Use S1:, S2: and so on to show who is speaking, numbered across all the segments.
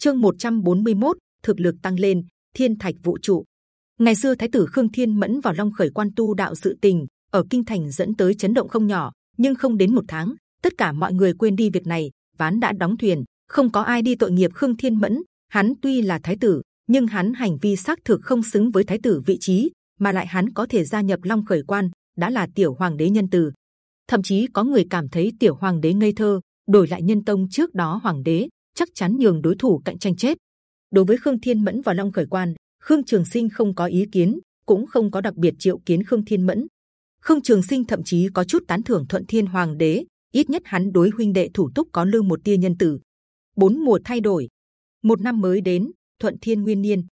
S1: chương 141, thực lực tăng lên thiên thạch vũ trụ. Ngày xưa thái tử khương thiên mẫn vào long khởi quan tu đạo sự tình ở kinh thành dẫn tới chấn động không nhỏ nhưng không đến một tháng tất cả mọi người quên đi việc này ván đã đóng thuyền không có ai đi tội nghiệp khương thiên mẫn. Hắn tuy là thái tử nhưng hắn hành vi xác thực không xứng với thái tử vị trí mà lại hắn có thể gia nhập long khởi quan đã là tiểu hoàng đế nhân từ. Thậm chí có người cảm thấy tiểu hoàng đế ngây thơ đổi lại nhân tông trước đó hoàng đế chắc chắn nhường đối thủ cạnh tranh chết. Đối với khương thiên mẫn và long khởi quan, khương trường sinh không có ý kiến, cũng không có đặc biệt triệu kiến khương thiên mẫn. Khương trường sinh thậm chí có chút tán thưởng thuận thiên hoàng đế, ít nhất hắn đối huynh đệ thủ túc có lưu một tia nhân tử. Bốn mùa thay đổi. Một năm mới đến, thuận thiên nguyên niên.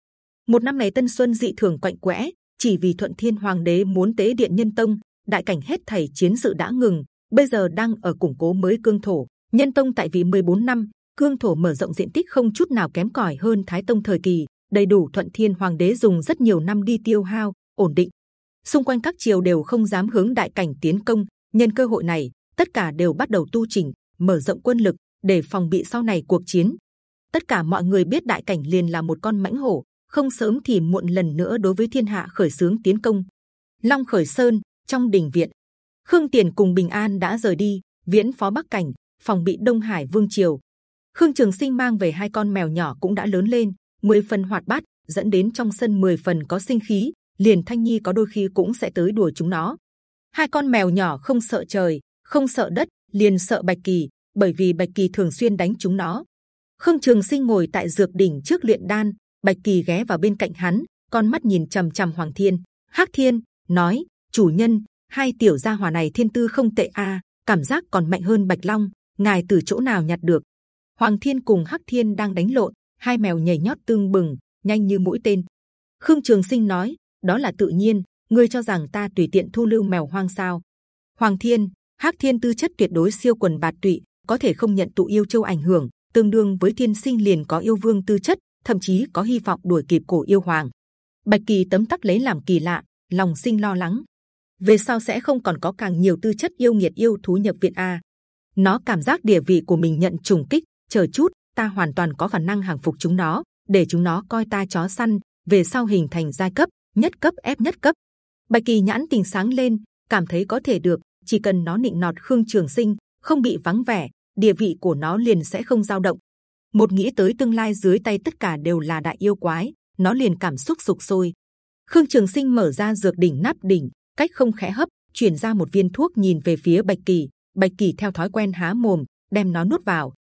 S1: Một năm này tân xuân dị thường quạnh quẽ, chỉ vì thuận thiên hoàng đế muốn tế điện nhân tông, đại cảnh hết thảy chiến sự đã ngừng, bây giờ đang ở củng cố mới cương thổ. Nhân tông tại vị 14 năm cương thổ mở rộng diện tích không chút nào kém cỏi hơn thái tông thời kỳ, đầy đủ thuận thiên hoàng đế dùng rất nhiều năm đi tiêu hao, ổn định. Xung quanh các triều đều không dám hướng đại cảnh tiến công, nhân cơ hội này, tất cả đều bắt đầu tu chỉnh, mở rộng quân lực, để phòng bị sau này cuộc chiến. Tất cả mọi người biết đại cảnh liền là một con mãnh hổ, không sớm thì muộn lần nữa đối với thiên hạ khởi sướng tiến công. Long khởi sơn, trong đình viện. Khương tiền cùng bình an đã rời đi, viễn phó bắc cảnh, phòng bị đông hải vương triều khương trường sinh mang về hai con mèo nhỏ cũng đã lớn lên, mười phần hoạt bát, dẫn đến trong sân mười phần có sinh khí, liền thanh nhi có đôi khi cũng sẽ tới đùa chúng nó. Hai con mèo nhỏ không sợ trời, không sợ đất, liền sợ bạch kỳ, bởi vì bạch kỳ thường xuyên đánh chúng nó. Khương trường sinh ngồi tại dược đỉnh trước luyện đan, bạch kỳ ghé vào bên cạnh hắn, con mắt nhìn trầm trầm hoàng thiên. Hắc thiên, nói, chủ nhân, hai tiểu gia hỏa này thiên tư không tệ a, cảm giác còn mạnh hơn bạch long, ngài từ chỗ nào nhặt được? Hoàng thiên cùng hắc thiên đang đánh lộn, hai mèo nhảy nhót tương bừng, nhanh như mũi tên. Khương trường sinh nói, đó là tự nhiên, ngươi cho rằng ta tùy tiện thu lưu mèo hoang sao? Hoàng thiên, hắc thiên tư chất tuyệt đối siêu quần bạt tụy, có thể không nhận tụ yêu châu ảnh hưởng, tương đương với thiên sinh liền có yêu vương tư chất, thậm chí có hy vọng đuổi kịp cổ yêu hoàng. Bạch kỳ tấm tắc lấy làm kỳ lạ, lòng sinh lo lắng. Về sau sẽ không còn có càng nhiều tư chất yêu nghiệt yêu thú nhập viện a. Nó cảm giác địa vị của mình nhận trùng kích chờ chút, ta hoàn toàn có khả năng hàng phục chúng nó, để chúng nó coi ta chó săn, về sau hình thành giai cấp, nhất cấp, ép nhất cấp. Bạch kỳ nhãn tình sáng lên, cảm thấy có thể được, chỉ cần nó nịnh nọt khương trường sinh, không bị vắng vẻ, địa vị của nó liền sẽ không dao động. Một nghĩ tới tương lai dưới tay tất cả đều là đại yêu quái, nó liền cảm xúc sục sôi. Khương trường sinh mở ra dược đỉnh nắp đỉnh, cách không khẽ hấp, chuyển ra một viên thuốc nhìn về phía bạch kỳ. Bạch kỳ theo thói quen há mồm, đem nó nuốt vào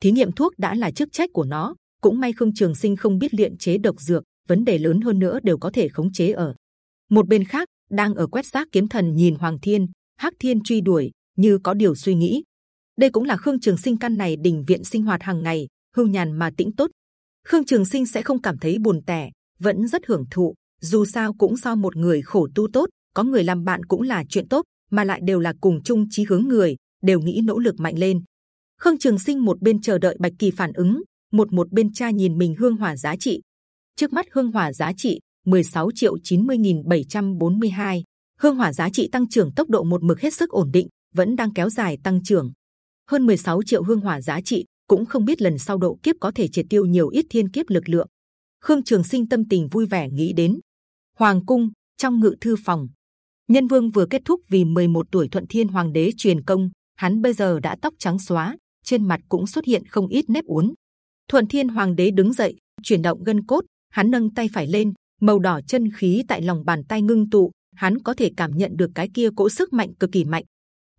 S1: thí nghiệm thuốc đã là chức trách của nó. Cũng may khương trường sinh không biết luyện chế độc dược, vấn đề lớn hơn nữa đều có thể khống chế ở. Một bên khác, đang ở quét xác kiếm thần nhìn hoàng thiên, hắc thiên truy đuổi, như có điều suy nghĩ. Đây cũng là khương trường sinh căn này đình viện sinh hoạt hàng ngày, hưu nhàn mà tĩnh tốt. Khương trường sinh sẽ không cảm thấy buồn tẻ, vẫn rất hưởng thụ, dù sao cũng so một người khổ tu tốt, có người làm bạn cũng là chuyện tốt, mà lại đều là cùng chung chí hướng người, đều nghĩ nỗ lực mạnh lên khương trường sinh một bên chờ đợi bạch kỳ phản ứng, một một bên tra nhìn mình hương hỏa giá trị. Trước mắt hương hỏa giá trị 16 triệu 90.742 hương hỏa giá trị tăng trưởng tốc độ một mực hết sức ổn định, vẫn đang kéo dài tăng trưởng. Hơn 16 triệu hương hỏa giá trị cũng không biết lần sau độ kiếp có thể triệt tiêu nhiều ít thiên kiếp lực lượng. Khương trường sinh tâm tình vui vẻ nghĩ đến. Hoàng cung, trong ngự thư phòng. Nhân vương vừa kết thúc vì 11 tuổi thuận thiên hoàng đế truyền công, hắn bây giờ đã tóc trắng xóa trên mặt cũng xuất hiện không ít nếp uốn. Thuận thiên hoàng đế đứng dậy, chuyển động gân cốt, hắn nâng tay phải lên, màu đỏ chân khí tại lòng bàn tay ngưng tụ, hắn có thể cảm nhận được cái kia cỗ sức mạnh cực kỳ mạnh.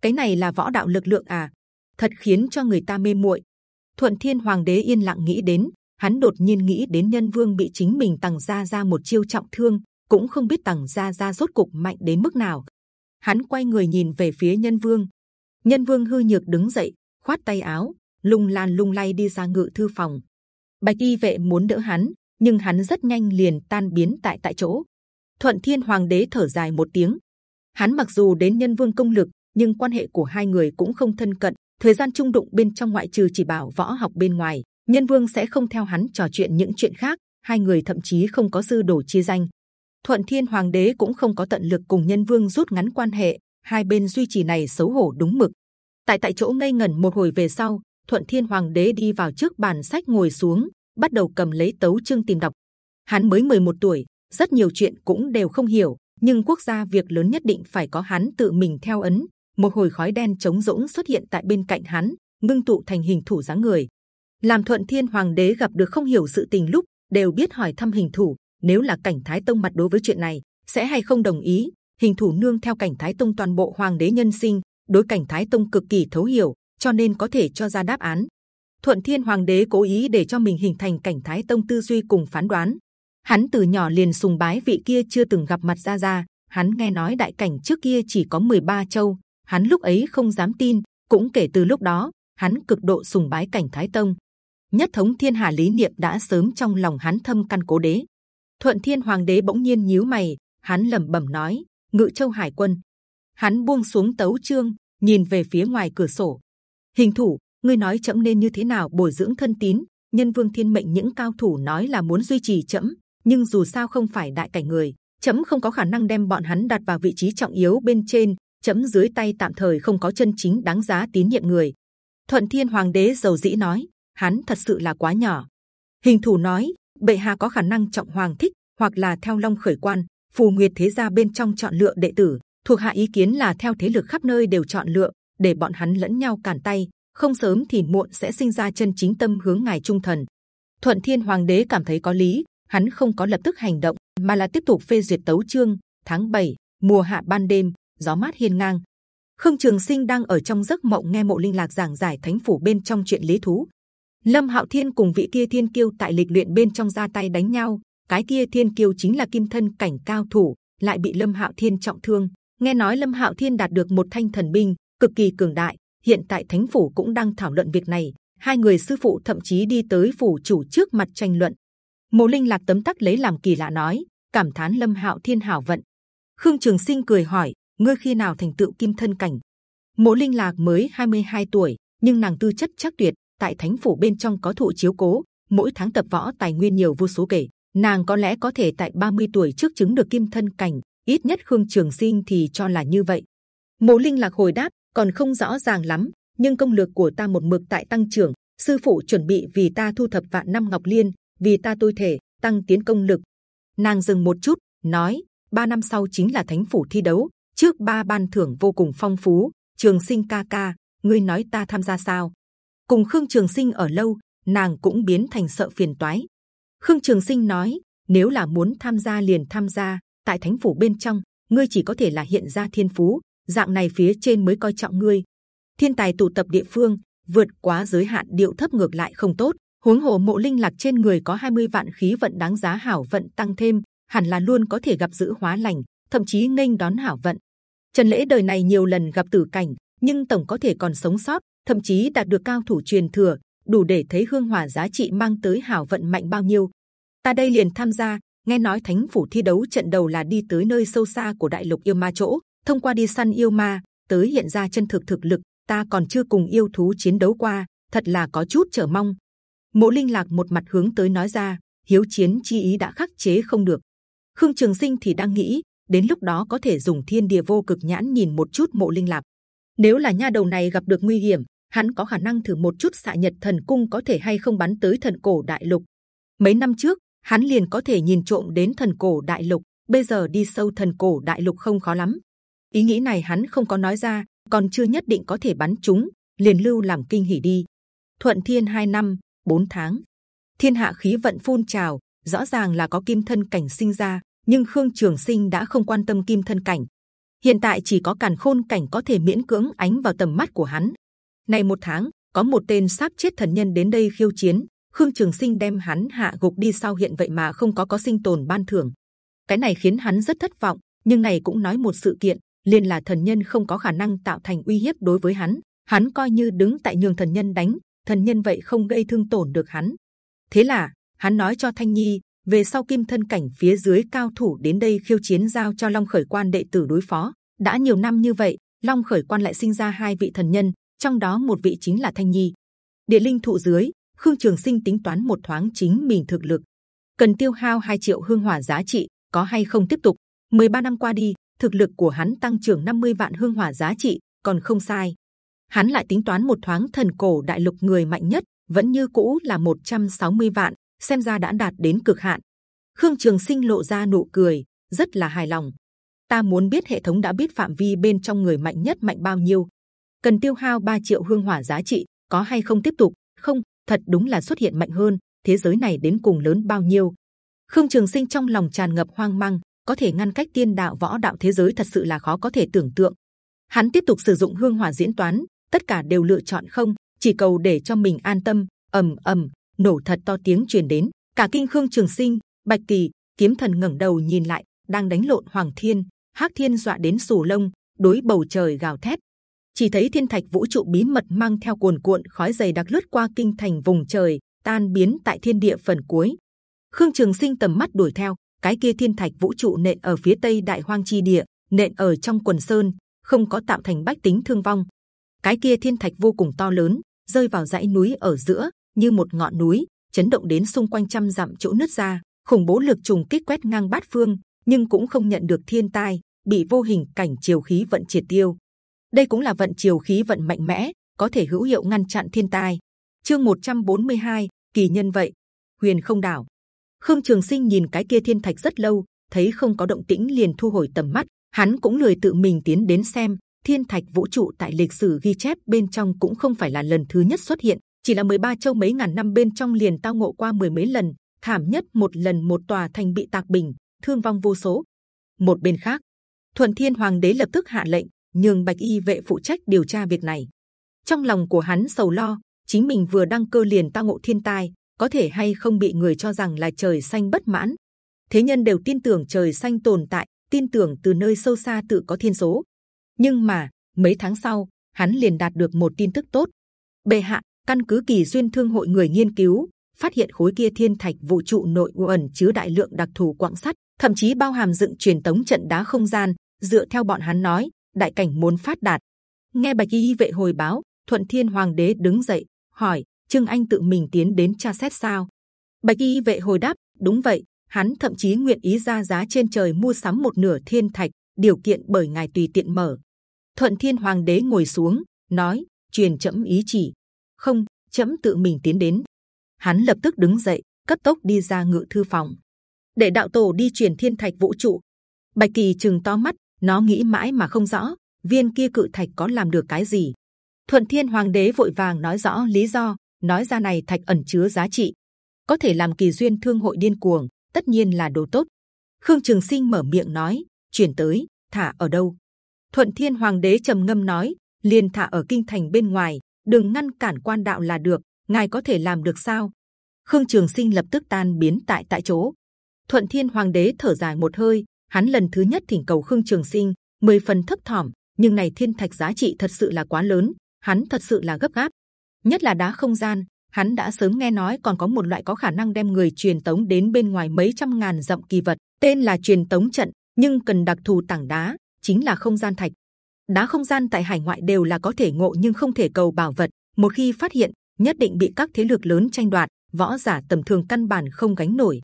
S1: Cái này là võ đạo lực lượng à? Thật khiến cho người ta mê muội. Thuận thiên hoàng đế yên lặng nghĩ đến, hắn đột nhiên nghĩ đến nhân vương bị chính mình tằng ra ra một chiêu trọng thương, cũng không biết tằng ra ra rốt cục mạnh đến mức nào. Hắn quay người nhìn về phía nhân vương. Nhân vương hư nhược đứng dậy khoát tay áo, lung lan lung lay đi ra ngự thư phòng. Bạch y vệ muốn đỡ hắn, nhưng hắn rất nhanh liền tan biến tại tại chỗ. Thuận thiên hoàng đế thở dài một tiếng. Hắn mặc dù đến nhân vương công lực, nhưng quan hệ của hai người cũng không thân cận, thời gian trung đụng bên trong ngoại trừ chỉ bảo võ học bên ngoài, nhân vương sẽ không theo hắn trò chuyện những chuyện khác, hai người thậm chí không có sư đồ chia danh. Thuận thiên hoàng đế cũng không có tận lực cùng nhân vương rút ngắn quan hệ, hai bên duy trì này xấu hổ đúng mực tại tại chỗ ngây ngẩn một hồi về sau thuận thiên hoàng đế đi vào trước bàn sách ngồi xuống bắt đầu cầm lấy tấu chương tìm đọc. Hắn mới 11 tuổi, rất nhiều chuyện cũng đều không hiểu, nhưng quốc gia việc lớn nhất định phải có hắn tự mình theo ấn. Một hồi khói đen trống rỗng xuất hiện tại bên cạnh hắn, ngưng tụ thành hình thủ dáng người. Làm thuận thiên hoàng đế gặp được không hiểu sự tình lúc đều biết hỏi thăm hình thủ. Nếu là cảnh thái tông mặt đối với chuyện này, sẽ hay không đồng ý? Hình thủ nương theo cảnh thái tông toàn bộ hoàng đế nhân sinh, đối cảnh thái tông cực kỳ thấu hiểu, cho nên có thể cho ra đáp án. Thuận Thiên Hoàng đế cố ý để cho mình hình thành cảnh Thái Tông tư duy cùng phán đoán. Hắn từ nhỏ liền sùng bái vị kia chưa từng gặp mặt ra ra. Hắn nghe nói đại cảnh trước kia chỉ có 13 châu, hắn lúc ấy không dám tin. Cũng kể từ lúc đó, hắn cực độ sùng bái cảnh Thái Tông. Nhất thống thiên hà lý niệm đã sớm trong lòng hắn thâm căn cố đế. Thuận Thiên Hoàng đế bỗng nhiên nhíu mày, hắn lẩm bẩm nói: Ngự Châu Hải quân. Hắn buông xuống tấu chương, nhìn về phía ngoài cửa sổ. Hình thủ, ngươi nói chậm nên như thế nào bồi dưỡng thân tín? Nhân Vương Thiên mệnh những cao thủ nói là muốn duy trì chậm, nhưng dù sao không phải đại cảnh người, chậm không có khả năng đem bọn hắn đặt vào vị trí trọng yếu bên trên. chậm dưới tay tạm thời không có chân chính đáng giá tín nhiệm người. Thuận Thiên Hoàng đế giàu dĩ nói, hắn thật sự là quá nhỏ. Hình thủ nói, bệ hạ có khả năng trọng hoàng thích, hoặc là theo long khởi quan, phù nguyệt thế gia bên trong chọn lựa đệ tử. Thuộc hạ ý kiến là theo thế lực khắp nơi đều chọn lựa, để bọn hắn lẫn nhau cản tay, không sớm thì muộn sẽ sinh ra chân chính tâm hướng ngài trung thần. Thuận Thiên Hoàng đế cảm thấy có lý, hắn không có lập tức hành động, mà là tiếp tục phê duyệt tấu chương. Tháng 7, mùa hạ ban đêm, gió mát hiên ngang. Khương Trường Sinh đang ở trong giấc mộng nghe Mộ Linh Lạc giảng giải Thánh phủ bên trong chuyện lý thú. Lâm Hạo Thiên cùng vị kia Thiên Kiêu tại lịch luyện bên trong ra tay đánh nhau. Cái kia Thiên Kiêu chính là kim thân cảnh cao thủ, lại bị Lâm Hạo Thiên trọng thương. Nghe nói Lâm Hạo Thiên đạt được một thanh thần binh, cực kỳ cường đại, hiện tại thánh phủ cũng đang thảo luận việc này hai người sư phụ thậm chí đi tới phủ chủ trước mặt tranh luận. Mộ linh lạc tấm tắc lấy làm kỳ lạ nói cảm thán lâm hạo thiên hảo vận. Khương trường sinh cười hỏi ngươi khi nào thành tựu kim thân cảnh? Mộ linh lạc mới 22 tuổi nhưng nàng tư chất chắc tuyệt tại thánh phủ bên trong có thụ chiếu cố mỗi tháng tập võ tài nguyên nhiều vô số kể nàng có lẽ có thể tại 30 tuổi trước chứng được kim thân cảnh ít nhất khương trường sinh thì cho là như vậy. Mộ linh lạc hồi đáp, còn không rõ ràng lắm, nhưng công lược của ta một mực tại tăng trưởng, sư phụ chuẩn bị vì ta thu thập vạn năm ngọc liên, vì ta tôi thể, tăng tiến công lực. Nàng dừng một chút, nói, ba năm sau chính là thánh phủ thi đấu, trước ba ban thưởng vô cùng phong phú, trường sinh ca ca, ngươi nói ta tham gia sao? Cùng khương trường sinh ở lâu, nàng cũng biến thành sợ phiền toái. Khương trường sinh nói, nếu là muốn tham gia liền tham gia tại thánh phủ bên trong ngươi chỉ có thể là hiện ra thiên phú dạng này phía trên mới coi trọng ngươi. Thiên tài tụ tập địa phương vượt quá giới hạn điệu thấp ngược lại không tốt. Huống hồ mộ linh lạc trên người có 20 vạn khí vận đáng giá hảo vận tăng thêm, hẳn là luôn có thể gặp giữ hóa lành, thậm chí nghênh đón hảo vận. Trần lễ đời này nhiều lần gặp tử cảnh, nhưng tổng có thể còn sống sót, thậm chí đạt được cao thủ truyền thừa, đủ để thấy hương hỏa giá trị mang tới hảo vận mạnh bao nhiêu. Ta đây liền tham gia. Nghe nói thánh phủ thi đấu trận đầu là đi tới nơi sâu xa của đại lục yêu ma chỗ, thông qua đi săn yêu ma tới hiện ra chân thực thực lực ta còn chưa cùng yêu thú chiến đấu qua thật là có chút chờ mong. Mộ linh lạc một mặt hướng tới nói ra hiếu chiến chi ý đã khắc chế không được. Khương trường sinh thì đang nghĩ đến lúc đó có thể dùng thiên địa vô cực nhãn nhìn một chút mộ linh lạc. Nếu là nha đầu này gặp được nguy hiểm hắn có khả năng thử một chút xạ nhật thần cung có thể hay không bắn tới thần cổ đại lục. Mấy năm trước hắn liền có thể nhìn trộm đến thần cổ đại lục. Bây giờ đi sâu thần cổ đại lục không khó lắm. Ý nghĩ này hắn không có nói ra, còn chưa nhất định có thể bắn chúng, liền lưu làm kinh hỉ đi. Thuận thiên hai năm, bốn tháng. Thiên hạ khí vận phun trào, rõ ràng là có kim thân cảnh sinh ra, nhưng khương trường sinh đã không quan tâm kim thân cảnh. Hiện tại chỉ có càn khôn cảnh có thể miễn cưỡng ánh vào tầm mắt của hắn. Này một tháng, có một tên sắp chết thần nhân đến đây khiêu chiến khương trường sinh đem hắn hạ gục đi sau hiện vậy mà không có có sinh tồn ban thưởng. Cái này khiến hắn rất thất vọng, nhưng này cũng nói một sự kiện, liền là thần nhân không có khả năng tạo thành uy hiếp đối với hắn. Hắn coi như đứng tại nhường thần nhân đánh, thần nhân vậy không gây thương tổn được hắn. Thế là, hắn nói cho thanh nhi, về sau kim thân cảnh phía dưới cao thủ đến đây khiêu chiến giao cho long khởi quan đệ tử đối phó. Đã nhiều năm như vậy, long khởi quan lại sinh ra hai vị thần nhân, trong đó một vị chính là thanh nhi. Địa linh thụ dưới khương trường sinh tính toán một thoáng chính mình thực lực cần tiêu hao 2 triệu hương hỏa giá trị có hay không tiếp tục 13 năm qua đi thực lực của hắn tăng trưởng 50 vạn hương hỏa giá trị còn không sai. Hắn lại tính toán một thoáng thần cổ đại lục người mạnh nhất vẫn như cũ là 160 vạn, xem ra đã đạt đến cực hạn. Khương Trường Sinh lộ ra nụ cười, rất là hài lòng. Ta muốn biết hệ thống đã biết phạm vi bên trong người mạnh nhất mạnh bao nhiêu, cần tiêu hao 3 triệu hương hỏa giá trị, có hay không tiếp tục? Không, thật đúng là xuất hiện mạnh hơn. Thế giới này đến cùng lớn bao nhiêu? Khương Trường Sinh trong lòng tràn ngập hoang mang, có thể ngăn cách tiên đạo võ đạo thế giới thật sự là khó có thể tưởng tượng. Hắn tiếp tục sử dụng hương hỏa diễn toán, tất cả đều lựa chọn không, chỉ cầu để cho mình an tâm. ầm ầm, nổ thật to tiếng truyền đến, cả kinh Khương Trường Sinh, Bạch Kỳ, Kiếm Thần ngẩng đầu nhìn lại, đang đánh lộn Hoàng Thiên, Hắc Thiên dọa đến sù lông, đối bầu trời gào thét. Chỉ thấy thiên thạch vũ trụ bí mật mang theo cuồn cuộn khói dày đặc lướt qua kinh thành vùng trời, tan biến tại thiên địa phần cuối. Khương Trường Sinh tầm mắt đuổi theo, cái kia thiên thạch vũ trụ nện ở phía tây đại hoang chi địa, nện ở trong quần sơn, không có tạo thành bách tính thương vong. Cái kia thiên thạch vô cùng to lớn, rơi vào dãy núi ở giữa, như một ngọn núi, chấn động đến xung quanh trăm dặm chỗ nứt ra, khủng bố lực trùng kích quét ngang bát phương, nhưng cũng không nhận được thiên tai, bị vô hình cảnh chiều khí vận triệt tiêu. Đây cũng là vận chiều khí vận mạnh mẽ, có thể hữu hiệu ngăn chặn thiên tai. Chương 142, kỳ nhân vậy, huyền không đảo. Khương Trường Sinh nhìn cái kia thiên thạch rất lâu, thấy không có động tĩnh liền thu hồi tầm mắt. Hắn cũng lười tự mình tiến đến xem. Thiên thạch vũ trụ tại lịch sử ghi chép bên trong cũng không phải là lần thứ nhất xuất hiện, chỉ là 13 châu mấy ngàn năm bên trong liền tao ngộ qua mười mấy lần, thảm nhất một lần một tòa thành bị tạc bình, thương vong vô số. Một bên khác, Thuận Thiên Hoàng đế lập tức hạ lệnh, nhường Bạch Y vệ phụ trách điều tra việc này. Trong lòng của hắn sầu lo, chính mình vừa đăng cơ liền tao ngộ thiên tai, có thể hay không bị người cho rằng là trời xanh bất mãn. Thế nhân đều tin tưởng trời xanh tồn tại, tin tưởng từ nơi sâu xa tự có thiên số. Nhưng mà mấy tháng sau, hắn liền đạt được một tin tức tốt. Bệ hạ, căn cứ kỳ duyên thương hội người nghiên cứu, phát hiện khối kia thiên thạch vũ trụ nội ẩn chứa đại lượng đặc thù quặng sắt, thậm chí bao hàm dựng truyền tống trận đá không gian. Dựa theo bọn hắn nói, đại cảnh muốn phát đạt. Nghe bạch y vệ hồi báo, thuận thiên hoàng đế đứng dậy hỏi trương anh tự mình tiến đến tra xét sao? Bạch y vệ hồi đáp đúng vậy. Hắn thậm chí nguyện ý ra giá trên trời mua sắm một nửa thiên thạch, điều kiện bởi ngài tùy tiện mở. Thuận thiên hoàng đế ngồi xuống, nói truyền chậm ý chỉ. Không, chậm tự mình tiến đến. Hắn lập tức đứng dậy, cấp tốc đi ra ngự thư phòng, để đạo tổ đi truyền thiên thạch vũ trụ. Bạch kỳ chừng to mắt, nó nghĩ mãi mà không rõ viên kia cự thạch có làm được cái gì. Thuận Thiên Hoàng đế vội vàng nói rõ lý do, nói ra này thạch ẩn chứa giá trị, có thể làm kỳ duyên thương hội điên cuồng, tất nhiên là đồ tốt. Khương Trường Sinh mở miệng nói, chuyển tới, thả ở đâu? Thuận Thiên Hoàng đế trầm ngâm nói, liền thả ở kinh thành bên ngoài, đừng ngăn cản quan đạo là được. Ngài có thể làm được sao? Khương Trường Sinh lập tức tan biến tại tại chỗ. Thuận Thiên Hoàng đế thở dài một hơi, hắn lần thứ nhất thỉnh cầu Khương Trường Sinh, mười phần thấp thỏm, nhưng này thiên thạch giá trị thật sự là quá lớn, hắn thật sự là gấp gáp. Nhất là đá không gian, hắn đã sớm nghe nói còn có một loại có khả năng đem người truyền tống đến bên ngoài mấy trăm ngàn dặm kỳ vật, tên là truyền tống trận, nhưng cần đặc thù tảng đá, chính là không gian thạch. Đá không gian tại hải ngoại đều là có thể ngộ nhưng không thể cầu bảo vật. Một khi phát hiện, nhất định bị các thế lực lớn tranh đoạt. Võ giả tầm thường căn bản không gánh nổi.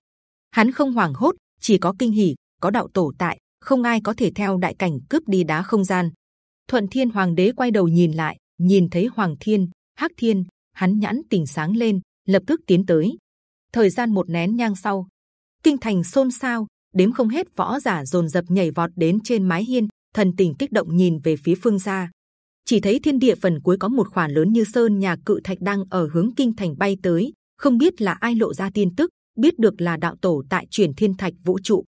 S1: Hắn không hoảng hốt, chỉ có kinh hỉ, có đạo tổ tại, không ai có thể theo đại cảnh cướp đi đá không gian. Thuận Thiên Hoàng đế quay đầu nhìn lại, nhìn thấy Hoàng Thiên, Hắc Thiên, hắn nhãn tỉnh sáng lên, lập tức tiến tới. Thời gian một nén nhang sau, kinh thành xôn xao, đếm không hết võ giả dồn dập nhảy vọt đến trên mái hiên, thần tình kích động nhìn về phía phương xa. Chỉ thấy thiên địa phần cuối có một khoản lớn như sơn nhà cự thạch đang ở hướng kinh thành bay tới, không biết là ai lộ ra tin tức, biết được là đạo tổ tại truyền thiên thạch vũ trụ.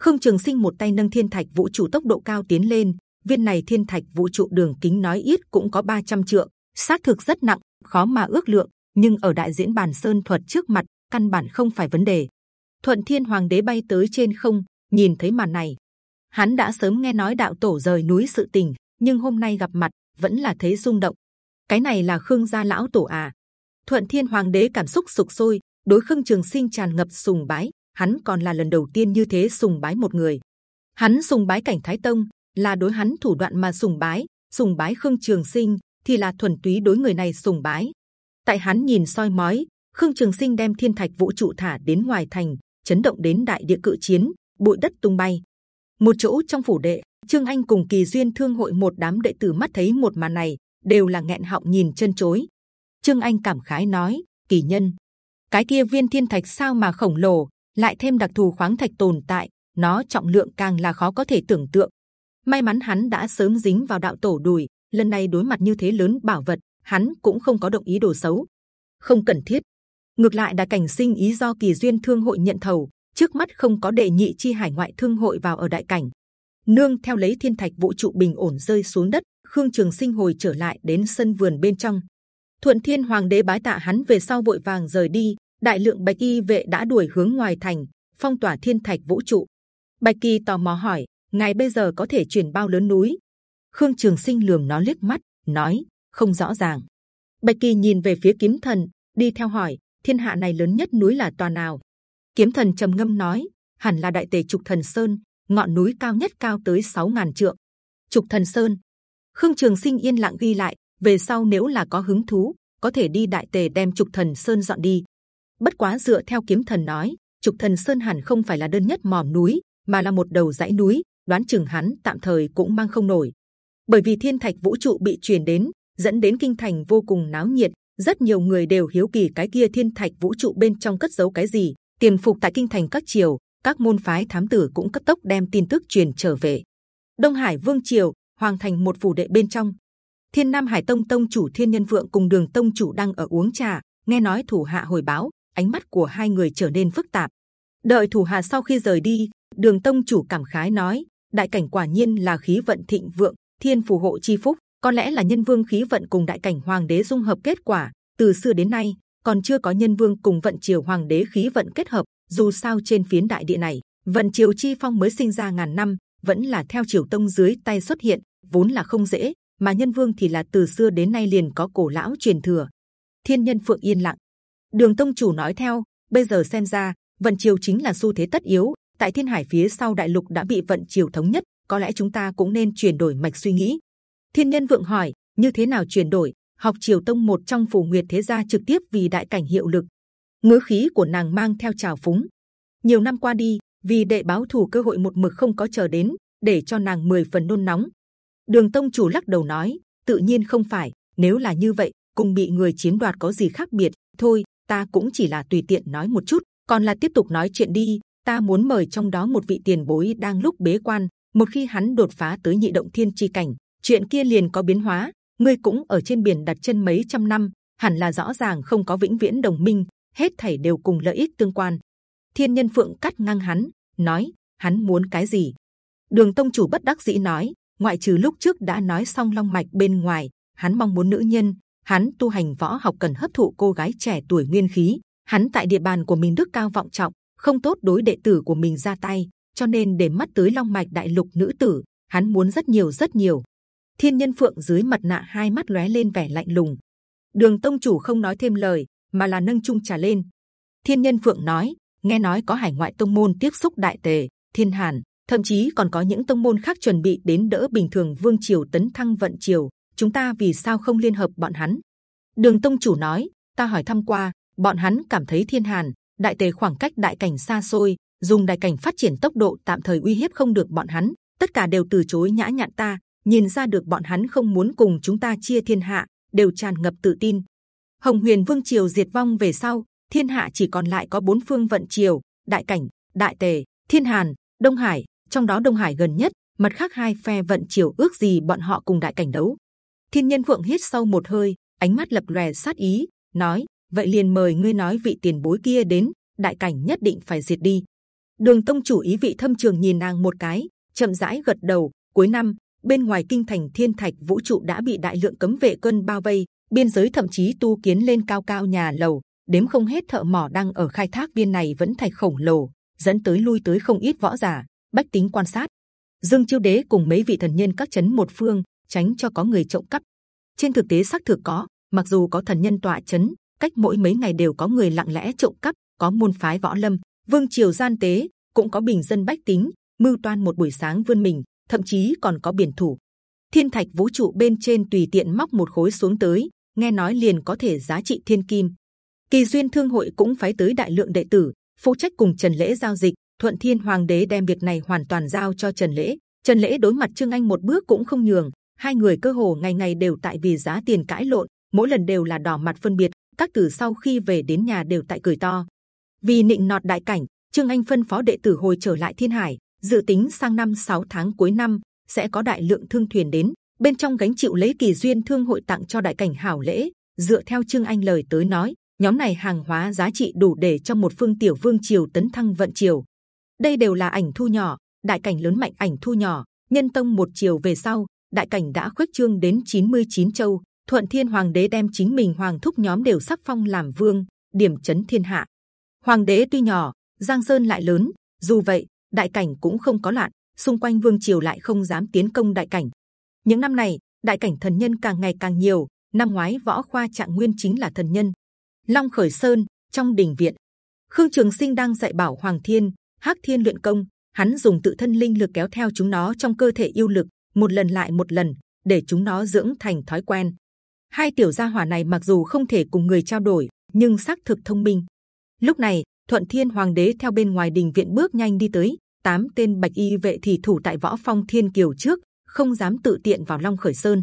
S1: Khương Trường Sinh một tay nâng thiên thạch vũ trụ tốc độ cao tiến lên, viên này thiên thạch vũ trụ đường kính nói ít cũng có 300 trượng, xác thực rất nặng, khó mà ước lượng. Nhưng ở đại diễn bàn sơn thuật trước mặt, căn bản không phải vấn đề. Thuận Thiên Hoàng đế bay tới trên không, nhìn thấy màn này, hắn đã sớm nghe nói đạo tổ rời núi sự tình, nhưng hôm nay gặp mặt vẫn là thấy rung động. Cái này là Khương gia lão tổ à? Thuận Thiên Hoàng đế cảm xúc sục sôi, đối Khương Trường Sinh tràn ngập sùng bái. Hắn còn là lần đầu tiên như thế sùng bái một người. Hắn sùng bái cảnh Thái Tông, là đối hắn thủ đoạn mà sùng bái, sùng bái Khương Trường Sinh thì là thuần túy đối người này sùng bái. Tại hắn nhìn soi mói, Khương Trường Sinh đem thiên thạch vũ trụ thả đến ngoài thành, chấn động đến đại địa cự chiến, bụi đất tung bay. Một chỗ trong phủ đệ, Trương Anh cùng Kỳ duyên thương hội một đám đệ tử mắt thấy một màn này đều là nghẹn họng nhìn chân chối. Trương Anh cảm khái nói: Kỳ nhân, cái kia viên thiên thạch sao mà khổng lồ, lại thêm đặc thù khoáng thạch tồn tại, nó trọng lượng càng là khó có thể tưởng tượng. May mắn hắn đã sớm dính vào đạo tổ đùi, lần này đối mặt như thế lớn bảo vật, hắn cũng không có động ý đồ xấu, không cần thiết. Ngược lại đã cảnh sinh ý do kỳ duyên thương hội nhận thầu, trước mắt không có đệ nhị chi hải ngoại thương hội vào ở đại cảnh. Nương theo lấy thiên thạch vũ trụ bình ổn rơi xuống đất, Khương Trường Sinh hồi trở lại đến sân vườn bên trong. Thuận Thiên Hoàng đế bái tạ hắn về sau vội vàng rời đi, đại lượng bạch y vệ đã đuổi hướng ngoài thành, phong tỏa thiên thạch vũ trụ. Bạch kỳ tò mò hỏi, ngài bây giờ có thể chuyển bao lớn núi? Khương Trường Sinh lườm nó liếc mắt, nói không rõ ràng. Bạch kỳ nhìn về phía kiếm thần, đi theo hỏi, thiên hạ này lớn nhất núi là tòa nào? Kiếm thần trầm ngâm nói, hẳn là đại tề trục thần sơn, ngọn núi cao nhất cao tới 6.000 trượng. Trục thần sơn. Khương Trường Sinh yên lặng ghi lại, về sau nếu là có hứng thú, có thể đi đại tề đem trục thần sơn dọn đi. Bất quá dựa theo kiếm thần nói, trục thần sơn hẳn không phải là đơn nhất mỏm núi, mà là một đầu dãy núi. đoán chừng hắn tạm thời cũng mang không nổi, bởi vì thiên thạch vũ trụ bị truyền đến, dẫn đến kinh thành vô cùng náo nhiệt. rất nhiều người đều hiếu kỳ cái kia thiên thạch vũ trụ bên trong cất giấu cái gì. tiền phục tại kinh thành các triều, các môn phái thám tử cũng cấp tốc đem tin tức truyền trở về. Đông Hải Vương triều, hoàng thành một phủ đệ bên trong, Thiên Nam Hải Tông Tông chủ Thiên Nhân Vượng cùng Đường Tông chủ đang ở uống trà, nghe nói thủ hạ hồi báo, ánh mắt của hai người trở nên phức tạp. Đợi thủ hạ sau khi rời đi, Đường Tông chủ cảm khái nói: Đại cảnh quả nhiên là khí vận thịnh vượng, thiên phù hộ chi phúc, có lẽ là nhân vương khí vận cùng đại cảnh hoàng đế dung hợp kết quả. Từ xưa đến nay, còn chưa có nhân vương cùng vận triều hoàng đế khí vận kết hợp. Dù sao trên phiến đại địa này, vận triều chi phong mới sinh ra ngàn năm, vẫn là theo triều tông dưới tay xuất hiện, vốn là không dễ mà nhân vương thì là từ xưa đến nay liền có cổ lão truyền thừa. Thiên nhân phượng yên lặng. Đường tông chủ nói theo, bây giờ xem ra vận triều chính là xu thế tất yếu. Tại thiên hải phía sau đại lục đã bị vận triều thống nhất, có lẽ chúng ta cũng nên chuyển đổi mạch suy nghĩ. Thiên nhân vượng hỏi, như thế nào chuyển đổi? Học triều tông một trong phù nguyệt thế gia trực tiếp vì đại cảnh hiệu lực. Ngữ khí của nàng mang theo trào phúng. Nhiều năm qua đi, vì đệ báo thù cơ hội một mực không có chờ đến, để cho nàng mười phần nôn nóng, Đường Tông chủ lắc đầu nói, tự nhiên không phải. Nếu là như vậy, cùng bị người chiếm đoạt có gì khác biệt? Thôi, ta cũng chỉ là tùy tiện nói một chút, còn là tiếp tục nói chuyện đi. Ta muốn mời trong đó một vị tiền bối đang lúc bế quan. Một khi hắn đột phá tới nhị động thiên chi cảnh, chuyện kia liền có biến hóa. Ngươi cũng ở trên biển đặt chân mấy trăm năm, hẳn là rõ ràng không có vĩnh viễn đồng minh, hết thảy đều cùng lợi ích tương quan. Thiên nhân phượng cắt ngang hắn, nói hắn muốn cái gì? Đường tông chủ bất đắc dĩ nói, ngoại trừ lúc trước đã nói xong long mạch bên ngoài hắn mong muốn nữ nhân hắn tu hành võ học cần hấp thụ cô gái trẻ tuổi nguyên khí. Hắn tại địa bàn của mình đức cao vọng trọng, không tốt đối đệ tử của mình ra tay, cho nên để mắt tới long mạch đại lục nữ tử, hắn muốn rất nhiều rất nhiều. Thiên nhân phượng dưới mặt nạ hai mắt lóe lên vẻ lạnh lùng. Đường tông chủ không nói thêm lời, mà là nâng chung trà lên. Thiên nhân phượng nói, nghe nói có hải ngoại tông môn tiếp xúc đại tề, thiên hàn, thậm chí còn có những tông môn khác chuẩn bị đến đỡ bình thường vương triều tấn thăng vận triều chúng ta vì sao không liên hợp bọn hắn đường tông chủ nói ta hỏi thăm qua bọn hắn cảm thấy thiên hàn đại tề khoảng cách đại cảnh xa xôi dùng đại cảnh phát triển tốc độ tạm thời uy hiếp không được bọn hắn tất cả đều từ chối nhã nhặn ta nhìn ra được bọn hắn không muốn cùng chúng ta chia thiên hạ đều tràn ngập tự tin hồng huyền vương triều diệt vong về sau thiên hạ chỉ còn lại có bốn phương vận triều đại cảnh đại tề thiên hàn đông hải trong đó Đông Hải gần nhất, mặt khác hai phe vận chiều ước gì bọn họ cùng đại cảnh đấu. Thiên Nhân Phượng hít sâu một hơi, ánh mắt lập lòe sát ý, nói: vậy liền mời ngươi nói vị tiền bối kia đến, đại cảnh nhất định phải diệt đi. Đường Tông chủ ý vị thâm trường nhìn nàng một cái, chậm rãi gật đầu. Cuối năm, bên ngoài kinh thành Thiên Thạch vũ trụ đã bị đại lượng cấm vệ quân bao vây, biên giới thậm chí tu kiến lên cao cao nhà lầu, đếm không hết thợ mỏ đang ở khai thác viên này vẫn thạch khổng lồ, dẫn tới lui tới không ít võ giả bách tính quan sát dương chiêu đế cùng mấy vị thần nhân các chấn một phương tránh cho có người trộm cắp. Trên thực tế xác thực có, mặc dù có thần nhân tọa chấn, cách mỗi mấy ngày đều có người lặng lẽ trộm cắp, có môn phái võ lâm, vương triều gian tế, cũng có bình dân bách tính, mưu toan một buổi sáng vươn mình, thậm chí còn có biển thủ. Thiên thạch vũ trụ bên trên tùy tiện móc một khối xuống tới, nghe nói liền có thể giá trị thiên kim. Kỳ duyên thương hội cũng phái tới đại lượng đệ tử, phụ trách cùng trần lễ giao dịch. Thuận thiên hoàng đế đem việc này hoàn toàn giao cho trần lễ. Trần lễ đối mặt trương anh một bước cũng không nhường hai người cơ hồ ngày ngày đều tại vì giá tiền cãi lộn mỗi lần đều là đỏ mặt phân biệt các tử sau khi về đến nhà đều tại cười to. Vì nịnh nọt đại cảnh, Trương Anh phân phó đệ tử hồi trở lại Thiên Hải, dự tính sang năm 6 tháng cuối năm sẽ có đại lượng thương thuyền đến, bên trong gánh chịu lấy kỳ duyên thương hội tặng cho đại cảnh hảo lễ. Dựa theo Trương Anh lời tới nói, nhóm này hàng hóa giá trị đủ để cho một phương tiểu vương triều tấn thăng vận triều. Đây đều là ảnh thu nhỏ, đại cảnh lớn mạnh ảnh thu nhỏ. Nhân tông một chiều về sau, đại cảnh đã khuếch trương đến 99 châu. Thuận Thiên Hoàng đế đem chính mình hoàng thúc nhóm đều sắc phong làm vương, điểm chấn thiên hạ. Hoàng đế tuy nhỏ, Giang Sơn lại lớn, dù vậy đại cảnh cũng không có loạn, xung quanh vương triều lại không dám tiến công đại cảnh. Những năm này, đại cảnh thần nhân càng ngày càng nhiều. Năm ngoái võ khoa trạng nguyên chính là thần nhân. Long khởi sơn trong đình viện, Khương Trường Sinh đang dạy bảo Hoàng Thiên, Hắc Thiên luyện công. Hắn dùng tự thân linh lực kéo theo chúng nó trong cơ thể yêu lực, một lần lại một lần, để chúng nó dưỡng thành thói quen. Hai tiểu gia hỏa này mặc dù không thể cùng người trao đổi, nhưng xác thực thông minh. Lúc này, Thuận Thiên Hoàng đế theo bên ngoài đình viện bước nhanh đi tới, tám tên bạch y vệ thì thủ tại võ phong thiên kiều trước, không dám tự tiện vào Long Khởi Sơn.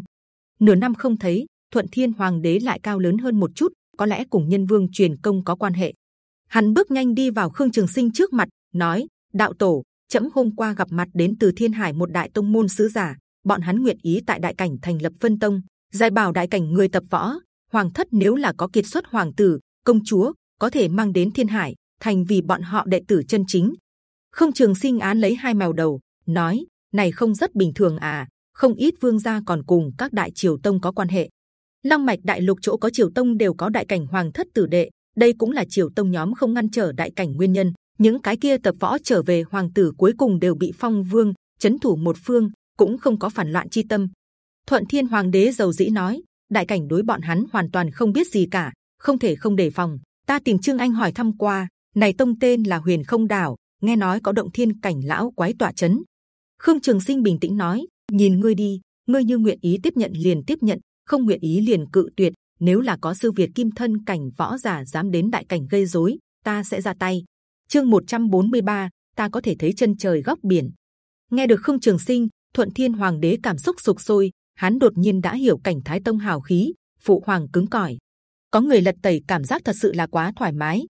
S1: Nửa năm không thấy, Thuận Thiên Hoàng đế lại cao lớn hơn một chút, có lẽ cùng Nhân Vương truyền công có quan hệ. Hắn bước nhanh đi vào Khương Trường Sinh trước mặt, nói: Đạo tổ, chậm hôm qua gặp mặt đến từ Thiên Hải một đại tông môn sứ giả, bọn hắn nguyện ý tại đại cảnh thành lập phân tông, giải bảo đại cảnh người tập võ. Hoàng thất nếu là có kiệt xuất hoàng tử, công chúa, có thể mang đến Thiên Hải, thành vì bọn họ đệ tử chân chính. Không Trường Sinh án lấy hai mèo đầu, nói: này không rất bình thường à? Không ít vương gia còn cùng các đại triều tông có quan hệ. Long mạch đại lục chỗ có triều tông đều có đại cảnh hoàng thất tử đệ, đây cũng là triều tông nhóm không ngăn trở đại cảnh nguyên nhân. Những cái kia tập võ trở về hoàng tử cuối cùng đều bị phong vương chấn thủ một phương, cũng không có phản loạn chi tâm. Thuận Thiên Hoàng đế giàu dĩ nói, đại cảnh đối bọn hắn hoàn toàn không biết gì cả, không thể không đề phòng. Ta tìm Trương Anh hỏi thăm qua, này tông tên là Huyền Không Đảo, nghe nói có động thiên cảnh lão quái tỏa chấn. Khương Trường Sinh bình tĩnh nói, nhìn ngươi đi, ngươi như nguyện ý tiếp nhận liền tiếp nhận, không nguyện ý liền cự tuyệt. Nếu là có sư Việt kim thân cảnh võ giả dám đến đại cảnh gây rối, ta sẽ ra tay. Chương 143, ta có thể thấy chân trời góc biển. Nghe được Khương Trường Sinh, Thuận Thiên Hoàng đế cảm xúc sục sôi, hắn đột nhiên đã hiểu cảnh Thái Tông hào khí, phụ hoàng cứng cỏi. Có người lật tẩy cảm giác thật sự là quá thoải mái.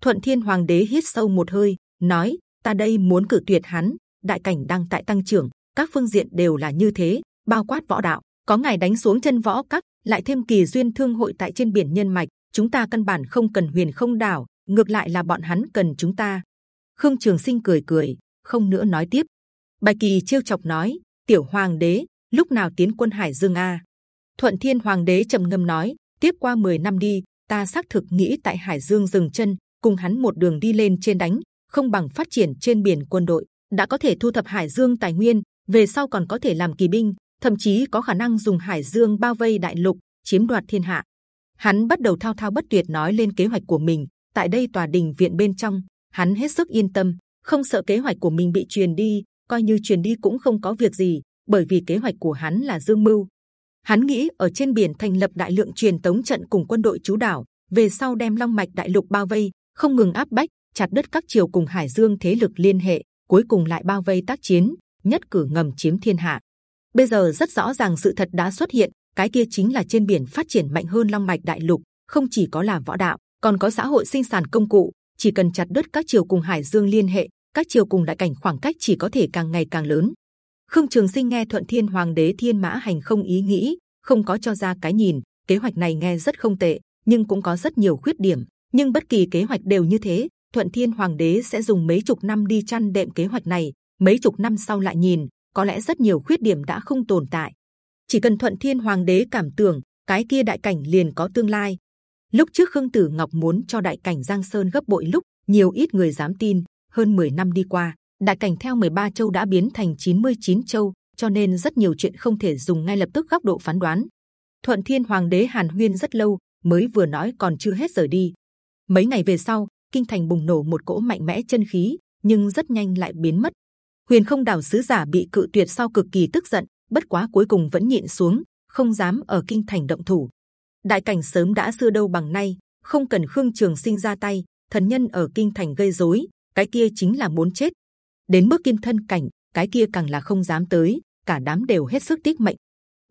S1: Thuận Thiên Hoàng đế hít sâu một hơi, nói: Ta đây muốn cử tuyệt hắn. Đại cảnh đang tại tăng trưởng, các phương diện đều là như thế, bao quát võ đạo. Có ngài đánh xuống chân võ các, lại thêm kỳ duyên thương hội tại trên biển nhân mạch, chúng ta căn bản không cần huyền không đảo, ngược lại là bọn hắn cần chúng ta. Khương Trường Sinh cười cười, không nữa nói tiếp. Bài kỳ trêu chọc nói: Tiểu Hoàng đế, lúc nào tiến quân Hải Dương a? Thuận Thiên Hoàng đế trầm ngâm nói: Tiếp qua 10 năm đi, ta xác thực nghĩ tại Hải Dương dừng chân, cùng hắn một đường đi lên trên đánh, không bằng phát triển trên biển quân đội. đã có thể thu thập Hải Dương tài nguyên, về sau còn có thể làm kỳ binh, thậm chí có khả năng dùng Hải Dương bao vây đại lục, chiếm đoạt thiên hạ. Hắn bắt đầu thao thao bất tuyệt nói lên kế hoạch của mình. Tại đây tòa đình viện bên trong, hắn hết sức yên tâm, không sợ kế hoạch của mình bị truyền đi coi như truyền đi cũng không có việc gì, bởi vì kế hoạch của hắn là dương mưu. Hắn nghĩ ở trên biển thành lập đại lượng truyền tống trận cùng quân đội chú đảo, về sau đem long mạch đại lục bao vây, không ngừng áp bách, chặt đứt các triều cùng hải dương thế lực liên hệ, cuối cùng lại bao vây tác chiến, nhất cử ngầm chiếm thiên hạ. Bây giờ rất rõ ràng sự thật đã xuất hiện, cái kia chính là trên biển phát triển mạnh hơn long mạch đại lục, không chỉ có là võ đạo, còn có xã hội sinh sản công cụ. Chỉ cần chặt đứt các triều cùng hải dương liên hệ, các triều cùng đại cảnh khoảng cách chỉ có thể càng ngày càng lớn. Khương Trường Sinh nghe Thuận Thiên Hoàng đế Thiên Mã Hành không ý nghĩ, không có cho ra cái nhìn. Kế hoạch này nghe rất không tệ, nhưng cũng có rất nhiều khuyết điểm. Nhưng bất kỳ kế hoạch đều như thế, Thuận Thiên Hoàng đế sẽ dùng mấy chục năm đi chăn đệm kế hoạch này, mấy chục năm sau lại nhìn, có lẽ rất nhiều khuyết điểm đã không tồn tại. Chỉ cần Thuận Thiên Hoàng đế cảm tưởng, cái kia đại cảnh liền có tương lai. Lúc trước Khương Tử Ngọc muốn cho đại cảnh Giang Sơn gấp bội lúc, nhiều ít người dám tin. Hơn 10 năm đi qua, đại cảnh theo 13 châu đã biến thành 99 châu, cho nên rất nhiều chuyện không thể dùng ngay lập tức góc độ phán đoán. Thuận Thiên Hoàng đế Hàn Huyên rất lâu, mới vừa nói còn chưa hết rời đi. Mấy ngày về sau, kinh thành bùng nổ một cỗ mạnh mẽ chân khí, nhưng rất nhanh lại biến mất. Huyền không đảo sứ giả bị cự tuyệt sau cực kỳ tức giận, bất quá cuối cùng vẫn nhịn xuống, không dám ở kinh thành động thủ. Đại cảnh sớm đã xưa đâu bằng nay, không cần khương trường sinh ra tay, thần nhân ở kinh thành gây rối, cái kia chính là muốn chết. Đến mức kim thân cảnh, cái kia càng là không dám tới, cả đám đều hết sức tiếc mệnh.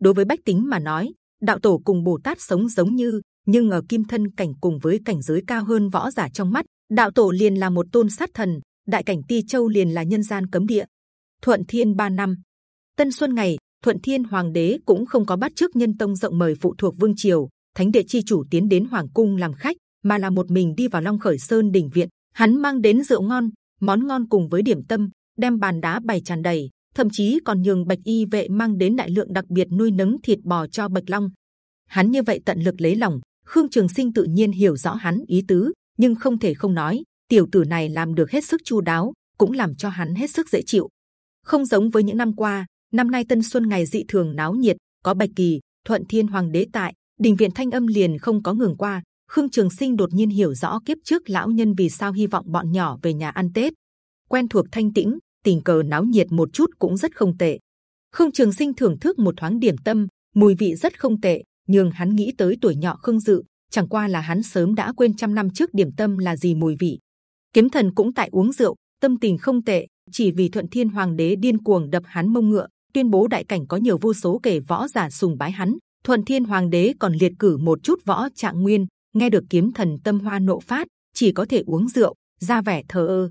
S1: Đối với bách tính mà nói, đạo tổ cùng bồ tát sống giống như nhưng ở kim thân cảnh cùng với cảnh giới cao hơn võ giả trong mắt đạo tổ liền là một tôn sát thần đại cảnh ti châu liền là nhân gian cấm địa thuận thiên ba năm tân xuân ngày thuận thiên hoàng đế cũng không có bắt trước nhân tông rộng mời phụ thuộc vương triều thánh địa chi chủ tiến đến hoàng cung làm khách mà là một mình đi vào long khởi sơn đỉnh viện hắn mang đến rượu ngon, món ngon cùng với điểm tâm, đem bàn đá bày tràn đầy, thậm chí còn nhường bạch y vệ mang đến đại lượng đặc biệt nuôi nấng thịt bò cho bạch long. Hắn như vậy tận lực lấy lòng, khương trường sinh tự nhiên hiểu rõ hắn ý tứ, nhưng không thể không nói, tiểu tử này làm được hết sức chu đáo, cũng làm cho hắn hết sức dễ chịu. Không giống với những năm qua, năm nay tân xuân ngày dị thường náo nhiệt, có bạch kỳ, thuận thiên hoàng đế tại, đình viện thanh âm liền không có ngừng qua khương trường sinh đột nhiên hiểu rõ kiếp trước lão nhân vì sao hy vọng bọn nhỏ về nhà ăn tết. Quen thuộc thanh tĩnh, tình cờ náo nhiệt một chút cũng rất không tệ. Khương trường sinh thưởng thức một thoáng điểm tâm, mùi vị rất không tệ, nhưng hắn nghĩ tới tuổi nhỏ khương dự, chẳng qua là hắn sớm đã quên trăm năm trước điểm tâm là gì mùi vị. Kiếm thần cũng tại uống rượu, tâm tình không tệ, chỉ vì thuận thiên hoàng đế điên cuồng đập hắn mông ngựa, tuyên bố đại cảnh có nhiều vô số kẻ võ giả sùng bái hắn, thuận thiên hoàng đế còn liệt cử một chút võ trạng nguyên nghe được kiếm thần tâm hoa nộ phát, chỉ có thể uống rượu, ra vẻ thờ ơ.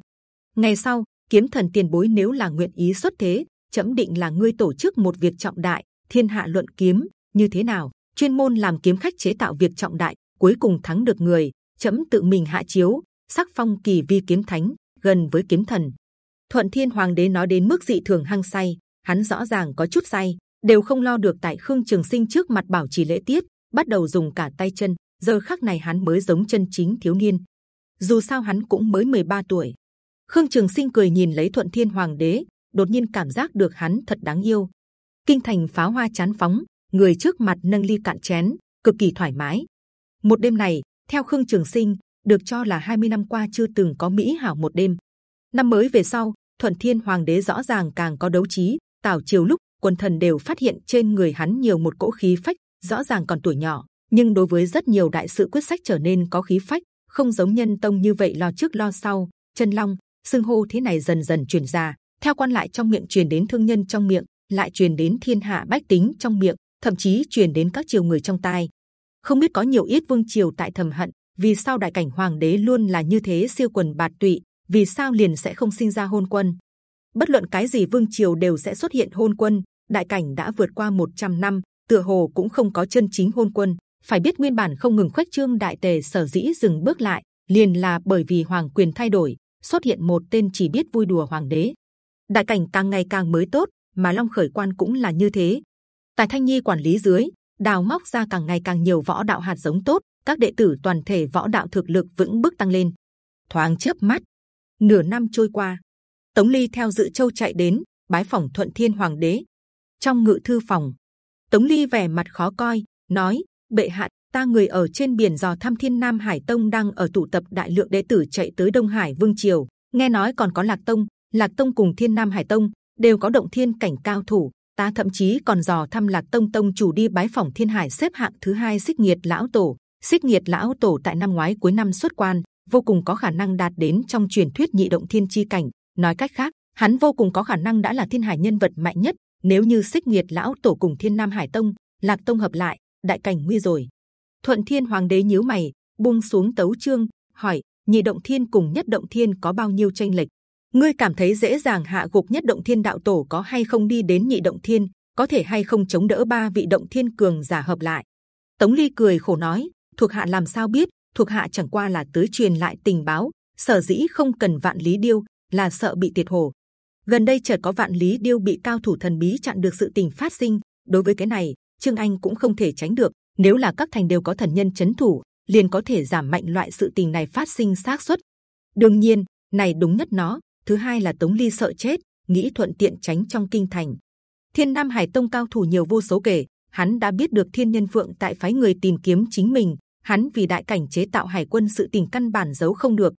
S1: Ngày sau, kiếm thần tiền bối nếu là nguyện ý xuất thế, chấm định là ngươi tổ chức một việc trọng đại, thiên hạ luận kiếm, như thế nào? Chuyên môn làm kiếm khách chế tạo việc trọng đại, cuối cùng thắng được người, chấm tự mình hạ chiếu, sắc phong kỳ vi kiếm thánh, gần với kiếm thần. Thuận thiên hoàng đế nói đến mức dị thường hăng say, hắn rõ ràng có chút say, đều không lo được tại khương trường sinh trước mặt bảo trì lễ tiết, bắt đầu dùng cả tay chân giờ khắc này hắn mới giống chân chính thiếu niên. Dù sao hắn cũng mới 13 tuổi. Khương trường sinh cười nhìn lấy thuận thiên hoàng đế, đột nhiên cảm giác được hắn thật đáng yêu. Kinh thành pháo hoa chán phóng, người trước mặt nâng ly cạn chén, cực kỳ thoải mái. Một đêm này, theo khương trường sinh, được cho là 20 năm qua chưa từng có mỹ hảo một đêm. Năm mới về sau, thuận thiên hoàng đế rõ ràng càng có đấu trí, tào triều lúc, quần thần đều phát hiện trên người hắn nhiều một cỗ khí phách, rõ ràng còn tuổi nhỏ nhưng đối với rất nhiều đại sự quyết sách trở nên có khí phách, không giống nhân tông như vậy lo trước lo sau. Chân long, xưng hô thế này dần dần truyền ra. Theo quan lại trong miệng truyền đến thương nhân trong miệng, lại truyền đến thiên hạ bách tính trong miệng, thậm chí truyền đến các triều người trong tai. Không biết có nhiều ít vương triều tại thầm hận, vì sao đại cảnh hoàng đế luôn là như thế siêu quần bạt tụy, vì sao liền sẽ không sinh ra hôn quân? Bất luận cái gì vương triều đều sẽ xuất hiện hôn quân, đại cảnh đã vượt qua 100 năm, tựa hồ cũng không có chân chính hôn quân phải biết nguyên bản không ngừng khuếch trương, đại tề sở dĩ dừng bước lại liền là bởi vì hoàng quyền thay đổi, xuất hiện một tên chỉ biết vui đùa hoàng đế. Đại cảnh càng ngày càng mới tốt, mà long khởi quan cũng là như thế. Tài thanh nhi quản lý dưới, đào móc ra càng ngày càng nhiều võ đạo hạt giống tốt, các đệ tử toàn thể võ đạo thực lực vững bước tăng lên. Thoáng chớp mắt, nửa năm trôi qua, tống ly theo dự châu chạy đến, bái phỏng thuận thiên hoàng đế. Trong ngự thư phòng, tống ly vẻ mặt khó coi, nói bệ hạ, ta người ở trên biển dò thăm thiên nam hải tông đang ở tụ tập đại lượng đệ tử chạy tới đông hải vương triều. Nghe nói còn có lạc tông lạc tông cùng thiên nam hải tông đều có động thiên cảnh cao thủ. Ta thậm chí còn dò thăm lạc tông tông chủ đi bái phỏng thiên hải xếp hạng thứ hai xích nhiệt lão tổ. Xích nhiệt lão tổ tại năm ngoái cuối năm xuất quan, vô cùng có khả năng đạt đến trong truyền thuyết nhị động thiên chi cảnh. Nói cách khác, hắn vô cùng có khả năng đã là thiên hải nhân vật mạnh nhất. Nếu như xích nhiệt lão tổ cùng thiên nam hải tông, lạc tông hợp lại đại cảnh nguy rồi. Thuận thiên hoàng đế nhíu mày, buông xuống tấu chương, hỏi, nhị động thiên cùng nhất động thiên có bao nhiêu tranh lệch? Ngươi cảm thấy dễ dàng hạ gục nhất động thiên đạo tổ có hay không đi đến nhị động thiên, có thể hay không chống đỡ ba vị động thiên cường giả hợp lại? Tống ly cười khổ nói, thuộc hạ làm sao biết, thuộc hạ chẳng qua là tới truyền lại tình báo, sở dĩ không cần vạn lý điêu, là sợ bị tiệt hồ. Gần đây chợt có vạn lý điêu bị cao thủ thần bí chặn được sự tình phát sinh, đối với cái này trương anh cũng không thể tránh được, nếu là các thành đều có thần nhân chấn thủ, liền có thể giảm mạnh loại sự tình này phát sinh xác suất. Đương nhiên, này đúng nhất nó, thứ hai là tống ly sợ chết, nghĩ thuận tiện tránh trong kinh thành. Thiên nam hải tông cao thủ nhiều vô số kể, hắn đã biết được thiên nhân phượng tại phái người tìm kiếm chính mình, hắn vì đại cảnh chế tạo hải quân sự tình căn bản giấu không được.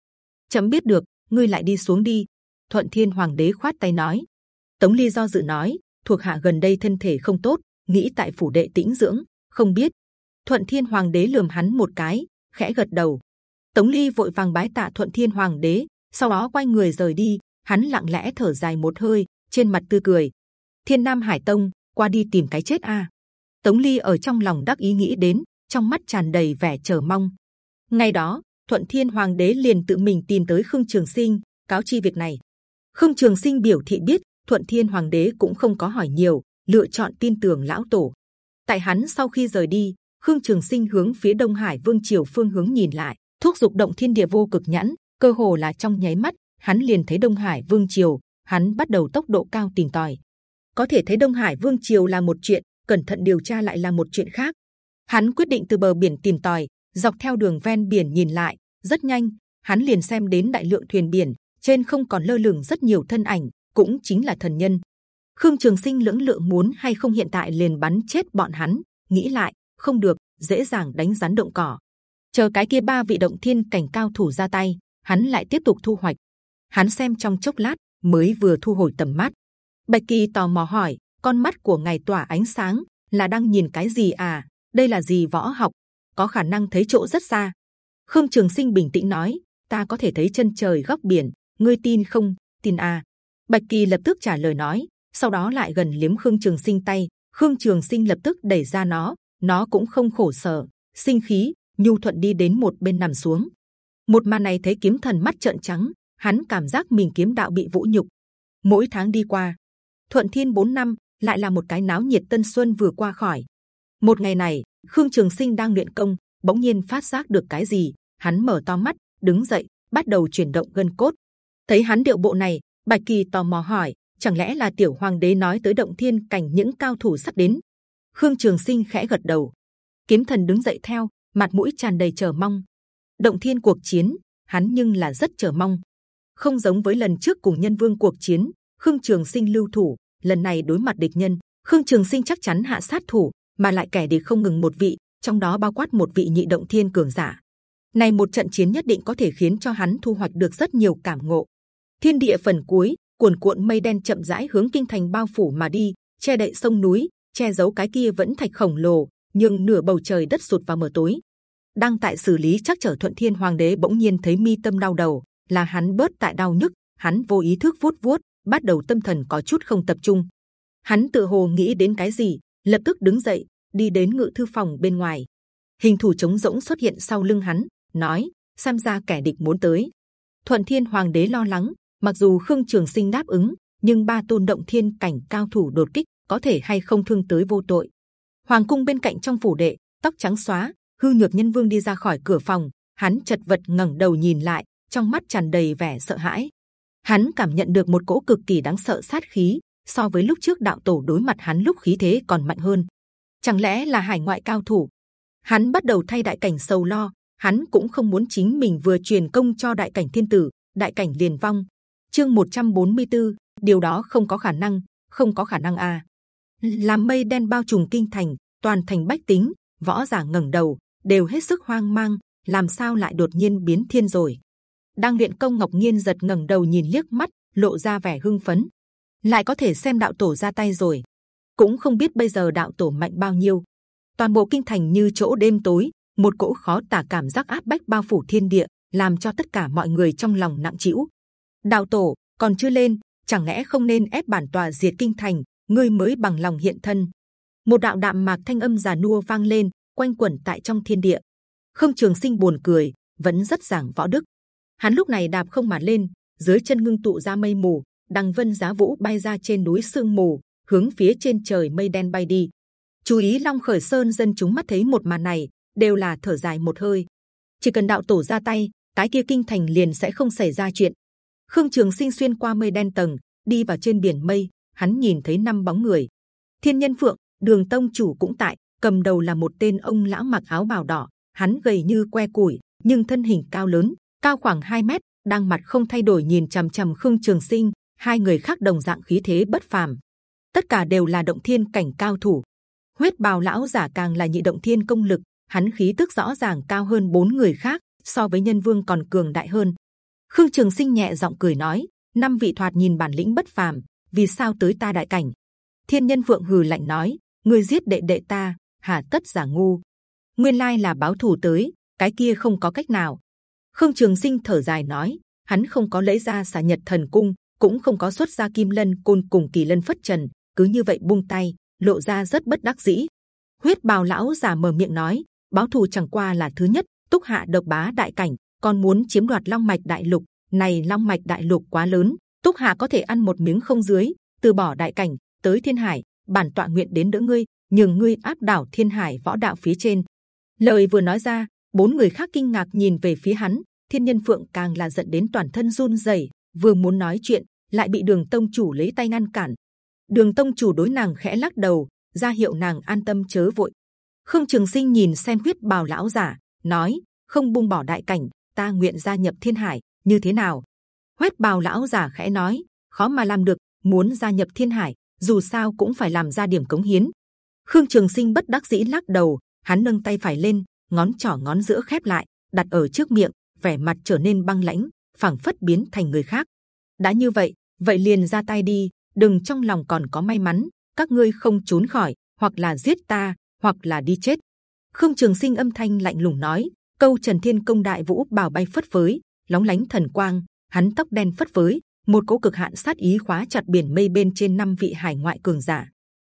S1: Chấm biết được, ngươi lại đi xuống đi. Thuận thiên hoàng đế khoát tay nói. Tống ly do dự nói, thuộc hạ gần đây thân thể không tốt nghĩ tại phủ đệ tĩnh dưỡng không biết. Thuận thiên hoàng đế lườm hắn một cái khẽ gật đầu. Tống ly vội vàng bái tạ thuận thiên hoàng đế sau đó quay người rời đi. Hắn lặng lẽ thở dài một hơi trên mặt tươi cười. Thiên nam hải tông qua đi tìm cái chết a. Tống ly ở trong lòng đắc ý nghĩ đến trong mắt tràn đầy vẻ chờ mong. Ngày đó, Thuận Thiên Hoàng đế liền tự mình tìm tới Khương Trường Sinh, cáo chi việc này. Khương Trường Sinh biểu thị biết, Thuận Thiên Hoàng đế cũng không có hỏi nhiều, lựa chọn tin tưởng lão tổ. Tại hắn sau khi rời đi, Khương Trường Sinh hướng phía Đông Hải Vương triều phương hướng nhìn lại, thúc dục động thiên địa vô cực nhãn, cơ hồ là trong nháy mắt, hắn liền thấy Đông Hải Vương triều, hắn bắt đầu tốc độ cao tìm tòi. Có thể thấy Đông Hải Vương triều là một chuyện, cẩn thận điều tra lại là một chuyện khác. Hắn quyết định từ bờ biển tìm tòi, dọc theo đường ven biển nhìn lại, rất nhanh, hắn liền xem đến đại lượng thuyền biển, trên không còn lơ lửng rất nhiều thân ảnh, cũng chính là thần nhân. Khương Trường Sinh lưỡng lự muốn hay không hiện tại liền bắn chết bọn hắn, nghĩ lại không được, dễ dàng đánh rắn động cỏ. Chờ cái kia ba vị động thiên cảnh cao thủ ra tay, hắn lại tiếp tục thu hoạch. Hắn xem trong chốc lát mới vừa thu hồi tầm mắt. Bạch Kỳ tò mò hỏi, con mắt của ngài tỏa ánh sáng là đang nhìn cái gì à? Đây là gì võ học? Có khả năng thấy chỗ rất xa. Khương Trường Sinh bình tĩnh nói, ta có thể thấy chân trời góc biển. Ngươi tin không? Tin à? Bạch Kỳ lập tức trả lời nói, sau đó lại gần liếm Khương Trường Sinh tay. Khương Trường Sinh lập tức đẩy ra nó, nó cũng không khổ sở, sinh khí, nhu thuận đi đến một bên nằm xuống. Một màn này thấy kiếm thần mắt trợn trắng, hắn cảm giác mình kiếm đạo bị vũ nhục. Mỗi tháng đi qua, thuận thiên 4 năm lại là một cái náo nhiệt tân xuân vừa qua khỏi. Một ngày này, Khương Trường Sinh đang luyện công, bỗng nhiên phát giác được cái gì, hắn mở to mắt, đứng dậy, bắt đầu chuyển động gân cốt. Thấy hắn điệu bộ này, Bạch Kỳ tò mò hỏi, chẳng lẽ là tiểu hoàng đế nói tới động thiên cảnh những cao thủ sắp đến? Khương Trường Sinh khẽ gật đầu. Kiếm Thần đứng dậy theo, mặt mũi tràn đầy chờ mong. Động thiên cuộc chiến, hắn nhưng là rất chờ mong. Không giống với lần trước cùng Nhân Vương cuộc chiến, Khương Trường Sinh lưu thủ, lần này đối mặt địch nhân, Khương Trường Sinh chắc chắn hạ sát thủ, mà lại kẻ địch không ngừng một vị, trong đó bao quát một vị nhị động thiên cường giả. Này một trận chiến nhất định có thể khiến cho hắn thu hoạch được rất nhiều cảm ngộ. Thiên địa phần cuối, cuồn cuộn mây đen chậm rãi hướng kinh thành bao phủ mà đi, che đậy sông núi, che giấu cái kia vẫn thạch khổng lồ, nhưng nửa bầu trời đất sụt vào mờ tối. Đang tại xử lý chắc trở thuận thiên hoàng đế bỗng nhiên thấy mi tâm đau đầu, là hắn bớt tại đau nhức, hắn vô ý thức vuốt vuốt, bắt đầu tâm thần có chút không tập trung. Hắn tự hồ nghĩ đến cái gì, lập tức đứng dậy, đi đến ngự thư phòng bên ngoài. Hình thủ trống rỗng xuất hiện sau lưng hắn, nói: xem ra kẻ địch muốn tới. Thuận Thiên Hoàng đế lo lắng, mặc dù Khương Trường Sinh đáp ứng, nhưng ba tôn động thiên cảnh cao thủ đột kích có thể hay không thương tới vô tội. Hoàng cung bên cạnh trong phủ đệ, tóc trắng xóa, hư nhược nhân vương đi ra khỏi cửa phòng, hắn chật vật ngẩng đầu nhìn lại, trong mắt tràn đầy vẻ sợ hãi. Hắn cảm nhận được một cỗ cực kỳ đáng sợ sát khí, so với lúc trước đạo tổ đối mặt hắn lúc khí thế còn mạnh hơn. Chẳng lẽ là hải ngoại cao thủ? Hắn bắt đầu thay đại cảnh sầu lo. Hắn cũng không muốn chính mình vừa truyền công cho đại cảnh thiên tử, đại cảnh liền vong. Chương 144, điều đó không có khả năng, không có khả năng à? làm mây đen bao trùm kinh thành, toàn thành bách tính, võ giả ngẩng đầu đều hết sức hoang mang, làm sao lại đột nhiên biến thiên rồi? Đang luyện công Ngọc nghiên giật ngẩng đầu nhìn liếc mắt, lộ ra vẻ hưng phấn, lại có thể xem đạo tổ ra tay rồi. Cũng không biết bây giờ đạo tổ mạnh bao nhiêu. Toàn bộ kinh thành như chỗ đêm tối, một cỗ khó tả cảm giác áp bách bao phủ thiên địa, làm cho tất cả mọi người trong lòng nặng chịu Đạo tổ còn chưa lên, chẳng lẽ không nên ép bản tòa diệt kinh thành, ngươi mới bằng lòng hiện thân. Một đạo đạm mạc thanh âm già nua vang lên, quanh quẩn tại trong thiên địa. Khương Trường Sinh buồn cười, vẫn rất giảng võ đức. Hắn lúc này đạp không mà lên, dưới chân ngưng tụ ra mây mù, đằng vân giá vũ bay ra trên núi sương mù, hướng phía trên trời mây đen bay đi. Chú ý Long Khởi Sơn dân chúng mắt thấy một màn này, đều là thở dài một hơi. Chỉ cần đạo tổ ra tay, cái kia kinh thành liền sẽ không xảy ra chuyện. Khương Trường Sinh xuyên qua mây đen tầng, đi vào trên biển mây, hắn nhìn thấy năm bóng người. Thiên Nhân Phượng, Đường Tông chủ cũng tại, cầm đầu là một tên ông lão mặc áo bào đỏ, hắn gầy như que củi, nhưng thân hình cao lớn, cao khoảng 2 mét, đang mặt không thay đổi nhìn c h ầ m c h ầ m Khương Trường Sinh. Hai người khác đồng dạng khí thế bất phàm, tất cả đều là động thiên cảnh cao thủ. Huyết bào lão giả càng là nhị động thiên công lực, hắn khí tức rõ ràng cao hơn bốn người khác, so với nhân vương còn cường đại hơn. Khương Trường Sinh nhẹ giọng cười nói: năm vị thoạt nhìn bản lĩnh bất phàm, vì sao tới ta đại cảnh? Thiên nhân Phượng hừ lạnh nói, người giết đệ đệ ta, hà tất giả ngu? Nguyên lai là báo thù tới, cái kia không có cách nào. Khương Trường Sinh thở dài nói, hắn không có lấy ra xà nhật thần cung, cũng không có xuất ra kim lân côn cùng kỳ lân phất trần, cứ như vậy buông tay, lộ ra rất bất đắc dĩ. Huyết bào lão già mở miệng nói, báo thù chẳng qua là thứ nhất túc hạ độc bá đại cảnh còn muốn chiếm đoạt long mạch đại lục. Này long mạch đại lục quá lớn, túc hạ có thể ăn một miếng không dưới. Từ bỏ đại cảnh, tới thiên hải, bản tọa nguyện đến đỡ ngươi, nhường ngươi áp đảo thiên hải võ đạo phía trên. Lời vừa nói ra, bốn người khác kinh ngạc nhìn về phía hắn. Thiên nhân phượng càng là giận đến toàn thân run rẩy, vừa muốn nói chuyện, lại bị đường tông chủ lấy tay ngăn cản. Đường tông chủ đối nàng khẽ lắc đầu, ra hiệu nàng an tâm chớ vội. Khương trường sinh nhìn xem huyết bào lão giả, nói, không buông bỏ đại cảnh ta nguyện gia nhập thiên hải, như thế nào? Huyết bào lão giả khẽ nói, khó mà làm được, muốn gia nhập thiên hải, dù sao cũng phải làm ra điểm cống hiến. Khương trường sinh bất đắc dĩ lắc đầu, hắn nâng tay phải lên, ngón trỏ ngón giữa khép lại, đặt ở trước miệng, vẻ mặt trở nên băng lãnh, phảng phất biến thành người khác. Đã như vậy vậy liền ra tay đi, đừng trong lòng còn có may mắn, các ngươi không trốn khỏi, hoặc là giết ta, hoặc là đi chết. Khương trường sinh âm thanh lạnh lùng nói câu trần thiên công đại vũ bảo bay phất phới, lóng lánh thần quang, hắn tóc đen phất phới, một cỗ cực hạn sát ý khóa chặt biển mây bên trên năm vị hải ngoại cường giả.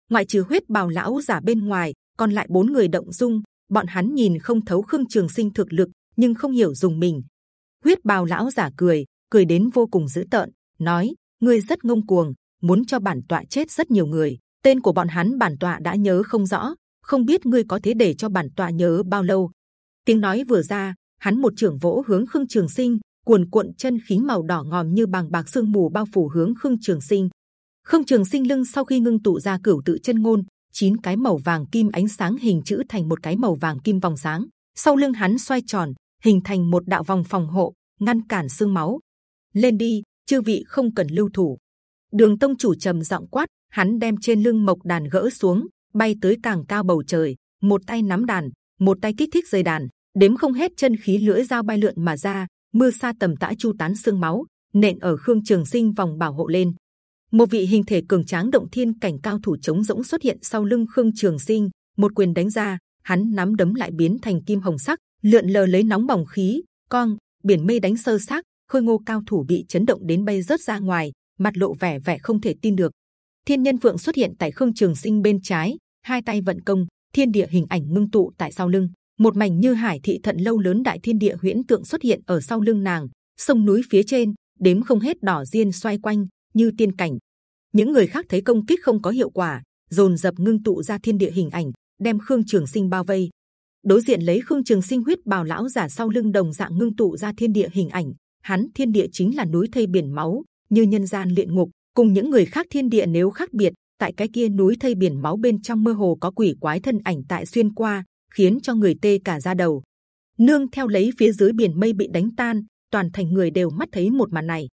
S1: Ngoại trừ huyết bào lão giả bên ngoài, còn lại bốn người động dung, bọn hắn nhìn không thấu khương trường sinh thực lực, nhưng không hiểu dùng mình. Huyết bào lão giả cười cười đến vô cùng dữ tợn, nói, ngươi rất ngông cuồng, muốn cho bản tọa chết rất nhiều người. Tên của bọn hắn bản tọa đã nhớ không rõ, không biết ngươi có thể để cho bản tọa nhớ bao lâu tiếng nói vừa ra, hắn một trưởng vỗ hướng khương trường sinh, cuồn cuộn chân khí màu đỏ ngòm như bằng bạc sương mù bao phủ hướng khương trường sinh. Khương trường sinh lưng sau khi ngưng tụ ra cửu tự chân ngôn, chín cái màu vàng kim ánh sáng hình chữ thành một cái màu vàng kim vòng sáng. Sau lưng hắn xoay tròn, hình thành một đạo vòng phòng hộ, ngăn cản xương máu. Lên đi, chư vị không cần lưu thủ. Đường tông chủ trầm giọng quát, hắn đem trên lưng mộc đàn gỡ xuống, bay tới càng cao bầu trời, một tay nắm đàn một tay kích thích dây đàn, đếm không hết chân khí lưỡi dao bay lượn mà ra, mưa sa tầm tã chu tán xương máu, nện ở khương trường sinh vòng bảo hộ lên. Một vị hình thể cường tráng động thiên cảnh cao thủ chống rỗng xuất hiện sau lưng khương trường sinh, một quyền đánh ra, hắn nắm đấm lại biến thành kim hồng sắc, lượn lờ lấy nóng bỏng khí, cong, biển mây đánh sơ xác, khôi ngô cao thủ bị chấn động đến bay rớt ra ngoài, mặt lộ vẻ vẻ không thể tin được. Thiên nhân phượng xuất hiện tại khương trường sinh bên trái, hai tay vận công thiên địa hình ảnh ngưng tụ tại sau lưng. Một mảnh như hải thị thận lâu lớn đại thiên địa huyễn tượng xuất hiện ở sau lưng nàng. Sông núi phía trên, đếm không hết đỏ diên xoay quanh như tiên cảnh. Những người khác thấy công kích không có hiệu quả, dồn dập ngưng tụ ra thiên địa hình ảnh, đem khương trường sinh bao vây. Đối diện lấy khương trường sinh huyết bào lão giả sau lưng đồng dạng ngưng tụ ra thiên địa hình ảnh. Hắn, thiên địa chính là núi thây biển máu, như nhân gian luyện ngục. Cùng những người khác thiên địa nếu khác biệt tại cái kia núi thây biển máu bên trong mơ hồ có quỷ quái thân ảnh tại xuyên qua, khiến cho người tê cả da đầu. Nương theo lấy phía dưới biển mây bị đánh tan, toàn thành người đều mắt thấy một màn này.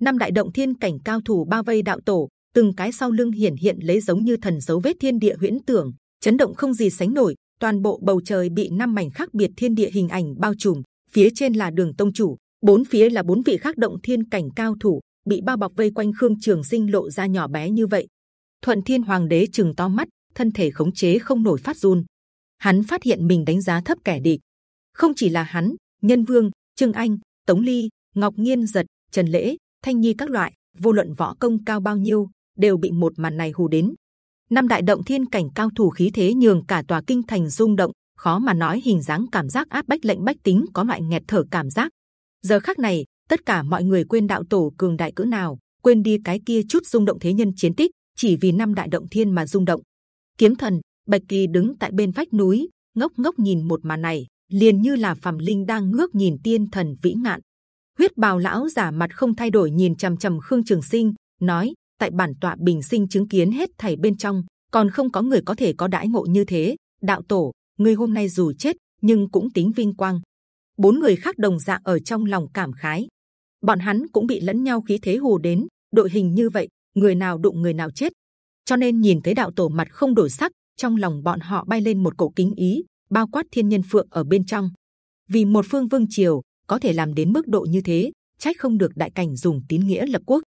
S1: Năm đại động thiên cảnh cao thủ bao vây đạo tổ, từng cái sau lưng hiển hiện lấy giống như thần dấu vết thiên địa huyễn tưởng, chấn động không gì sánh nổi, toàn bộ bầu trời bị năm mảnh khác biệt thiên địa hình ảnh bao trùm, phía trên là đường tông chủ, bốn phía là bốn vị khác động thiên cảnh cao thủ, bị bao bọc vây quanh khương trường sinh lộ ra nhỏ bé như vậy thuận thiên hoàng đế chừng to mắt, thân thể khống chế không nổi phát run. Hắn phát hiện mình đánh giá thấp kẻ địch. Không chỉ là hắn, nhân vương, trương anh, tống ly, ngọc nghiên giật, trần lễ, thanh nhi các loại, vô luận võ công cao bao nhiêu, đều bị một màn này hù đến. Năm đại động thiên cảnh cao thủ khí thế nhường cả tòa kinh thành rung động, khó mà nói hình dáng cảm giác áp bách lệnh bách tính có loại nghẹt thở cảm giác. Giờ khắc này, tất cả mọi người quên đạo tổ cường đại cỡ nào, quên đi cái kia chút rung động thế nhân chiến tích chỉ vì năm đại động thiên mà rung động. Kiếm thần, bạch kỳ đứng tại bên vách núi, ngốc ngốc nhìn một màn này, liền như là phàm linh đang ngước nhìn tiên thần vĩ ngạn. Huyết bào lão giả mặt không thay đổi nhìn trầm trầm khương trường sinh, nói, tại bản tọa bình sinh chứng kiến hết thảy bên trong, còn không có người có thể có đãi ngộ như thế. Đạo tổ, người hôm nay dù chết, nhưng cũng tính vinh quang. Bốn người khác đồng dạng ở trong lòng cảm khái. Bọn hắn cũng bị lẫn nhau khí thế hù đến, đội hình như vậy người nào đụng người nào chết. Cho nên nhìn thấy đạo tổ mặt không đổi sắc, trong lòng bọn họ bay lên một cổ kính ý, bao quát thiên nhân phượng ở bên trong. Vì một phương vương triều, có thể làm đến mức độ như thế trách không được đại cảnh dùng tín nghĩa lập quốc.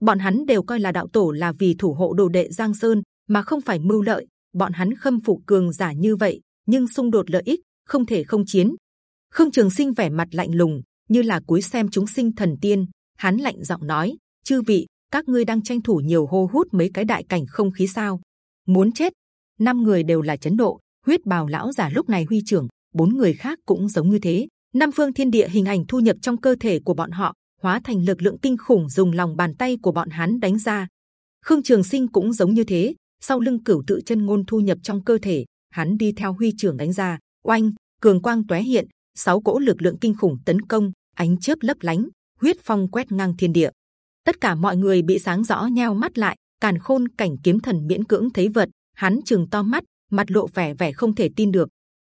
S1: Bọn hắn đều coi là đạo tổ là vì thủ hộ đồ đệ giang sơn, mà không phải mưu lợi. Bọn hắn khâm phục cường giả như vậy, nhưng xung đột lợi ích, không thể không chiến. Khương trường sinh vẻ mặt lạnh lùng, như là cúi xem chúng sinh thần tiên. Hắn lạnh giọng nói, chư vị các ngươi đang tranh thủ nhiều hô hút mấy cái đại cảnh không khí sao muốn chết năm người đều là chấn độ huyết bào lão giả lúc này huy trưởng bốn người khác cũng giống như thế. Năm phương thiên địa hình ảnh thu nhập trong cơ thể của bọn họ, hóa thành lực lượng kinh khủng dùng lòng bàn tay của bọn hắn đánh ra. Khương Trường Sinh cũng giống như thế, sau lưng cửu tự chân ngôn thu nhập trong cơ thể, hắn đi theo huy trưởng đánh ra, oanh, cường quang tóe hiện, sáu cỗ lực lượng kinh khủng tấn công, ánh chớp lấp lánh, huyết phong quét ngang thiên địa. Tất cả mọi người bị sáng rõ nheo mắt lại, càn khôn cảnh kiếm thần miễn cưỡng thấy vật, hắn chừng to mắt, mặt lộ vẻ vẻ không thể tin được.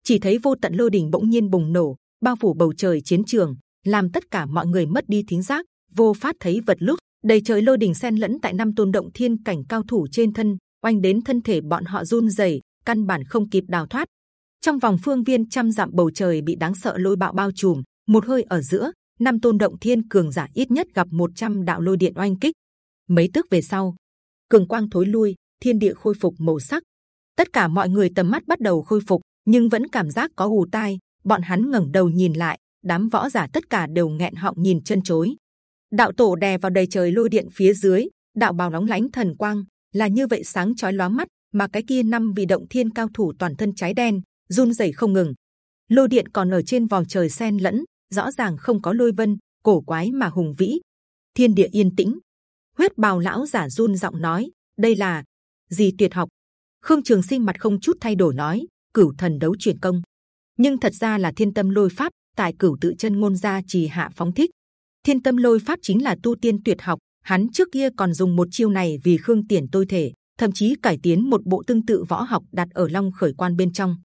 S1: Chỉ thấy vô tận lôi đỉnh bỗng nhiên bùng nổ, bao phủ bầu trời chiến trường, làm tất cả mọi người mất đi thính giác, vô phát thấy vật lúc đầy trời lôi đỉnh xen lẫn tại năm tôn động thiên cảnh cao thủ trên thân, oanh đến thân thể bọn họ run rẩy, căn bản không kịp đào thoát. Trong vòng phương viên trăm dặm bầu trời bị đáng sợ lôi bạo bao trùm, một hơi ở giữa, năm tôn động thiên cường giả ít nhất gặp 100 đạo lôi điện oanh kích. Mấy tức về sau, cường quang thối lui, thiên địa khôi phục màu sắc. Tất cả mọi người tầm mắt bắt đầu khôi phục, nhưng vẫn cảm giác có hù tai. Bọn hắn ngẩng đầu nhìn lại, đám võ giả tất cả đều nghẹn họng nhìn chân chối. Đạo tổ đè vào đầy trời lôi điện phía dưới, đạo bào nóng lánh thần quang là như vậy sáng chói lóa mắt, mà cái kia năm vị động thiên cao thủ toàn thân cháy đen, run rẩy không ngừng. Lôi điện còn ở trên vòng trời xen lẫn, rõ ràng không có lôi vân, cổ quái mà hùng vĩ. Thiên địa yên tĩnh. Huyết bào lão giả run giọng nói: đây là gì tuyệt học? Khương Trường Sinh mặt không chút thay đổi nói: cửu thần đấu chuyển công. Nhưng thật ra là thiên tâm lôi pháp tại cửu tự chân ngôn gia trì hạ phóng thích. Thiên tâm lôi pháp chính là tu tiên tuyệt học. Hắn trước kia còn dùng một chiêu này vì Khương Tiền tôi thể, thậm chí cải tiến một bộ tương tự võ học đặt ở Long Khởi Quan bên trong.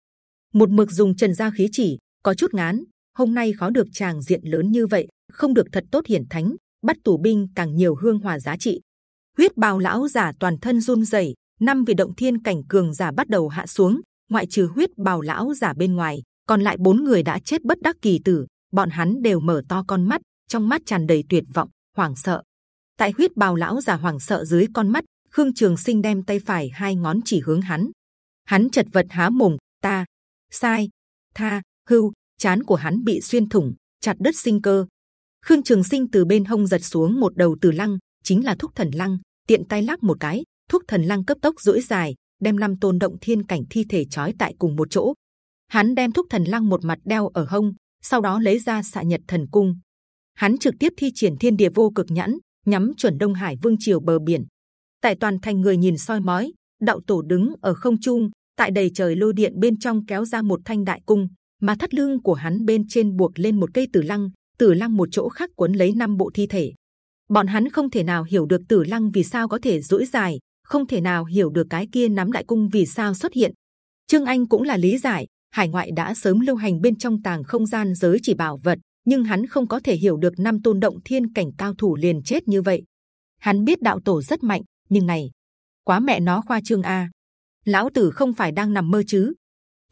S1: Một mực dùng trần gia khí chỉ, có chút ngán. Hôm nay khó được tràng diện lớn như vậy, không được thật tốt hiển thánh, bắt tù binh càng nhiều hương hòa giá trị. Huyết bào lão giả toàn thân run rẩy, năm vị động thiên cảnh cường giả bắt đầu hạ xuống, ngoại trừ huyết bào lão giả bên ngoài, còn lại bốn người đã chết bất đắc kỳ tử. Bọn hắn đều mở to con mắt, trong mắt tràn đầy tuyệt vọng, hoảng sợ. Tại huyết bào lão giả hoảng sợ dưới con mắt, Khương Trường Sinh đem tay phải hai ngón chỉ hướng hắn. Hắn chật vật há mồm, ta sai, tha, hưu, chán của hắn bị xuyên thủng, chặt đứt sinh cơ. Khương Trường Sinh từ bên hông giật xuống một đầu từ lăng, chính là thúc thần lăng, tiện tay lắc một cái, thúc thần lăng cấp tốc duỗi dài, đem năm tôn động thiên cảnh thi thể trói tại cùng một chỗ. Hắn đem thúc thần lăng một mặt đeo ở hông, sau đó lấy ra xạ nhật thần cung. Hắn trực tiếp thi triển thiên địa vô cực nhãn, nhắm chuẩn Đông Hải Vương triều bờ biển. Tại toàn thành người nhìn soi mói, đạo tổ đứng ở không trung, tại đầy trời lôi điện bên trong kéo ra một thanh đại cung, mà thắt lưng của hắn bên trên buộc lên một cây tử lăng, tử lăng một chỗ khác quấn lấy năm bộ thi thể. Bọn hắn không thể nào hiểu được tử lăng vì sao có thể duỗi dài, không thể nào hiểu được cái kia nắm đại cung vì sao xuất hiện. Trương Anh cũng là lý giải, hải ngoại đã sớm lưu hành bên trong tàng không gian giới chỉ bảo vật, nhưng hắn không có thể hiểu được năm tôn động thiên cảnh cao thủ liền chết như vậy. Hắn biết đạo tổ rất mạnh, nhưng này quá mẹ nó khoa trương a. Lão tử không phải đang nằm mơ chứ?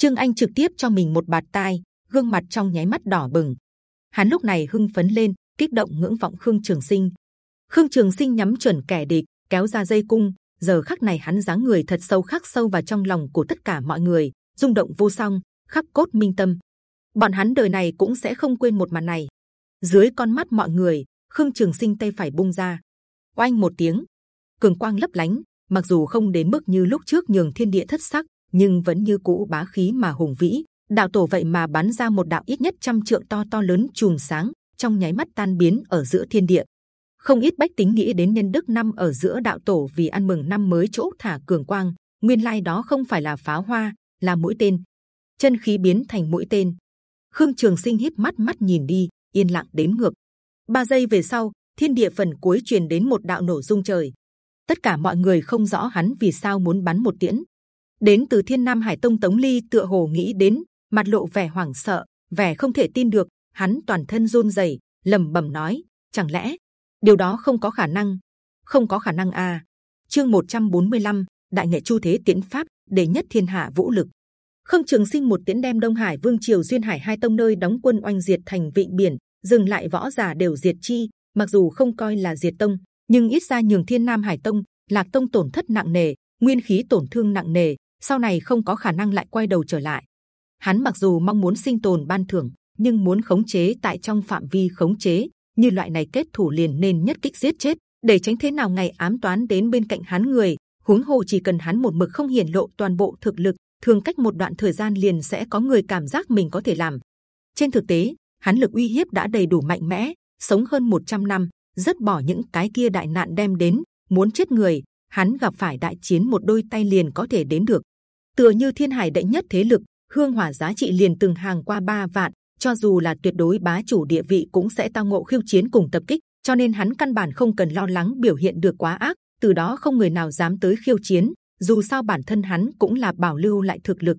S1: Trương Anh trực tiếp cho mình một bạt tai, gương mặt trong nháy mắt đỏ bừng. Hắn lúc này hưng phấn lên, kích động ngưỡng vọng Khương Trường Sinh. Khương Trường Sinh nhắm chuẩn kẻ địch, kéo ra dây cung. Giờ khắc này hắn dáng người thật sâu khắc sâu vào trong lòng của tất cả mọi người, rung động vô song, khắc cốt minh tâm. Bọn hắn đời này cũng sẽ không quên một màn này. Dưới con mắt mọi người, Khương Trường Sinh tay phải bung ra, oanh một tiếng, cường quang lấp lánh. Mặc dù không đến mức như lúc trước nhường thiên địa thất sắc, nhưng vẫn như cũ bá khí mà hùng vĩ. Đạo tổ vậy mà bắn ra một đạo ít nhất trăm trượng to to lớn chùm sáng, trong nháy mắt tan biến ở giữa thiên địa. Không ít bách tính nghĩ đến nhân đức năm ở giữa đạo tổ vì ăn mừng năm mới chỗ thả cường quang, nguyên lai đó không phải là pháo hoa, là mũi tên. Chân khí biến thành mũi tên. Khương Trường Sinh híp mắt mắt nhìn đi, yên lặng đếm ngược. Ba giây về sau, thiên địa phần cuối truyền đến một đạo nổ rung trời. Tất cả mọi người không rõ hắn vì sao muốn bắn một tiễn. Đến từ Thiên Nam Hải Tông Tống Ly tựa hồ nghĩ đến, mặt lộ vẻ hoảng sợ, vẻ không thể tin được. Hắn toàn thân run rẩy, lẩm bẩm nói: chẳng lẽ điều đó không có khả năng? Không có khả năng à? Chương 145, Đại nghệ Chu Thế Tiễn Pháp, để nhất thiên hạ vũ lực. Khương Trường Sinh một tiễn đem Đông Hải Vương Triều duyên Hải hai tông nơi đóng quân oanh diệt thành vịnh biển, dừng lại võ giả đều diệt chi. Mặc dù không coi là diệt tông, nhưng ít ra nhường Thiên Nam Hải Tông, Lạc Tông tổn thất nặng nề, nguyên khí tổn thương nặng nề, sau này không có khả năng lại quay đầu trở lại. Hắn mặc dù mong muốn sinh tồn ban thưởng, nhưng muốn khống chế tại trong phạm vi khống chế, như loại này kết thủ liền nên nhất kích giết chết, để tránh thế nào ngày ám toán đến bên cạnh hắn người. Huống hồ chỉ cần hắn một mực không hiển lộ toàn bộ thực lực, thường cách một đoạn thời gian liền sẽ có người cảm giác mình có thể làm. Trên thực tế, hắn lực uy hiếp đã đầy đủ mạnh mẽ, sống hơn 100 năm, rất bỏ những cái kia đại nạn đem đến, muốn chết người, hắn gặp phải đại chiến một đôi tay liền có thể đến được. Tựa như thiên hải đệ nhất thế lực, hương hỏa giá trị liền từng hàng qua ba vạn, cho dù là tuyệt đối bá chủ địa vị cũng sẽ tao ngộ khiêu chiến cùng tập kích, cho nên hắn căn bản không cần lo lắng biểu hiện được quá ác, từ đó không người nào dám tới khiêu chiến. Dù sao bản thân hắn cũng là bảo lưu lại thực lực,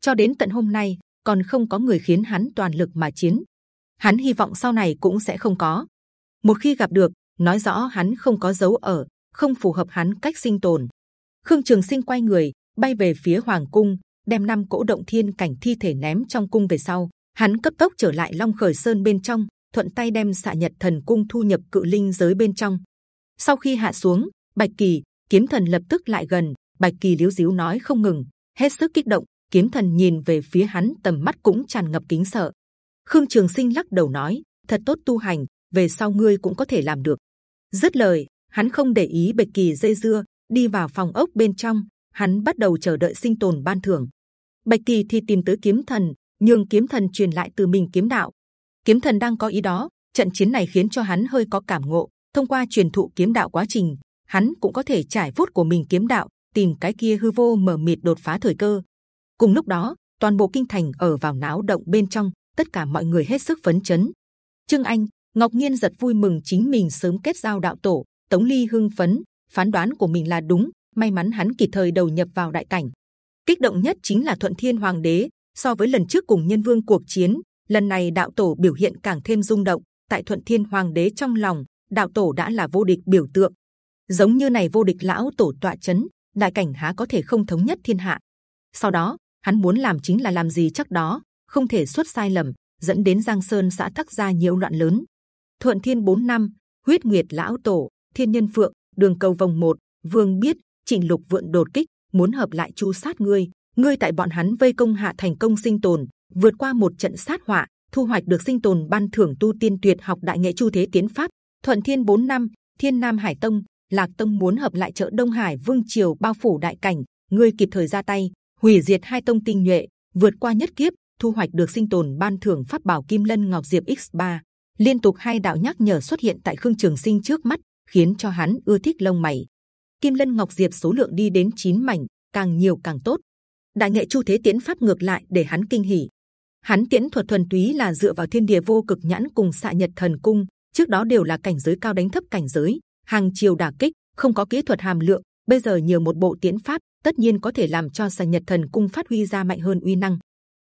S1: cho đến tận hôm nay còn không có người khiến hắn toàn lực mà chiến. Hắn hy vọng sau này cũng sẽ không có. Một khi gặp được, nói rõ hắn không có dấu ở, không phù hợp hắn cách sinh tồn. Khương Trường Sinh quay người bay về phía hoàng cung, đem năm cỗ động thiên cảnh thi thể ném trong cung về sau, hắn cấp tốc trở lại Long Khởi Sơn bên trong, thuận tay đem xạ nhật thần cung thu nhập cự linh giới bên trong. Sau khi hạ xuống, Bạch Kỳ kiếm thần lập tức lại gần. Bạch Kỳ liếu diếu nói không ngừng, hết sức kích động. Kiếm thần nhìn về phía hắn, tầm mắt cũng tràn ngập kính sợ. Khương Trường Sinh lắc đầu nói, thật tốt tu hành, về sau ngươi cũng có thể làm được. Dứt lời, hắn không để ý Bạch Kỳ dây dưa, đi vào phòng ốc bên trong. Hắn bắt đầu chờ đợi sinh tồn ban thưởng. Bạch Kỳ thì tìm tới kiếm thần, nhưng kiếm thần truyền lại từ mình kiếm đạo. Kiếm thần đang có ý đó, trận chiến này khiến cho hắn hơi có cảm ngộ. Thông qua truyền thụ kiếm đạo quá trình, hắn cũng có thể trải vuốt của mình kiếm đạo, tìm cái kia hư vô mở mịt đột phá thời cơ. Cùng lúc đó, toàn bộ kinh thành ở vào náo động bên trong, tất cả mọi người hết sức phấn chấn. Trương Anh, Ngọc Nhiên giật vui mừng chính mình sớm kết giao đạo tổ. Tống Ly hưng phấn, phán đoán của mình là đúng, may mắn hắn kịp thời đầu nhập vào đại cảnh. Kích động nhất chính là Thuận Thiên Hoàng đế. So với lần trước cùng Nhân Vương cuộc chiến, lần này đạo tổ biểu hiện càng thêm rung động. Tại Thuận Thiên Hoàng đế trong lòng, đạo tổ đã là vô địch biểu tượng. Giống như này vô địch lão tổ tọa chấn, đại cảnh há có thể không thống nhất thiên hạ. Sau đó, hắn muốn làm chính là làm gì chắc đó, không thể xuất sai lầm, dẫn đến Giang Sơn xã tắc ra nhiều loạn lớn. Thuận Thiên 4 năm, huyết nguyệt lão tổ, thiên nhân phượng, đường cầu vòng một, vương biết, trịnh lục vượn đột kích, muốn hợp lại chu sát ngươi. Ngươi tại bọn hắn vây công hạ thành công sinh tồn, vượt qua một trận sát họa, thu hoạch được sinh tồn ban thưởng tu tiên tuyệt học đại nghệ chu thế tiến pháp. Thuận Thiên 4 năm, Thiên Nam Hải Tông, Lạc Tông muốn hợp lại chợ Đông Hải Vương triều bao phủ đại cảnh, ngươi kịp thời ra tay, hủy diệt hai tông tinh nhuệ, vượt qua nhất kiếp, thu hoạch được sinh tồn ban thưởng pháp bảo Kim Lân Ngọc Diệp X3. Liên tục hai đạo nhắc nhở xuất hiện tại Khương Trường Sinh trước mắt, khiến cho hắn ưa thích lông mày. Kim Lân Ngọc Diệp số lượng đi đến 9 mảnh, càng nhiều càng tốt. Đại nghệ Chu Thế Tiễn pháp ngược lại để hắn kinh hỉ. Hắn tiễn thuật thuần túy là dựa vào thiên địa vô cực nhãn cùng xạ nhật thần cung, trước đó đều là cảnh giới cao đánh thấp cảnh giới, hàng chiều đả kích, không có kỹ thuật hàm lượng. Bây giờ nhiều một bộ tiễn pháp, tất nhiên có thể làm cho xà nhật thần cung phát huy ra mạnh hơn uy năng.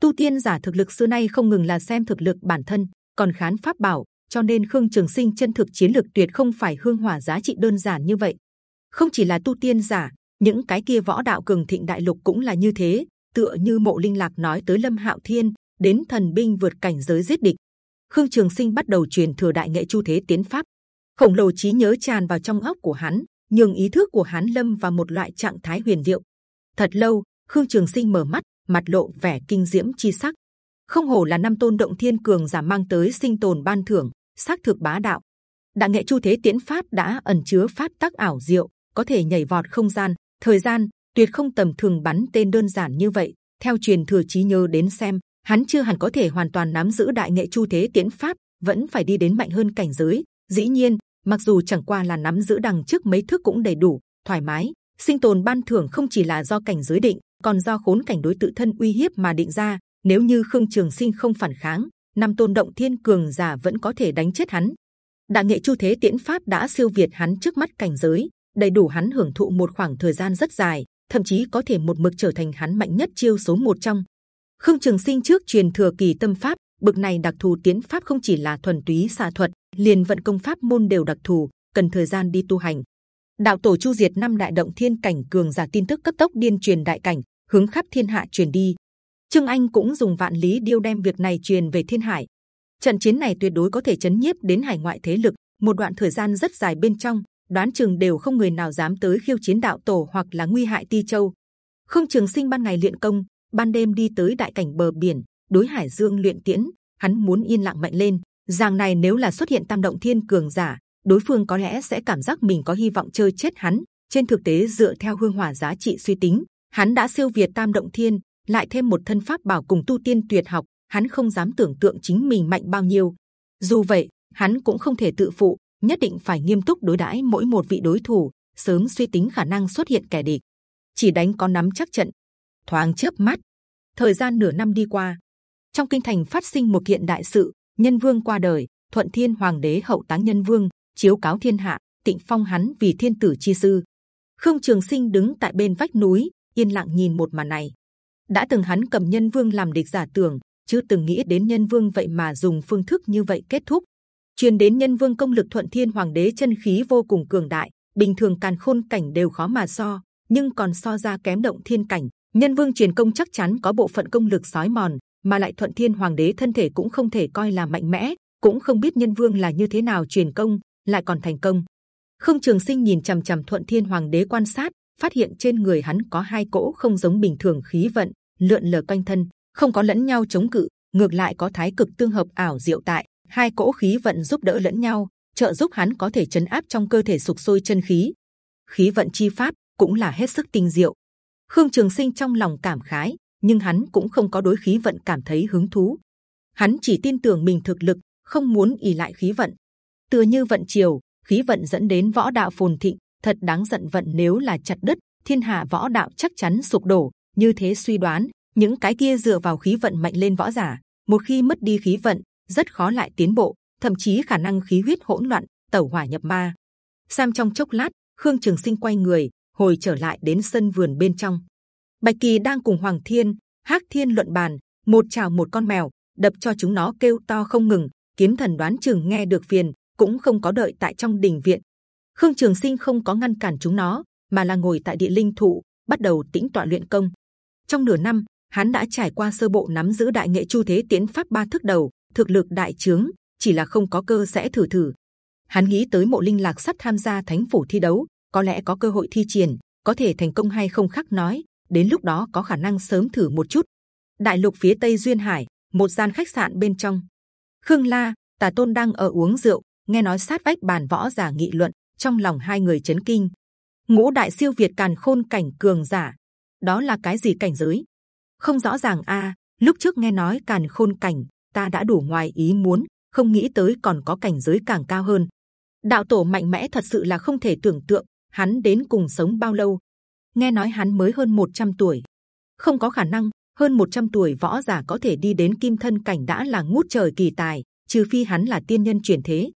S1: Tu tiên giả thực lực xưa nay không ngừng là xem thực lực bản thân, còn khán pháp bảo. Cho nên Khương Trường Sinh chân thực chiến lược tuyệt không phải hương hỏa giá trị đơn giản như vậy. Không chỉ là tu tiên giả, những cái kia võ đạo cường thịnh đại lục cũng là như thế. Tựa như Mộ Linh Lạc nói tới Lâm Hạo Thiên, đến thần binh vượt cảnh giới giết địch. Khương Trường Sinh bắt đầu truyền thừa đại nghệ chu thế tiến pháp, khổng lồ trí nhớ tràn vào trong óc của hắn, nhường ý thức của hắn lâm vào một loại trạng thái huyền diệu. Thật lâu, Khương Trường Sinh mở mắt, mặt lộ vẻ kinh diễm chi sắc. Không hổ là năm tôn động thiên cường giả mang tới sinh tồn ban thưởng, xác thực bá đạo. Đại nghệ chu thế tiến pháp đã ẩn chứa pháp tắc ảo diệu, có thể nhảy vọt không gian, thời gian, tuyệt không tầm thường bắn tên đơn giản như vậy. Theo truyền thừa trí nhớ đến xem, hắn chưa hẳn có thể hoàn toàn nắm giữ đại nghệ chu thế tiễn pháp, vẫn phải đi đến mạnh hơn cảnh giới. Dĩ nhiên, mặc dù chẳng qua là nắm giữ đằng trước mấy thước cũng đầy đủ thoải mái. Sinh tồn ban thưởng không chỉ là do cảnh giới định còn do khốn cảnh đối tự thân uy hiếp mà định ra. Nếu như khương trường sinh không phản kháng năm tôn động thiên cường giả vẫn có thể đánh chết hắn. Đại nghệ chu thế tiễn pháp đã siêu việt hắn trước mắt cảnh giới đầy đủ hắn hưởng thụ một khoảng thời gian rất dài, thậm chí có thể một mực trở thành hắn mạnh nhất chiêu số một trong khương trường sinh trước truyền thừa kỳ tâm pháp. Bậc này đặc thù tiến pháp không chỉ là thuần túy xạ thuật, liền vận công pháp môn đều đặc thù, cần thời gian đi tu hành. Đạo tổ chu diệt năm đại động thiên cảnh cường giả tin tức cấp tốc điên truyền đại cảnh, hướng khắp thiên hạ truyền đi. Trương anh cũng dùng vạn lý điêu đem việc này truyền về thiên hải. Trận chiến này tuyệt đối có thể chấn nhiếp đến hải ngoại thế lực, một đoạn thời gian rất dài bên trong đoán chừng đều không người nào dám tới khiêu chiến đạo tổ hoặc là nguy hại ti châu không trường sinh ban ngày luyện công ban đêm đi tới đại cảnh bờ biển đối hải dương luyện tiễn hắn muốn yên lặng mạnh lên Giang này nếu là xuất hiện tam động thiên cường giả, đối phương có lẽ sẽ cảm giác mình có hy vọng chơi chết hắn. Trên thực tế dựa theo hương hỏa giá trị suy tính, Hắn đã siêu việt tam động thiên, lại thêm một thân pháp bảo cùng tu tiên tuyệt học, hắn không dám tưởng tượng chính mình mạnh bao nhiêu. Dù vậy, hắn cũng không thể tự phụ, nhất định phải nghiêm túc đối đãi mỗi một vị đối thủ, sớm suy tính khả năng xuất hiện kẻ địch, chỉ đánh có nắm chắc trận. Thoáng chớp mắt, thời gian nửa năm đi qua, trong kinh thành phát sinh một kiện đại sự, nhân vương qua đời, thuận thiên hoàng đế hậu táng nhân vương, chiếu cáo thiên hạ, tịnh phong hắn vì thiên tử chi sư. Khương Trường Sinh đứng tại bên vách núi, yên lặng nhìn một màn này. đã từng hắn cầm nhân vương làm địch giả tưởng, chưa từng nghĩ đến nhân vương vậy mà dùng phương thức như vậy kết thúc truyền đến nhân vương công lực thuận thiên hoàng đế chân khí vô cùng cường đại, bình thường càn khôn cảnh đều khó mà so, nhưng còn so ra kém động thiên cảnh. Nhân vương truyền công chắc chắn có bộ phận công lực sói mòn, mà lại thuận thiên hoàng đế thân thể cũng không thể coi là mạnh mẽ, cũng không biết nhân vương là như thế nào truyền công, lại còn thành công. Không Trường Sinh nhìn c h ầ m c h ầ m Thuận Thiên Hoàng Đế quan sát, phát hiện trên người hắn có hai cỗ không giống bình thường khí vận lượn lờ quanh thân, không có lẫn nhau chống cự, ngược lại có thái cực tương hợp ảo diệu tại. Hai cỗ khí vận giúp đỡ lẫn nhau, trợ giúp hắn có thể chấn áp trong cơ thể sục sôi chân khí. Khí vận chi pháp cũng là hết sức tinh diệu. Khương Trường Sinh trong lòng cảm khái, nhưng hắn cũng không có đối khí vận cảm thấy hứng thú. Hắn chỉ tin tưởng mình thực lực, không muốn ỉ lại khí vận. Tựa như vận chiều, khí vận dẫn đến võ đạo phồn thịnh, thật đáng giận vận nếu là chặt đứt, thiên hạ võ đạo chắc chắn sụp đổ. Như thế suy đoán, những cái kia dựa vào khí vận mạnh lên võ giả, một khi mất đi khí vận, rất khó lại tiến bộ, thậm chí khả năng khí huyết hỗn loạn, tẩu hỏa nhập ma. Sam trong chốc lát, Khương Trường Sinh quay người, hồi trở lại đến sân vườn bên trong. Bạch Kỳ đang cùng Hoàng Thiên, Hắc Thiên luận bàn, một chào một con mèo, đập cho chúng nó kêu to không ngừng. Kiếm Thần đoán chừng nghe được phiền, cũng không có đợi tại trong đình viện. Khương Trường Sinh không có ngăn cản chúng nó, mà là ngồi tại địa linh thụ, bắt đầu tĩnh tọa luyện công. Trong nửa năm, hắn đã trải qua sơ bộ nắm giữ đại nghệ chu thế tiến pháp ba thức đầu, thực lực đại trướng, chỉ là không có cơ sẽ thử thử. Hắn nghĩ tới mộ linh lạc sắp tham gia thánh phủ thi đấu, có lẽ có cơ hội thi triển, có thể thành công hay không khác nói. Đến lúc đó có khả năng sớm thử một chút. Đại lục phía tây duyên hải, một gian khách sạn bên trong, Khương La, Tà Tôn đang ở uống rượu, nghe nói sát vách bàn võ giả nghị luận trong lòng hai người chấn kinh ngũ đại siêu việt càn khôn cảnh cường giả đó là cái gì cảnh giới không rõ ràng a lúc trước nghe nói càn khôn cảnh ta đã đủ ngoài ý muốn, không nghĩ tới còn có cảnh giới càng cao hơn. Đạo tổ mạnh mẽ thật sự là không thể tưởng tượng, hắn đến cùng sống bao lâu? Nghe nói hắn mới hơn 100 tuổi. Không có khả năng, hơn 100 tuổi võ giả có thể đi đến kim thân cảnh đã là ngút trời kỳ tài, trừ phi hắn là tiên nhân chuyển thế.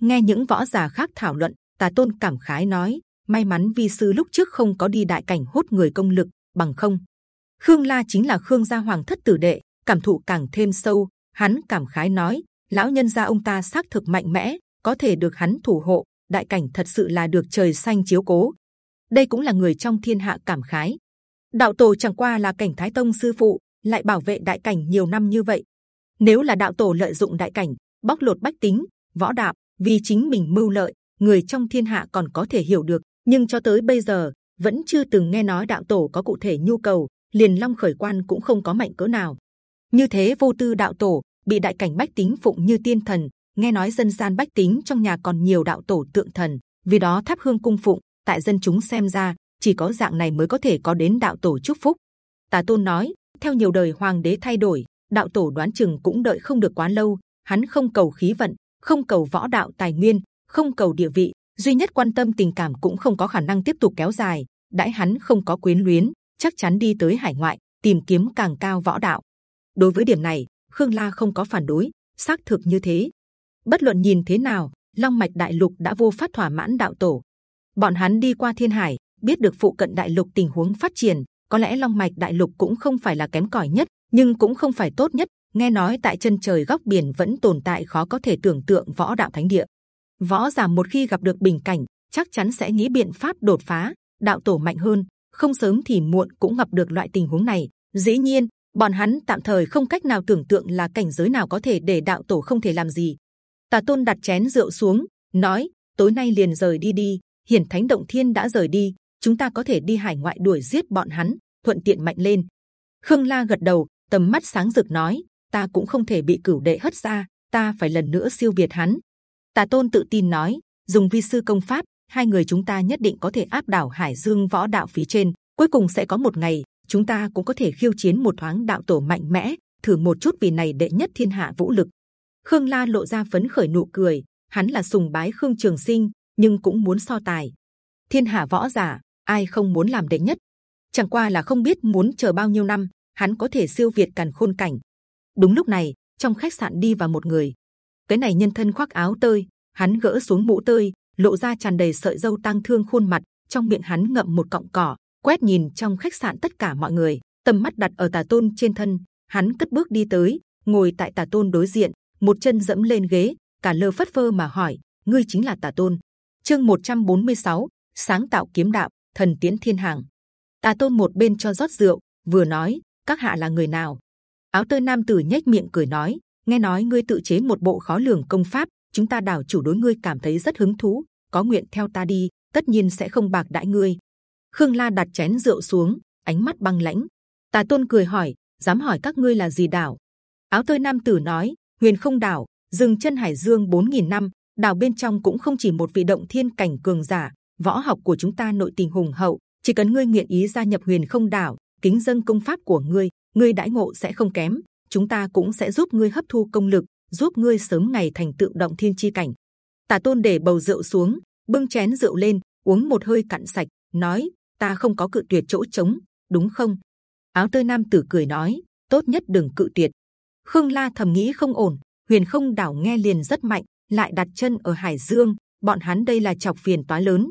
S1: Nghe những võ giả khác thảo luận, tà tôn cảm khái nói, may mắn vi sư lúc trước không có đi đại cảnh hút người công lực, bằng không. Khương la chính là khương gia hoàng thất tử đệ, cảm thụ càng thêm sâu hắn cảm khái nói, lão nhân gia ông ta xác thực mạnh mẽ, có thể được hắn thủ hộ, đại cảnh thật sự là được trời xanh chiếu cố. Đây cũng là người trong thiên hạ cảm khái. Đạo tổ chẳng qua là cảnh thái tông sư phụ, lại bảo vệ đại cảnh nhiều năm như vậy. Nếu là đạo tổ lợi dụng đại cảnh, bóc lột bách tính, võ đạo, vì chính mình mưu lợi, người trong thiên hạ còn có thể hiểu được, nhưng cho tới bây giờ, vẫn chưa từng nghe nói đạo tổ có cụ thể nhu cầu, liền long khởi quan cũng không có mạnh cỡ nào. Như thế vô tư đạo tổ bị đại cảnh bách tính phụng như tiên thần nghe nói dân gian bách tính trong nhà còn nhiều đạo tổ tượng thần vì đó tháp hương cung phụng tại dân chúng xem ra chỉ có dạng này mới có thể có đến đạo tổ chúc phúc tà tôn nói theo nhiều đời hoàng đế thay đổi đạo tổ đoán chừng cũng đợi không được quá lâu hắn không cầu khí vận không cầu võ đạo tài nguyên, không cầu địa vị, duy nhất quan tâm tình cảm cũng không có khả năng tiếp tục kéo dài. đãi hắn không có quyến luyến, chắc chắn đi tới hải ngoại tìm kiếm càng cao võ đạo. Đối với điểm này, Khương La không có phản đối, xác thực như thế. Bất luận nhìn thế nào, Long mạch đại lục đã vô phát thỏa mãn đạo tổ. Bọn hắn đi qua thiên hải, biết được phụ cận đại lục tình huống phát triển, có lẽ Long mạch đại lục cũng không phải là kém cỏi nhất, nhưng cũng không phải tốt nhất nghe nói tại chân trời góc biển vẫn tồn tại khó có thể tưởng tượng võ đạo thánh địa võ giả một khi gặp được bình cảnh chắc chắn sẽ nghĩ biện pháp đột phá đạo tổ mạnh hơn không sớm thì muộn cũng gặp được loại tình huống này dĩ nhiên bọn hắn tạm thời không cách nào tưởng tượng là cảnh giới nào có thể để đạo tổ không thể làm gì tà tôn đặt chén rượu xuống nói tối nay liền rời đi đi hiển thánh động thiên đã rời đi chúng ta có thể đi hải ngoại đuổi giết bọn hắn thuận tiện mạnh lên khương la gật đầu tầm mắt sáng rực nói ta cũng không thể bị cửu đệ hất ra, ta phải lần nữa siêu việt hắn. Tà tôn tự tin nói, dùng vi sư công pháp, hai người chúng ta nhất định có thể áp đảo Hải Dương võ đạo phía trên, cuối cùng sẽ có một ngày chúng ta cũng có thể khiêu chiến một thoáng đạo tổ mạnh mẽ, thử một chút vì này đệ nhất thiên hạ vũ lực. Khương La lộ ra phấn khởi nụ cười, hắn là sùng bái Khương Trường Sinh, nhưng cũng muốn so tài. Thiên hạ võ giả, ai không muốn làm đệ nhất? Chẳng qua là không biết muốn chờ bao nhiêu năm, hắn có thể siêu việt càn khôn cảnh. Đúng lúc này, trong khách sạn đi vào một người. Cái này nhân thân khoác áo tơi, hắn gỡ xuống mũ tơi, lộ ra tràn đầy sợi dâu tăng thương khuôn mặt, trong miệng hắn ngậm một cọng cỏ, quét nhìn trong khách sạn tất cả mọi người, tầm mắt đặt ở tà tôn trên thân, hắn cất bước đi tới, ngồi tại tà tôn đối diện, một chân dẫm lên ghế, cả lơ phất phơ mà hỏi: ngươi chính là tà tôn? Chương 146, sáng tạo kiếm đạo, thần tiến thiên hàng. Tà tôn một bên cho rót rượu, vừa nói: các hạ là người nào? Áo tơi nam tử nhếch miệng cười nói: nghe nói ngươi tự chế một bộ khó lường công pháp, chúng ta đảo chủ đối ngươi cảm thấy rất hứng thú, có nguyện theo ta đi, tất nhiên sẽ không bạc đãi ngươi. Khương La đặt chén rượu xuống, ánh mắt băng lãnh. Tà tôn cười hỏi, dám hỏi các ngươi là gì đảo? Áo tơi nam tử nói, Huyền không đảo, dừng chân hải dương 4.000 năm, đảo bên trong cũng không chỉ một vị động thiên cảnh cường giả. Võ học của chúng ta nội tình hùng hậu, chỉ cần ngươi nguyện ý gia nhập Huyền không đảo, kính dân công pháp của ngươi, ngươi đãi ngộ sẽ không kém. Chúng ta cũng sẽ giúp ngươi hấp thu công lực, giúp ngươi sớm ngày thành tựu động thiên chi cảnh. Tả tôn để bầu rượu xuống, bưng chén rượu lên, uống một hơi cạn sạch, nói: ta không có cự tuyệt chỗ trống, đúng không? Áo tơi nam tử cười nói: tốt nhất đừng cự tuyệt. Khương La thầm nghĩ không ổn, Huyền không đảo nghe liền rất mạnh, lại đặt chân ở Hải Dương, bọn hắn đây là chọc phiền toái lớn.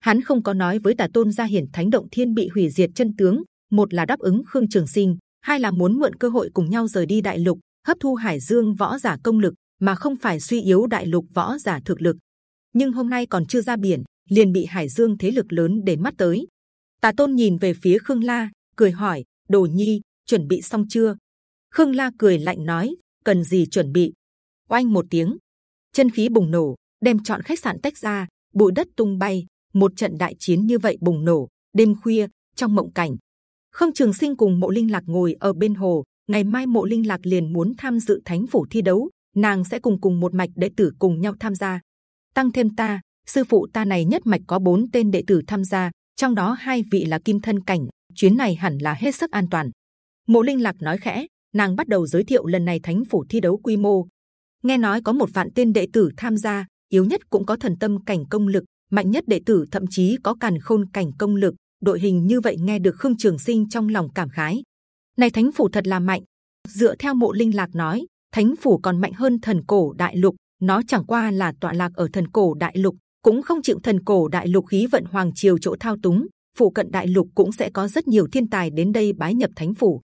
S1: Hắn không có nói với Tả Tôn gia hiển Thánh Động Thiên bị hủy diệt chân tướng, một là đáp ứng Khương Trường Sinh, hai là muốn mượn cơ hội cùng nhau rời đi Đại Lục, hấp thu Hải Dương võ giả công lực, mà không phải suy yếu Đại Lục võ giả thực lực. Nhưng hôm nay còn chưa ra biển, liền bị Hải Dương thế lực lớn để mắt tới. Tà Tôn nhìn về phía Khương La, cười hỏi: Đồ Nhi, chuẩn bị xong chưa? Khương La cười lạnh nói: Cần gì chuẩn bị? Oanh một tiếng, chân khí bùng nổ, đem chọn khách sạn tách ra, bụi đất tung bay, một trận đại chiến như vậy bùng nổ. Đêm khuya, trong mộng cảnh, Khương Trường Sinh cùng Mộ Linh Lạc ngồi ở bên hồ. Ngày mai Mộ Linh Lạc liền muốn tham dự Thánh phủ thi đấu, nàng sẽ cùng cùng một mạch đệ tử cùng nhau tham gia. Tăng thêm ta, sư phụ ta này nhất mạch có bốn tên đệ tử tham gia, trong đó hai vị là kim thân cảnh. Chuyến này hẳn là hết sức an toàn. Mộ Linh Lạc nói khẽ, nàng bắt đầu giới thiệu lần này Thánh phủ thi đấu quy mô. Nghe nói có một vạn tên đệ tử tham gia, yếu nhất cũng có thần tâm cảnh công lực, mạnh nhất đệ tử thậm chí có càn khôn cảnh công lực. Đội hình như vậy nghe được Khương Trường Sinh trong lòng cảm khái. Này Thánh phủ thật là mạnh. Dựa theo Mộ Linh Lạc nói, Thánh phủ còn mạnh hơn thần cổ đại lục. Nó chẳng qua là tọa lạc ở thần cổ đại lục, cũng không chịu thần cổ đại lục khí vận hoàng triều chỗ thao túng. Phụ cận đại lục cũng sẽ có rất nhiều thiên tài đến đây bái nhập Thánh phủ.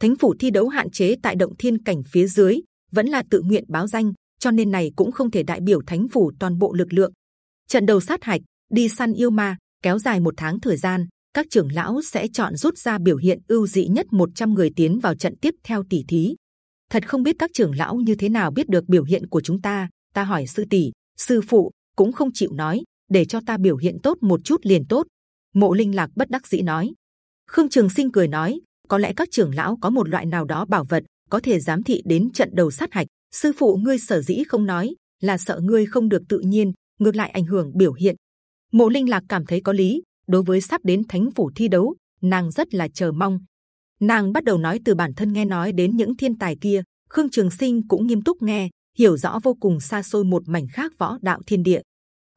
S1: Thánh phủ thi đấu hạn chế tại động thiên cảnh phía dưới, vẫn là tự nguyện báo danh, cho nên này cũng không thể đại biểu Thánh phủ toàn bộ lực lượng. Trận đầu sát hạch, đi săn yêu ma kéo dài một tháng thời gian, các trưởng lão sẽ chọn rút ra biểu hiện ưu dị nhất 100 người tiến vào trận tiếp theo tỷ thí. Thật không biết các trưởng lão như thế nào biết được biểu hiện của chúng ta. Ta hỏi sư tỷ, sư phụ cũng không chịu nói, để cho ta biểu hiện tốt một chút liền tốt. Mộ Linh lạc bất đắc dĩ nói. Khương Trường Sinh cười nói, có lẽ các trưởng lão có một loại nào đó bảo vật có thể giám thị đến trận đầu sát hạch. Sư phụ ngươi sở dĩ không nói là sợ ngươi không được tự nhiên, ngược lại ảnh hưởng biểu hiện. Mộ Linh lạc cảm thấy có lý. Đối với sắp đến Thánh phủ thi đấu, nàng rất là chờ mong. Nàng bắt đầu nói từ bản thân nghe nói đến những thiên tài kia. Khương Trường Sinh cũng nghiêm túc nghe, hiểu rõ vô cùng xa xôi một mảnh khác võ đạo thiên địa.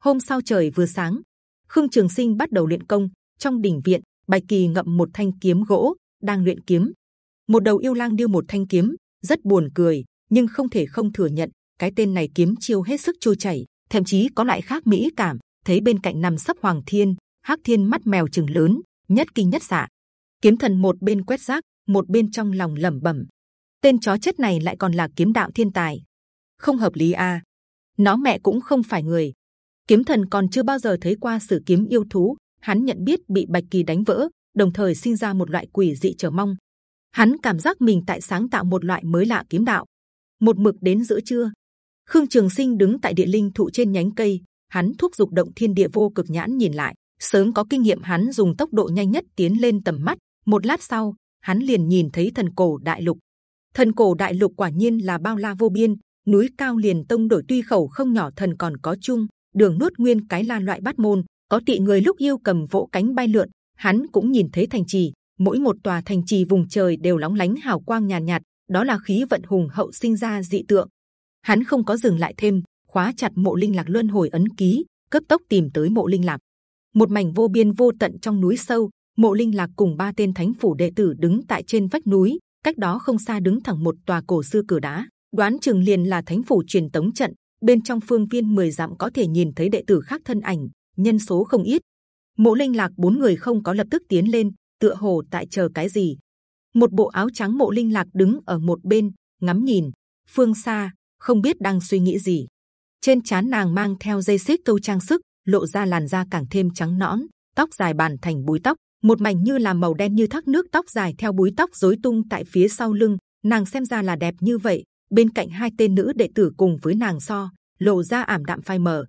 S1: Hôm sau trời vừa sáng, Khương Trường Sinh bắt đầu luyện công. Trong đình viện, Bạch Kỳ ngậm một thanh kiếm gỗ, đang luyện kiếm. Một đầu yêu lang điêu một thanh kiếm, rất buồn cười, nhưng không thể không thừa nhận cái tên này kiếm chiêu hết sức trôi chảy, thậm chí có lại khác mỹ cảm. Thấy bên cạnh nằm sấp Hoàng Thiên, Hắc Thiên mắt mèo chừng lớn, nhất kinh nhất dạ. Kiếm thần một bên quét rác, một bên trong lòng lẩm bẩm: tên chó chết này lại còn là kiếm đạo thiên tài, không hợp lý a. À. Nó mẹ cũng không phải người. Kiếm thần còn chưa bao giờ thấy qua sử kiếm yêu thú, hắn nhận biết bị bạch kỳ đánh vỡ, đồng thời sinh ra một loại quỷ dị chờ mong. Hắn cảm giác mình tại sáng tạo một loại mới lạ kiếm đạo. Một mực đến giữa trưa, Khương Trường Sinh đứng tại địa linh thụ trên nhánh cây, hắn thúc giục động thiên địa vô cực nhãn nhìn lại, sớm có kinh nghiệm hắn dùng tốc độ nhanh nhất tiến lên tầm mắt. Một lát sau, hắn liền nhìn thấy thần cổ đại lục. Thần cổ đại lục quả nhiên là bao la vô biên, núi cao liền tông đổi tuy khẩu không nhỏ thần còn có chung đường nuốt nguyên cái la loại bát môn có tị người lúc yêu cầm vỗ cánh bay lượn hắn cũng nhìn thấy thành trì. Mỗi một tòa thành trì vùng trời đều lóng lánh hào quang nhàn nhạt, nhạt đó là khí vận hùng hậu sinh ra dị tượng. Hắn không có dừng lại thêm khóa chặt mộ linh lạc luân hồi ấn ký cấp tốc tìm tới mộ linh lạc. Một mảnh vô biên vô tận trong núi sâu mộ linh lạc cùng ba tên thánh phủ đệ tử đứng tại trên vách núi cách đó không xa đứng thẳng một tòa cổ xưa cửa đá. Đoán chừng liền là thánh phủ truyền tống trận bên trong phương viên 10 dặm có thể nhìn thấy đệ tử khác thân ảnh, nhân số không ít. Mộ linh lạc bốn người không có lập tức tiến lên, tựa hồ tại chờ cái gì. Một bộ áo trắng mộ linh lạc đứng ở một bên, ngắm nhìn. Phương xa không biết đang suy nghĩ gì. Trên chán nàng mang theo dây xích câu trang sức, lộ ra làn da càng thêm trắng nõn, tóc dài bàn thành búi tóc, một mảnh như là màu đen như thác nước tóc dài theo búi tóc rối tung tại phía sau lưng. Nàng xem ra là đẹp như vậy bên cạnh hai tên nữ đệ tử cùng với nàng so, lộ ra ảm đạm phai mờ.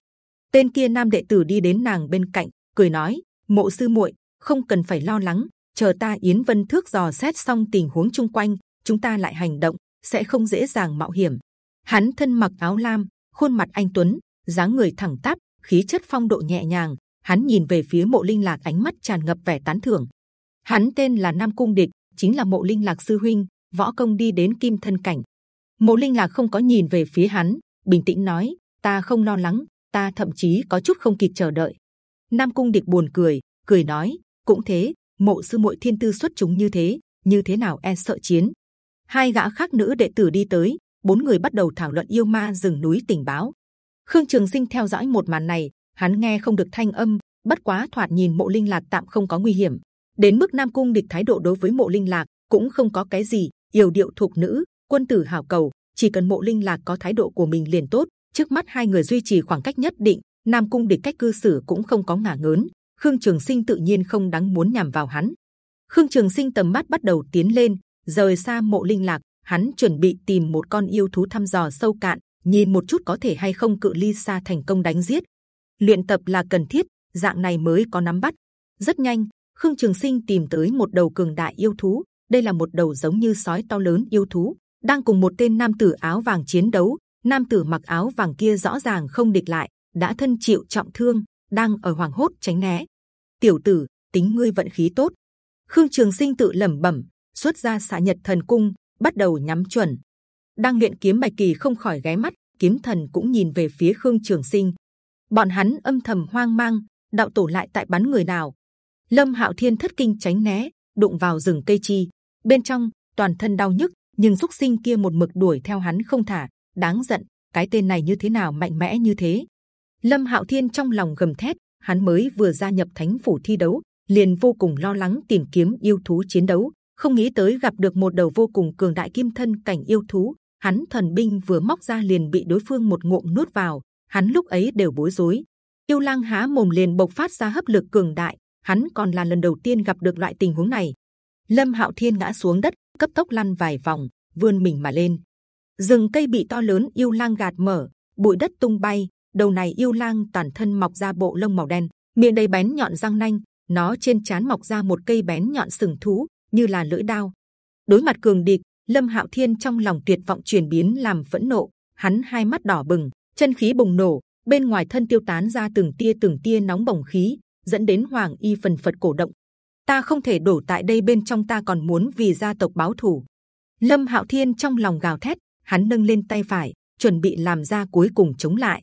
S1: Tên kia nam đệ tử đi đến nàng bên cạnh, cười nói, mộ sư muội, không cần phải lo lắng, chờ ta yến vân thước dò xét xong tình huống chung quanh, chúng ta lại hành động, sẽ không dễ dàng mạo hiểm. Hắn thân mặc áo lam, khuôn mặt anh tuấn, dáng người thẳng tắp, khí chất phong độ nhẹ nhàng. Hắn nhìn về phía mộ linh lạc ánh mắt tràn ngập vẻ tán thưởng. Hắn tên là nam cung địch, chính là mộ linh lạc sư huynh, võ công đi đến kim thân cảnh mộ linh lạc không có nhìn về phía hắn, bình tĩnh nói, ta không lo lắng, ta thậm chí có chút không kịp chờ đợi. Nam cung địch buồn cười cười nói, cũng thế, mộ sư muội thiên tư xuất chúng như thế như thế nào e sợ chiến? Hai gã khác nữ đệ tử đi tới, bốn người bắt đầu thảo luận yêu ma rừng núi tình báo. Khương trường sinh theo dõi một màn này, hắn nghe không được thanh âm, bất quá thoạt nhìn mộ linh lạc tạm không có nguy hiểm. Đến mức nam cung địch thái độ đối với mộ linh lạc cũng không có cái gì, yêu điệu thuộc nữ quân tử hảo cầu, chỉ cần mộ linh lạc có thái độ của mình liền tốt, trước mắt hai người duy trì khoảng cách nhất định, nam cung địch cách cư xử cũng không có ngả ngớn, khương trường sinh tự nhiên không đáng muốn nhằm vào hắn. Khương trường sinh tầm mắt bắt đầu tiến lên, rời xa mộ linh lạc, hắn chuẩn bị tìm một con yêu thú thăm dò sâu cạn, nhìn một chút có thể hay không cự ly xa thành công đánh giết. Luyện tập là cần thiết, dạng này mới có nắm bắt. Rất nhanh, khương trường sinh tìm tới một đầu cường đại yêu thú, đây là một đầu giống như sói to lớn yêu thú đang cùng một tên nam tử áo vàng chiến đấu. Nam tử mặc áo vàng kia rõ ràng không địch lại, đã thân chịu trọng thương, đang ở hoàng hốt tránh né. Tiểu tử, tính ngươi vận khí tốt. Khương trường sinh tự lẩm bẩm, xuất ra xạ nhật thần cung, bắt đầu nhắm chuẩn. Đang luyện kiếm bạch kỳ không khỏi ghé mắt, kiếm thần cũng nhìn về phía khương trường sinh. Bọn hắn âm thầm hoang mang, đạo tổ lại tại bắn người nào? Lâm hạo thiên thất kinh tránh né, đụng vào rừng cây chi. Bên trong, toàn thân đau nhức nhưng xúc sinh kia một mực đuổi theo hắn không thả. Đáng giận, cái tên này như thế nào mạnh mẽ như thế? Lâm hạo thiên trong lòng gầm thét, hắn mới vừa gia nhập thánh phủ thi đấu, liền vô cùng lo lắng tìm kiếm yêu thú chiến đấu. Không nghĩ tới gặp được một đầu vô cùng cường đại kim thân cảnh yêu thú. Hắn thần binh vừa móc ra liền bị đối phương một ngụm nuốt vào. Hắn lúc ấy đều bối rối. Yêu lang há mồm liền bộc phát ra hấp lực cường đại. Hắn còn là lần đầu tiên gặp được loại tình huống này lâm hạo thiên ngã xuống đất, cấp tốc lăn vài vòng, vươn mình mà lên. Rừng cây bị to lớn yêu lang gạt mở, bụi đất tung bay, đầu này yêu lang toàn thân mọc ra bộ lông màu đen, miệng đầy bén nhọn răng nanh, nó trên chán mọc ra một cây bén nhọn sừng thú, như là lưỡi đao. Đối mặt cường địch, lâm hạo thiên trong lòng tuyệt vọng chuyển biến làm phẫn nộ, hắn hai mắt đỏ bừng, chân khí bùng nổ, bên ngoài thân tiêu tán ra từng tia từng tia nóng bỏng khí, dẫn đến hoàng y phần phật cổ động ta không thể đổ tại đây bên trong ta còn muốn vì gia tộc báo thù. Lâm hạo thiên trong lòng gào thét, hắn nâng lên tay phải, chuẩn bị làm ra cuối cùng chống lại.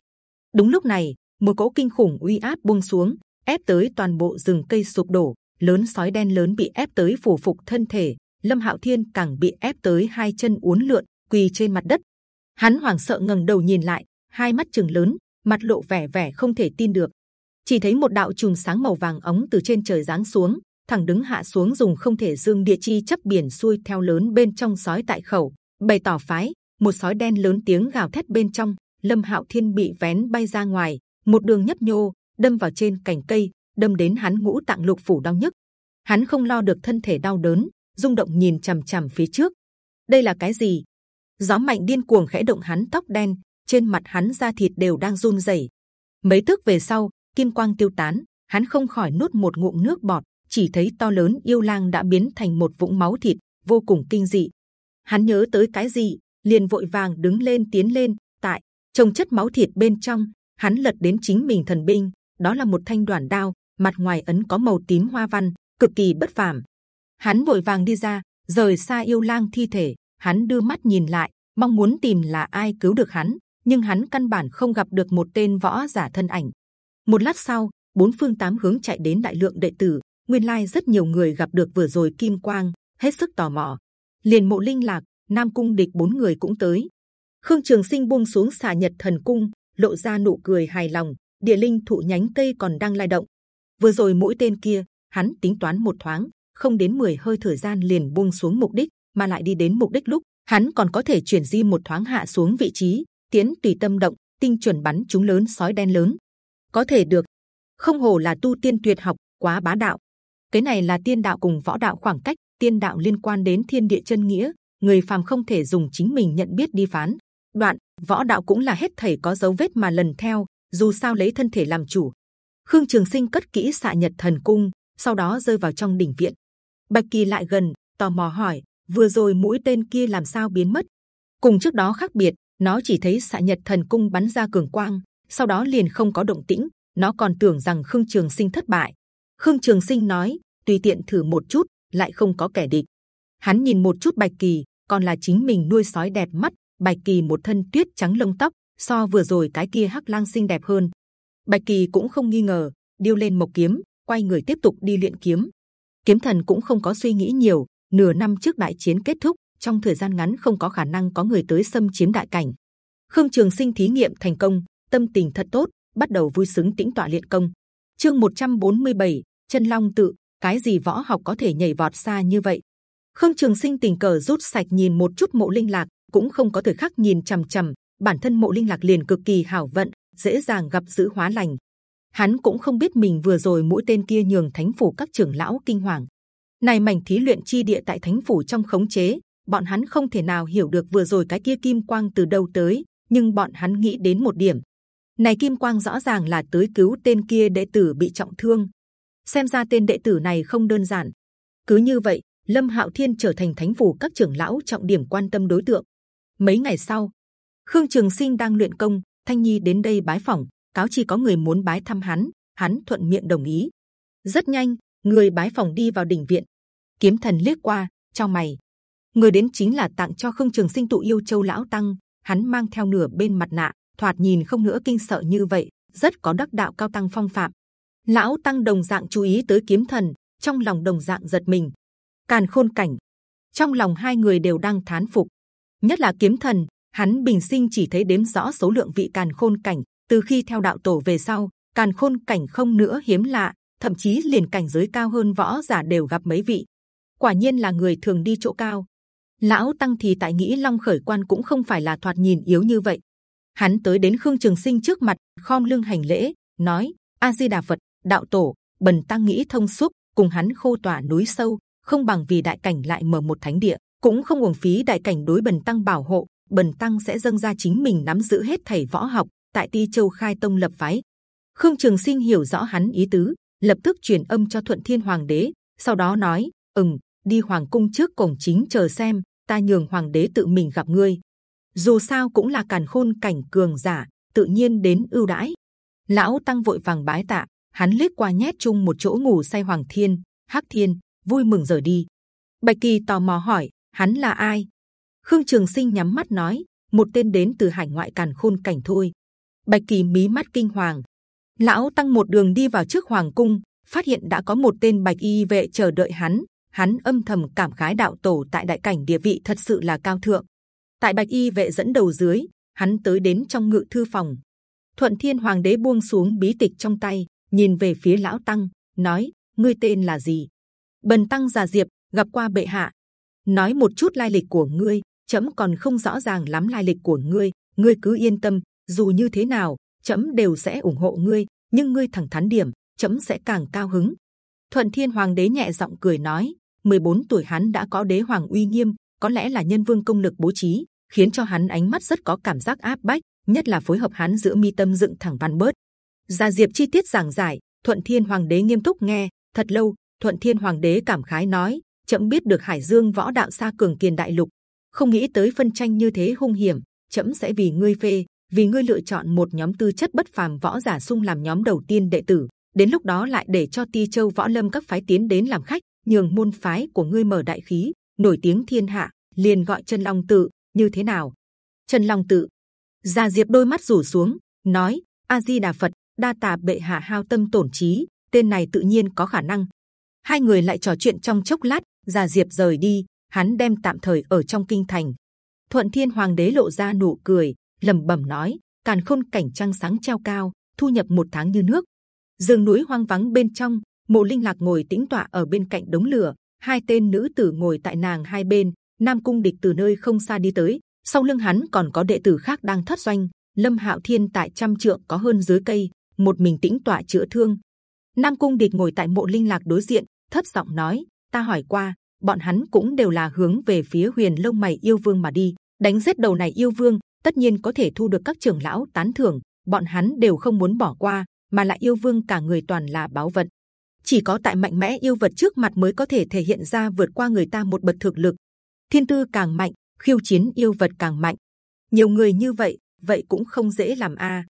S1: Đúng lúc này, một cỗ kinh khủng uy áp buông xuống, ép tới toàn bộ rừng cây sụp đổ, lớn sói đen lớn bị ép tới phủ phục thân thể. Lâm hạo thiên càng bị ép tới hai chân uốn lượn, quỳ trên mặt đất. Hắn hoảng sợ ngẩng đầu nhìn lại, hai mắt trừng lớn, mặt lộ vẻ vẻ không thể tin được. Chỉ thấy một đạo chùm sáng màu vàng ống từ trên trời giáng xuống thẳng đứng hạ xuống dùng không thể dương địa chi chấp biển xuôi theo lớn bên trong sói tại khẩu. Bày tỏ phái, một sói đen lớn tiếng gào thét bên trong, lâm hạo thiên bị vén bay ra ngoài, một đường nhấp nhô, đâm vào trên cành cây, đâm đến hắn ngũ tạng lục phủ đau nhức. Hắn không lo được thân thể đau đớn, rung động nhìn c h ầ m c h ầ m phía trước. Đây là cái gì? Gió mạnh điên cuồng khẽ động hắn tóc đen, trên mặt hắn da thịt đều đang run rẩy. Mấy thước về sau, kim quang tiêu tán, hắn không khỏi nuốt một ngụm nước bọt chỉ thấy to lớn yêu lang đã biến thành một vũng máu thịt vô cùng kinh dị hắn nhớ tới cái gì liền vội vàng đứng lên tiến lên tại trồng chất máu thịt bên trong hắn lật đến chính mình thần binh đó là một thanh đoàn đao mặt ngoài ấn có màu tím hoa văn cực kỳ bất phàm. Hắn vội vàng đi ra, rời xa yêu lang thi thể. Hắn đưa mắt nhìn lại, mong muốn tìm là ai cứu được hắn, nhưng hắn căn bản không gặp được một tên võ giả thân ảnh. Một lát sau, bốn phương tám hướng chạy đến đại lượng đệ tử. Nguyên lai rất nhiều người gặp được vừa rồi kim quang, hết sức tò mò. Liền mộ linh lạc, nam cung địch bốn người cũng tới. Khương Trường Sinh buông xuống xà nhật thần cung, lộ ra nụ cười hài lòng. Địa linh thụ nhánh cây còn đang lai động. Vừa rồi mỗi tên kia, hắn tính toán một thoáng, không đến 10 hơi thời gian liền buông xuống mục đích, mà lại đi đến mục đích lúc hắn còn có thể chuyển di một thoáng hạ xuống vị trí, tiến tùy tâm động, tinh chuẩn bắn chúng lớn sói đen lớn. Có thể được, không hồ là tu tiên tuyệt học, quá bá đạo. Cái này là tiên đạo cùng võ đạo khoảng cách, tiên đạo liên quan đến thiên địa chân nghĩa, người phàm không thể dùng chính mình nhận biết đi phán. Đoạn võ đạo cũng là hết thảy có dấu vết mà lần theo, dù sao lấy thân thể làm chủ. Khương Trường Sinh cất kỹ xạ nhật thần cung, sau đó rơi vào trong đỉnh viện. Bạch Kỳ lại gần, tò mò hỏi: vừa rồi mũi tên kia làm sao biến mất? Cùng trước đó khác biệt, nó chỉ thấy xạ nhật thần cung bắn ra cường quang, sau đó liền không có động tĩnh. Nó còn tưởng rằng Khương Trường Sinh thất bại. Khương Trường Sinh nói: tùy tiện thử một chút, lại không có kẻ địch. Hắn nhìn một chút Bạch Kỳ, còn là chính mình nuôi sói đẹp mắt. Bạch Kỳ một thân tuyết trắng lông tóc, so vừa rồi cái kia hắc lang xinh đẹp hơn. Bạch Kỳ cũng không nghi ngờ, điêu lên một kiếm, quay người tiếp tục đi luyện kiếm. Kiếm thần cũng không có suy nghĩ nhiều. Nửa năm trước đại chiến kết thúc, trong thời gian ngắn không có khả năng có người tới xâm chiếm đại cảnh. Khương Trường Sinh thí nghiệm thành công, tâm tình thật tốt, bắt đầu vui sướng tĩnh tọa luyện công. Chương 147, chân long tự, cái gì võ học có thể nhảy vọt xa như vậy? Khương Trường Sinh tình cờ rút sạch nhìn một chút mộ linh lạc, cũng không có thời khắc nhìn c h ầ m c h ầ m bản thân mộ linh lạc liền cực kỳ hảo vận, dễ dàng gặp giữ hóa lành. Hắn cũng không biết mình vừa rồi mũi tên kia nhường thánh phủ các trưởng lão kinh hoàng. Này mảnh thí luyện chi địa tại thánh phủ trong khống chế, bọn hắn không thể nào hiểu được vừa rồi cái kia kim quang từ đâu tới, nhưng bọn hắn nghĩ đến một điểm, này kim quang rõ ràng là tới cứu tên kia đệ tử bị trọng thương. Xem ra tên đệ tử này không đơn giản. Cứ như vậy, Lâm Hạo Thiên trở thành thánh phủ các trưởng lão trọng điểm quan tâm đối tượng. Mấy ngày sau, Khương Trường Sinh đang luyện công, Thanh Nhi đến đây bái phỏng, cáo chỉ có người muốn bái thăm hắn, hắn thuận miệng đồng ý. Rất nhanh, người bái phỏng đi vào đỉnh viện. Kiếm Thần liếc qua, cho mày, người đến chính là tặng cho Khương Trường Sinh tụ yêu châu lão tăng. Hắn mang theo nửa bên mặt nạ, thoạt nhìn không nữa kinh sợ như vậy, rất có đắc đạo cao tăng phong phạm. Lão tăng đồng dạng chú ý tới kiếm thần, trong lòng đồng dạng giật mình. Càn khôn cảnh, trong lòng hai người đều đang thán phục. Nhất là kiếm thần, hắn bình sinh chỉ thấy đếm rõ số lượng vị càn khôn cảnh. Từ khi theo đạo tổ về sau, càn khôn cảnh không nữa hiếm lạ, thậm chí liền cảnh giới cao hơn võ giả đều gặp mấy vị. Quả nhiên là người thường đi chỗ cao. Lão tăng thì tại nghĩ long khởi quan cũng không phải là thoạt nhìn yếu như vậy. Hắn tới đến khương trường sinh trước mặt, khom lưng hành lễ, nói: A Di Đà Phật, đạo tổ. Bần tăng nghĩ thông suốt, cùng hắn khô tỏa núi sâu, không bằng vì đại cảnh lại mở một thánh địa, cũng không uổng phí đại cảnh đối bần tăng bảo hộ. Bần tăng sẽ dâng ra chính mình nắm giữ hết thảy võ học, tại Ti Châu khai tông lập phái. Khương Trường Sinh hiểu rõ hắn ý tứ, lập tức truyền âm cho Thuận Thiên Hoàng đế, sau đó nói: ừm, đi Hoàng cung trước cổng chính chờ xem, ta nhường Hoàng đế tự mình gặp ngươi. Dù sao cũng là càn khôn cảnh cường giả, tự nhiên đến ưu đãi. Lão tăng vội vàng bái tạ, hắn liếc qua nhét chung một chỗ ngủ say Hoàng Thiên, Hắc Thiên, vui mừng rời đi. Bạch Kỳ tò mò hỏi, hắn là ai? Khương Trường Sinh nhắm mắt nói, một tên đến từ hải ngoại càn khôn cảnh thôi. Bạch Kỳ mí mắt kinh hoàng. Lão tăng một đường đi vào trước hoàng cung, phát hiện đã có một tên bạch y vệ chờ đợi hắn. Hắn âm thầm cảm khái đạo tổ tại đại cảnh địa vị thật sự là cao thượng. Tại bạch y vệ dẫn đầu dưới, hắn tới đến trong ngự thư phòng. Thuận Thiên Hoàng đế buông xuống bí tịch trong tay, nhìn về phía lão tăng, nói: ngươi tên là gì? Bần tăng già diệp gặp qua bệ hạ. Nói một chút lai lịch của ngươi, chấm còn không rõ ràng lắm lai lịch của ngươi. Ngươi cứ yên tâm, dù như thế nào, chấm đều sẽ ủng hộ ngươi. Nhưng ngươi thẳng thắn điểm, chấm sẽ càng cao hứng. Thuận Thiên Hoàng đế nhẹ giọng cười nói: 14 tuổi hắn đã có đế hoàng uy nghiêm, có lẽ là nhân vương công lực bố trí, khiến cho hắn ánh mắt rất có cảm giác áp bách, nhất là phối hợp hắn giữa mi tâm dựng thẳng văn bớt. Gia Diệp chi tiết giảng giải, Thuận Thiên Hoàng đế nghiêm túc nghe. Thật lâu, Thuận Thiên Hoàng đế cảm khái nói: Chậm biết được Hải Dương võ đạo xa cường kiền đại lục, không nghĩ tới phân tranh như thế hung hiểm. Chậm sẽ vì ngươi phê, vì ngươi lựa chọn một nhóm tư chất bất phàm võ giả sung làm nhóm đầu tiên đệ tử. đến lúc đó lại để cho ti châu võ lâm các phái tiến đến làm khách nhường môn phái của ngươi mở đại khí nổi tiếng thiên hạ liền gọi chân long tự như thế nào chân long tự gia diệp đôi mắt rủ xuống nói a di đà phật đa tạ bệ hạ hao tâm tổn trí, tên này tự nhiên có khả năng. Hai người lại trò chuyện trong chốc lát, già diệp rời đi, hắn đem tạm thời ở trong kinh thành. Thuận thiên hoàng đế lộ ra nụ cười, lẩm bẩm nói, càn khôn cảnh trăng sáng treo cao, thu nhập một tháng như nước. Rừng núi hoang vắng bên trong, mộ linh lạc ngồi tĩnh tọa ở bên cạnh đống lửa, hai tên nữ tử ngồi tại nàng hai bên, nam cung địch từ nơi không xa đi tới, sau lưng hắn còn có đệ tử khác đang thất doanh, lâm hạo thiên tại trăm trượng có hơn dưới cây một mình tĩnh tọa chữa thương. Nam cung địch ngồi tại mộ linh lạc đối diện, thấp giọng nói, ta hỏi qua, bọn hắn cũng đều là hướng về phía huyền lông mày yêu vương mà đi. Đánh giết đầu này yêu vương, tất nhiên có thể thu được các trưởng lão tán thưởng, bọn hắn đều không muốn bỏ qua, mà lại yêu vương cả người toàn là báo vật. Chỉ có tại mạnh mẽ yêu vật trước mặt mới có thể thể hiện ra vượt qua người ta một bậc thực lực. Thiên tư càng mạnh, khiêu chiến yêu vật càng mạnh. Nhiều người như vậy vậy cũng không dễ làm a.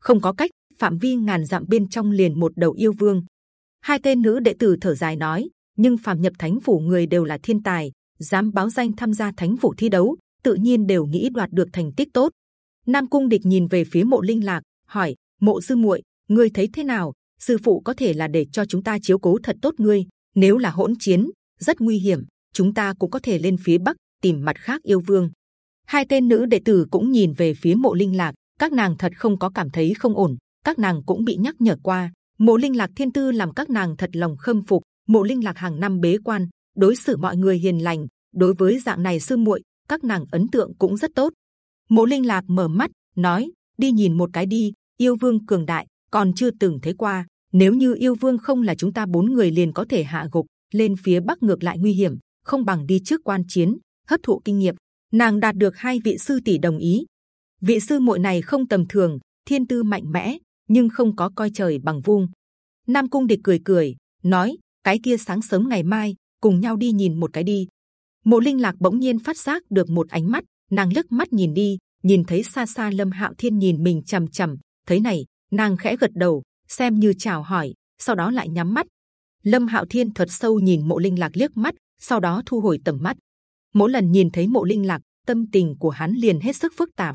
S1: Không có cách phạm vi ngàn dặm bên trong liền một đầu yêu vương. Hai tên nữ đệ tử thở dài nói, nhưng phạm nhập thánh phủ người đều là thiên tài, dám báo danh tham gia thánh phủ thi đấu, tự nhiên đều nghĩ đoạt được thành tích tốt. Nam cung địch nhìn về phía mộ linh lạc, hỏi, mộ sư muội, ngươi thấy thế nào? Sư phụ có thể là để cho chúng ta chiếu cố thật tốt ngươi, nếu là hỗn chiến, rất nguy hiểm, chúng ta cũng có thể lên phía bắc tìm mặt khác yêu vương. Hai tên nữ đệ tử cũng nhìn về phía mộ linh lạc, các nàng thật không có cảm thấy không ổn các nàng cũng bị nhắc nhở qua. Mộ linh lạc thiên tư làm các nàng thật lòng khâm phục. Mộ linh lạc hàng năm bế quan, đối xử mọi người hiền lành. Đối với dạng này sư muội, các nàng ấn tượng cũng rất tốt. Mộ linh lạc mở mắt, nói, đi nhìn một cái đi, yêu vương cường đại, còn chưa từng thấy qua. Nếu như yêu vương không là chúng ta bốn người liền có thể hạ gục, lên phía bắc ngược lại nguy hiểm, không bằng đi trước quan chiến, hấp thụ kinh nghiệm. Nàng đạt được hai vị sư tỷ đồng ý. Vị sư muội này không tầm thường, thiên tư mạnh mẽ nhưng không có coi trời bằng vuông. Nam cung địch cười cười, nói, cái kia sáng sớm ngày mai, cùng nhau đi nhìn một cái đi. Mộ linh lạc bỗng nhiên phát giác được một ánh mắt, nàng lướt mắt nhìn đi, nhìn thấy xa xa lâm hạo thiên nhìn mình c h ầ m c h ầ m thấy này, nàng khẽ gật đầu, xem như chào hỏi, sau đó lại nhắm mắt. Lâm hạo thiên thật sâu nhìn mộ linh lạc liếc mắt, sau đó thu hồi tầm mắt. Mỗi lần nhìn thấy mộ linh lạc, tâm tình của hắn liền hết sức phức tạp.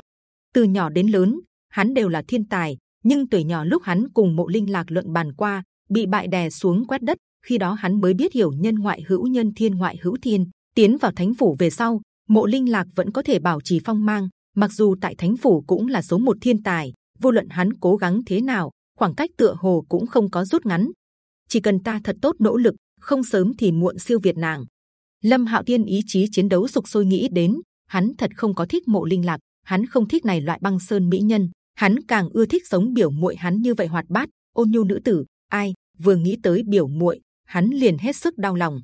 S1: Từ nhỏ đến lớn, hắn đều là thiên tài nhưng tuổi nhỏ lúc hắn cùng mộ linh lạc luận bàn qua, bị bại đè xuống quét đất, khi đó hắn mới biết hiểu nhân ngoại hữu nhân thiên ngoại hữu thiên, tiến vào thánh phủ về sau, mộ linh lạc vẫn có thể bảo trì phong mang, mặc dù tại thánh phủ cũng là số một thiên tài, vô luận hắn cố gắng thế nào, khoảng cách tựa hồ cũng không có rút ngắn. Chỉ cần ta thật tốt nỗ lực, không sớm thì muộn siêu việt nàng. Lâm hạo tiên ý chí chiến đấu sục sôi nghĩ đến, hắn thật không có thích mộ linh lạc, hắn không thích này loại băng sơn mỹ nhân hắn càng ưa thích sống biểu muội hắn như vậy hoạt bát. Ôn nhu nữ tử, ai vừa nghĩ tới biểu muội, hắn liền hết sức đau lòng.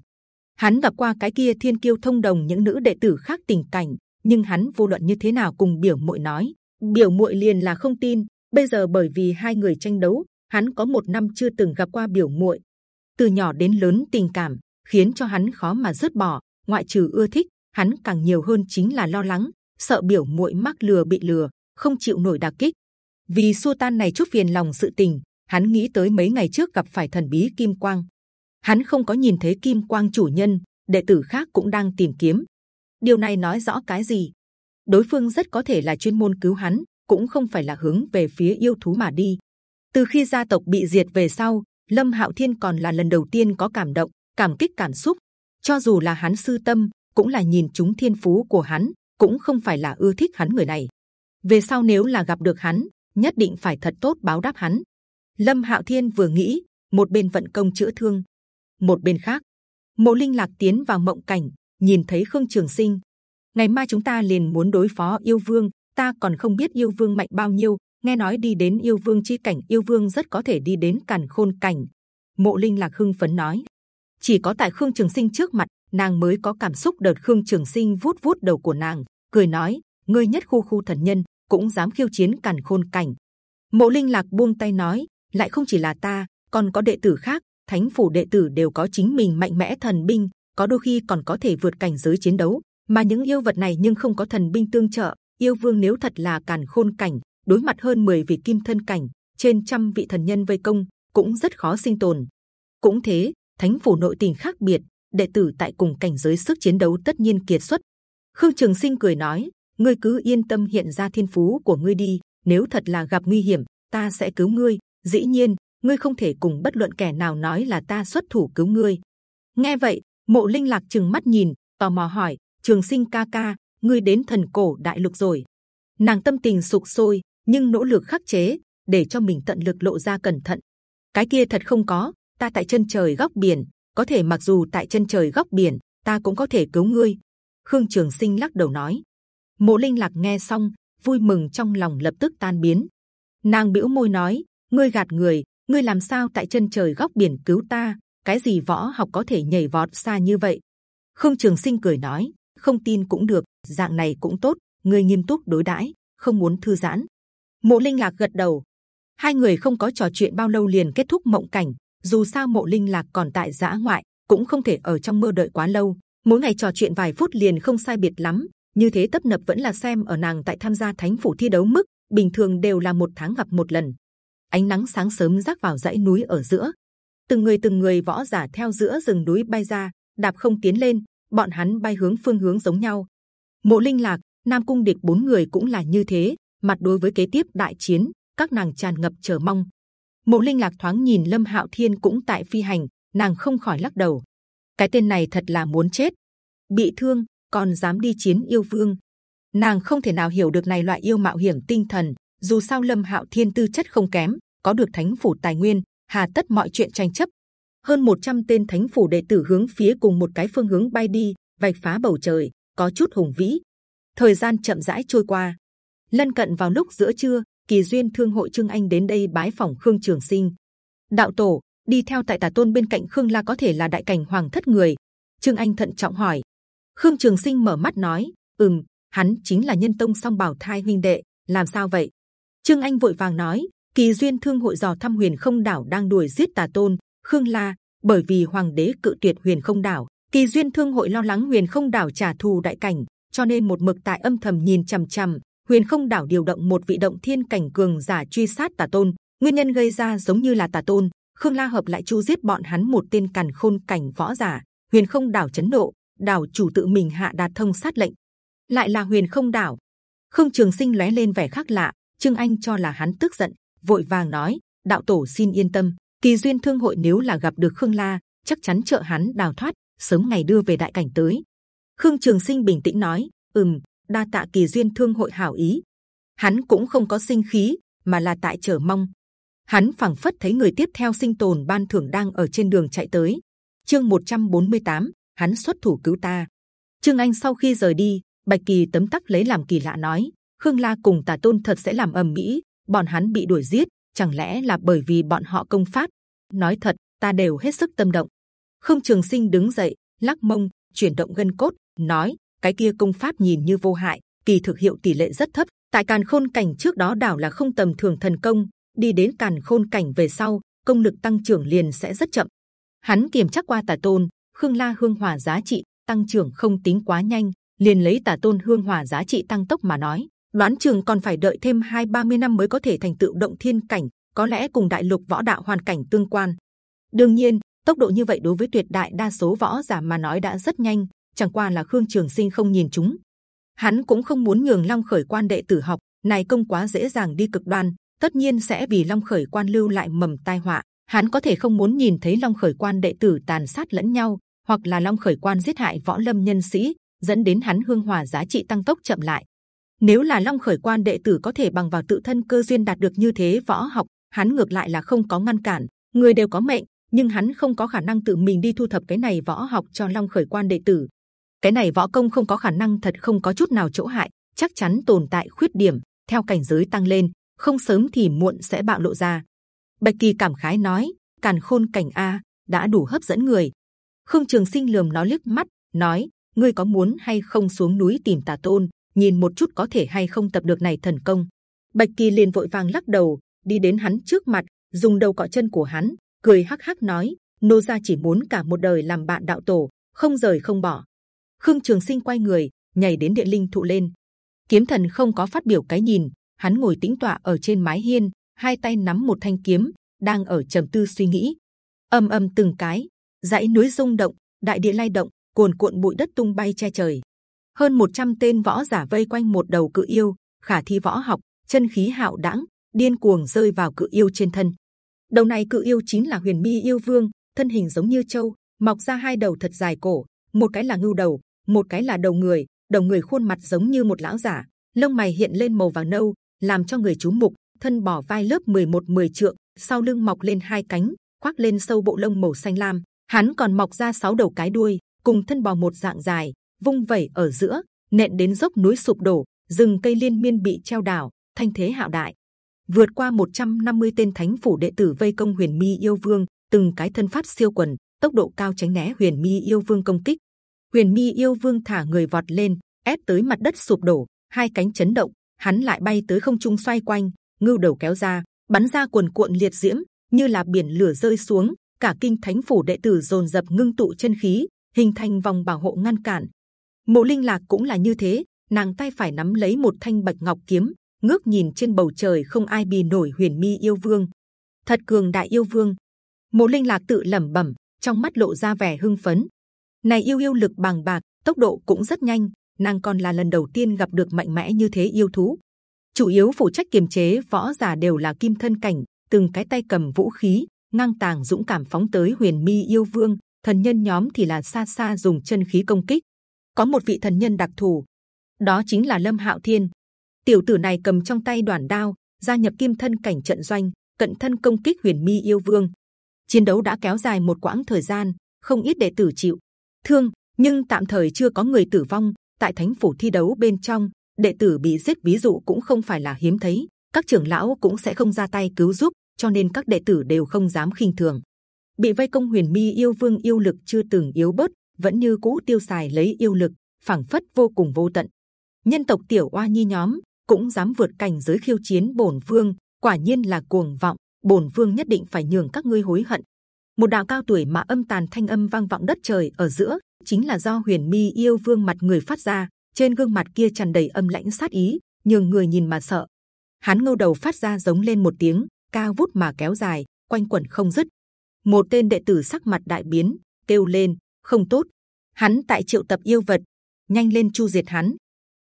S1: Hắn gặp qua cái kia thiên kiêu thông đồng những nữ đệ tử khác tình cảnh, nhưng hắn vô luận như thế nào cùng biểu muội nói, biểu muội liền là không tin. Bây giờ bởi vì hai người tranh đấu, hắn có một năm chưa từng gặp qua biểu muội. Từ nhỏ đến lớn tình cảm, khiến cho hắn khó mà dứt bỏ. Ngoại trừ ưa thích, hắn càng nhiều hơn chính là lo lắng, sợ biểu muội mắc lừa bị lừa, không chịu nổi đả kích vì xua tan này chút phiền lòng sự tình, hắn nghĩ tới mấy ngày trước gặp phải thần bí kim quang. Hắn không có nhìn thấy kim quang chủ nhân, đệ tử khác cũng đang tìm kiếm. Điều này nói rõ cái gì? Đối phương rất có thể là chuyên môn cứu hắn, cũng không phải là hướng về phía yêu thú mà đi. Từ khi gia tộc bị diệt về sau, lâm hạo thiên còn là lần đầu tiên có cảm động, cảm kích cảm xúc. Cho dù là hắn sư tâm, cũng là nhìn chúng thiên phú của hắn, cũng không phải là ưa thích hắn người này. Về sau nếu là gặp được hắn nhất định phải thật tốt báo đáp hắn. Lâm hạo thiên vừa nghĩ, một bên vận công chữa thương, một bên khác, mộ linh lạc tiến vào mộng cảnh, nhìn thấy khương trường sinh. Ngày mai chúng ta liền muốn đối phó yêu vương, ta còn không biết yêu vương mạnh bao nhiêu, nghe nói đi đến yêu vương chi cảnh, yêu vương rất có thể đi đến càn khôn cảnh. Mộ linh lạc hưng phấn nói, chỉ có tại khương trường sinh trước mặt, nàng mới có cảm xúc đợt khương trường sinh vuốt vuốt đầu của nàng, cười nói, ngươi nhất khu khu thần nhân cũng dám khiêu chiến càn khôn cảnh mộ linh lạc buông tay nói lại không chỉ là ta còn có đệ tử khác thánh phủ đệ tử đều có chính mình mạnh mẽ thần binh, có đôi khi còn có thể vượt cảnh giới chiến đấu. Mà những yêu vật này nhưng không có thần binh tương trợ. Yêu vương nếu thật là càn khôn cảnh, đối mặt hơn 10 vị kim thân cảnh, trên trăm vị thần nhân vây công, cũng rất khó sinh tồn. Cũng thế, thánh phủ nội tình khác biệt, đệ tử tại cùng cảnh giới sức chiến đấu tất nhiên kiệt xuất. Khương Trường Sinh cười nói, ngươi cứ yên tâm hiện ra thiên phú của ngươi đi. Nếu thật là gặp nguy hiểm, ta sẽ cứu ngươi. Dĩ nhiên, ngươi không thể cùng bất luận kẻ nào nói là ta xuất thủ cứu ngươi. Nghe vậy, Mộ Linh lạc chừng mắt nhìn, tò mò hỏi: Trường Sinh ca ca, ngươi đến thần cổ đại lục rồi? Nàng tâm tình sục sôi, nhưng nỗ lực khắc chế để cho mình tận lực lộ ra cẩn thận. Cái kia thật không có, ta tại chân trời góc biển, có thể mặc dù tại chân trời góc biển, ta cũng có thể cứu ngươi. Khương Trường Sinh lắc đầu nói. Mộ Linh lạc nghe xong, vui mừng trong lòng lập tức tan biến. Nàng bĩu môi nói: ngươi gạt người, ngươi làm sao tại chân trời góc biển cứu ta? Cái gì võ học có thể nhảy vọt xa như vậy? Khương Trường Sinh cười nói: không tin cũng được, dạng này cũng tốt. Ngươi nghiêm túc đối đãi, không muốn thư giãn. Mộ Linh lạc gật đầu. Hai người không có trò chuyện bao lâu liền kết thúc mộng cảnh. Dù sao Mộ Linh lạc còn tại giã ngoại, cũng không thể ở trong mơ đợi quá lâu. Mỗi ngày trò chuyện vài phút liền không sai biệt lắm. Như thế tấp nập vẫn là xem ở nàng tại tham gia thánh phủ thi đấu mức bình thường đều là một tháng gặp một lần. Ánh nắng sáng sớm rác vào dãy núi ở giữa, từng người từng người võ giả theo giữa rừng núi bay ra, đạp không tiến lên, bọn hắn bay hướng phương hướng giống nhau. Mộ Linh Lạc, Nam Cung Địch bốn người cũng là như thế. Mặt đối với kế tiếp đại chiến, các nàng tràn ngập chờ mong. Mộ Linh Lạc thoáng nhìn Lâm Hạo Thiên cũng tại phi hành, nàng không khỏi lắc đầu. Cái tên này thật là muốn chết, bị thương còn dám đi chiến yêu vương. Nàng không thể nào hiểu được này loại yêu mạo hiểm tinh thần. Dù sao Lâm Hạo Thiên tư chất không kém, có được Thánh phủ tài nguyên, hà tất mọi chuyện tranh chấp. Hơn 100 tên Thánh phủ đệ tử hướng phía cùng một cái phương hướng bay đi, vạch phá bầu trời, có chút hùng vĩ. Thời gian chậm rãi trôi qua, lân cận vào lúc giữa trưa, kỳ duyên thương hội trương anh đến đây bái phỏng khương trường sinh. đạo tổ đi theo tại tà tôn bên cạnh khương la có thể là đại cảnh hoàng thất người. trương anh thận trọng hỏi khương trường sinh mở mắt nói, ừm, hắn chính là nhân tông song bảo thai huynh đệ. làm sao vậy? trương anh vội vàng nói, kỳ duyên thương hội dò thăm huyền không đảo đang đuổi giết tà tôn khương la bởi vì hoàng đế cự tuyệt huyền không đảo kỳ duyên thương hội lo lắng huyền không đảo trả thù đại cảnh cho nên một mực tại âm thầm nhìn c h ầ m c h ầ m huyền không đảo điều động một vị động thiên cảnh cường giả truy sát tà tôn nguyên nhân gây ra giống như là tà tôn khương la hợp lại chu giết bọn hắn một tên càn khôn cảnh võ giả huyền không đảo chấn độ đảo chủ tự mình hạ đạt thông sát lệnh lại là huyền không đảo khương trường sinh lóe lên vẻ khác lạ trương anh cho là hắn tức giận vội vàng nói đạo tổ xin yên tâm kỳ duyên thương hội nếu là gặp được khương la chắc chắn trợ hắn đào thoát sớm ngày đưa về đại cảnh tới Khương Trường Sinh bình tĩnh nói: Ừm, đa tạ kỳ duyên thương hội hảo ý. Hắn cũng không có sinh khí, mà là tại chờ mong. Hắn phảng phất thấy người tiếp theo sinh tồn ban thưởng đang ở trên đường chạy tới. Chương 148, hắn xuất thủ cứu ta. Trương Anh sau khi rời đi, Bạch Kỳ tấm tắc lấy làm kỳ lạ nói: Khương La cùng tả Tôn thật sẽ làm ầm mỹ bọn hắn bị đuổi giết, chẳng lẽ là bởi vì bọn họ công pháp? Nói thật, ta đều hết sức tâm động. Khương Trường Sinh đứng dậy, lắc mông, chuyển động gân cốt, nói cái kia công pháp nhìn như vô hại, kỳ thực hiệu tỷ lệ rất thấp. Tại càn khôn cảnh trước đó đảo là không tầm thường thần công, đi đến càn khôn cảnh về sau công lực tăng trưởng liền sẽ rất chậm. Hắn kiểm chắc qua tà tôn, khương la hương hỏa giá trị tăng trưởng không tính quá nhanh, liền lấy tả tôn hương hỏa giá trị tăng tốc mà nói, đoán trường còn phải đợi thêm hai ba mươi năm mới có thể thành tựu động thiên cảnh, có lẽ cùng đại lục võ đạo hoàn cảnh tương quan. đương nhiên, tốc độ như vậy đối với tuyệt đại đa số võ giả mà nói đã rất nhanh, chẳng qua là khương trường sinh không nhìn chúng. Hắn cũng không muốn nhường long khởi quan đệ tử học này công quá dễ dàng đi cực đoan tất nhiên sẽ vì long khởi quan lưu lại mầm tai họa hắn có thể không muốn nhìn thấy long khởi quan đệ tử tàn sát lẫn nhau, hoặc là long khởi quan giết hại võ lâm nhân sĩ, dẫn đến hắn hương hòa giá trị tăng tốc chậm lại. Nếu là long khởi quan đệ tử có thể bằng vào tự thân cơ duyên đạt được như thế võ học, hắn ngược lại là không có ngăn cản. Người đều có mệnh, nhưng hắn không có khả năng tự mình đi thu thập cái này võ học cho long khởi quan đệ tử. Cái này võ công không có khả năng thật không có chút nào chỗ hại, chắc chắn tồn tại khuyết điểm, theo cảnh giới tăng lên, không sớm thì muộn sẽ bạo lộ ra bạch kỳ cảm khái nói càn khôn cảnh a đã đủ hấp dẫn người. Khương trường sinh lườm nó liếc mắt nói ngươi có muốn hay không xuống núi tìm tà tôn nhìn một chút có thể hay không tập được này thần công? Bạch kỳ liền vội vàng lắc đầu đi đến hắn trước mặt dùng đầu cọ chân của hắn cười hắc hắc nói nô gia chỉ muốn cả một đời làm bạn đạo tổ không rời không bỏ. Khương Trường Sinh quay người nhảy đến địa linh thụ lên. Kiếm thần không có phát biểu cái nhìn, hắn ngồi tĩnh tọa ở trên mái hiên, hai tay nắm một thanh kiếm, đang ở trầm tư suy nghĩ. âm âm từng cái, dãy núi rung động, đại địa lay động, cuồn cuộn bụi đất tung bay che trời. Hơn 100 tên võ giả vây quanh một đầu cự yêu, khả thi võ học, chân khí hạo đãng, điên cuồng rơi vào cự yêu trên thân. Đầu này cự yêu chính là Huyền Mi yêu vương, thân hình giống như châu, mọc ra hai đầu thật dài cổ, một cái là ngưu đầu, một cái là đầu người, đầu người khuôn mặt giống như một lão giả, lông mày hiện lên màu vàng nâu, làm cho người chú mục. Thân bỏ vai lớp 11 10 trượng, sau lưng mọc lên hai cánh, khoác lên sâu bộ lông màu xanh lam. Hắn còn mọc ra sáu đầu cái đuôi, cùng thân bò một dạng dài, vung vẩy ở giữa, nện đến dốc núi sụp đổ, rừng cây liên miên bị treo đảo, thanh thế hạo đại. Vượt qua 150 tên thánh phủ đệ tử vây công Huyền Mi yêu vương, từng cái thân phát siêu quần, tốc độ cao tránh né Huyền Mi yêu vương công kích. Huyền Mi yêu vương thả người vọt lên, ép tới mặt đất sụp đổ, hai cánh chấn động, hắn lại bay tới không trung xoay quanh, ngưu đầu kéo ra, bắn ra cuồn cuộn liệt diễm, như là biển lửa rơi xuống. Cả kinh thánh phủ đệ tử dồn dập ngưng tụ chân khí, hình thành vòng bảo hộ ngăn cản. Mộ Linh Lạc cũng là như thế, nàng tay phải nắm lấy một thanh bạch ngọc kiếm, ngước nhìn trên bầu trời không ai bì nổi huyền mi yêu vương. Thật cường đại yêu vương. Mộ Linh Lạc tự lẩm bẩm, trong mắt lộ ra vẻ hưng phấn. Này yêu yêu lực bằng bạc, tốc độ cũng rất nhanh. Nàng còn là lần đầu tiên gặp được mạnh mẽ như thế yêu thú. Chủ yếu phụ trách kiềm chế võ giả đều là kim thân cảnh, từng cái tay cầm vũ khí, ngang tàng dũng cảm phóng tới huyền mi yêu vương. Thần nhân nhóm thì là xa xa dùng chân khí công kích. Có một vị thần nhân đặc thù, đó chính là Lâm Hạo Thiên. Tiểu tử này cầm trong tay đoàn đao, gia nhập kim thân cảnh trận doanh, cận thân công kích huyền mi yêu vương. Chiến đấu đã kéo dài một quãng thời gian, không ít đệ tử chịu thương, nhưng tạm thời chưa có người tử vong. Tại thánh phủ thi đấu bên trong, đệ tử bị giết ví dụ cũng không phải là hiếm thấy. Các trưởng lão cũng sẽ không ra tay cứu giúp, cho nên các đệ tử đều không dám khinh thường. Bị vây công huyền mi yêu vương yêu lực chưa từng yếu bớt, vẫn như cũ tiêu xài lấy yêu lực, phảng phất vô cùng vô tận. Nhân tộc tiểu oa nhi nhóm cũng dám vượt cảnh giới khiêu chiến bổn vương, quả nhiên là cuồng vọng. bổn vương nhất định phải nhường các ngươi hối hận. Một đạo cao tuổi mà âm tàn thanh âm vang vọng đất trời ở giữa, chính là do huyền mi yêu vương mặt người phát ra. Trên gương mặt kia tràn đầy âm lãnh sát ý, nhường người nhìn mà sợ. Hắn ngâu đầu phát ra giống lên một tiếng, cao vút mà kéo dài, quanh quẩn không dứt. Một tên đệ tử sắc mặt đại biến, kêu lên, không tốt. Hắn tại triệu tập yêu vật, nhanh lên chu diệt hắn.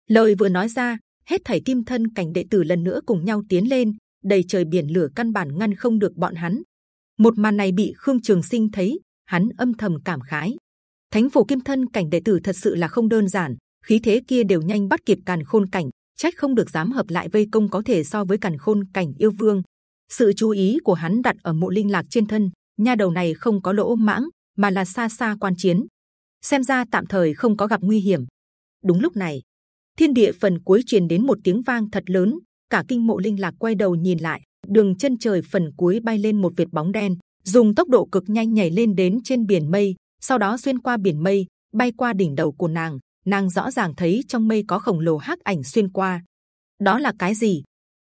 S1: Lời vừa nói ra, hết thảy kim thân cảnh đệ tử lần nữa cùng nhau tiến lên, đầy trời biển lửa căn bản ngăn không được bọn hắn. Một màn này bị Khương Trường Sinh thấy, hắn âm thầm cảm khái. Thánh phủ kim thân cảnh đệ tử thật sự là không đơn giản, khí thế kia đều nhanh bắt kịp càn khôn cảnh, trách không được dám hợp lại vây công có thể so với càn khôn cảnh yêu vương. Sự chú ý của hắn đặt ở mộ linh lạc trên thân, nha đầu này không có lỗ mãng, mà là xa xa quan chiến. Xem ra tạm thời không có gặp nguy hiểm. Đúng lúc này, thiên địa phần cuối truyền đến một tiếng vang thật lớn, cả kinh mộ linh lạc quay đầu nhìn lại, đường chân trời phần cuối bay lên một vệt bóng đen, dùng tốc độ cực nhanh nhảy lên đến trên biển mây, sau đó xuyên qua biển mây, bay qua đỉnh đầu của nàng. Nàng rõ ràng thấy trong mây có khổng lồ hắc ảnh xuyên qua. Đó là cái gì?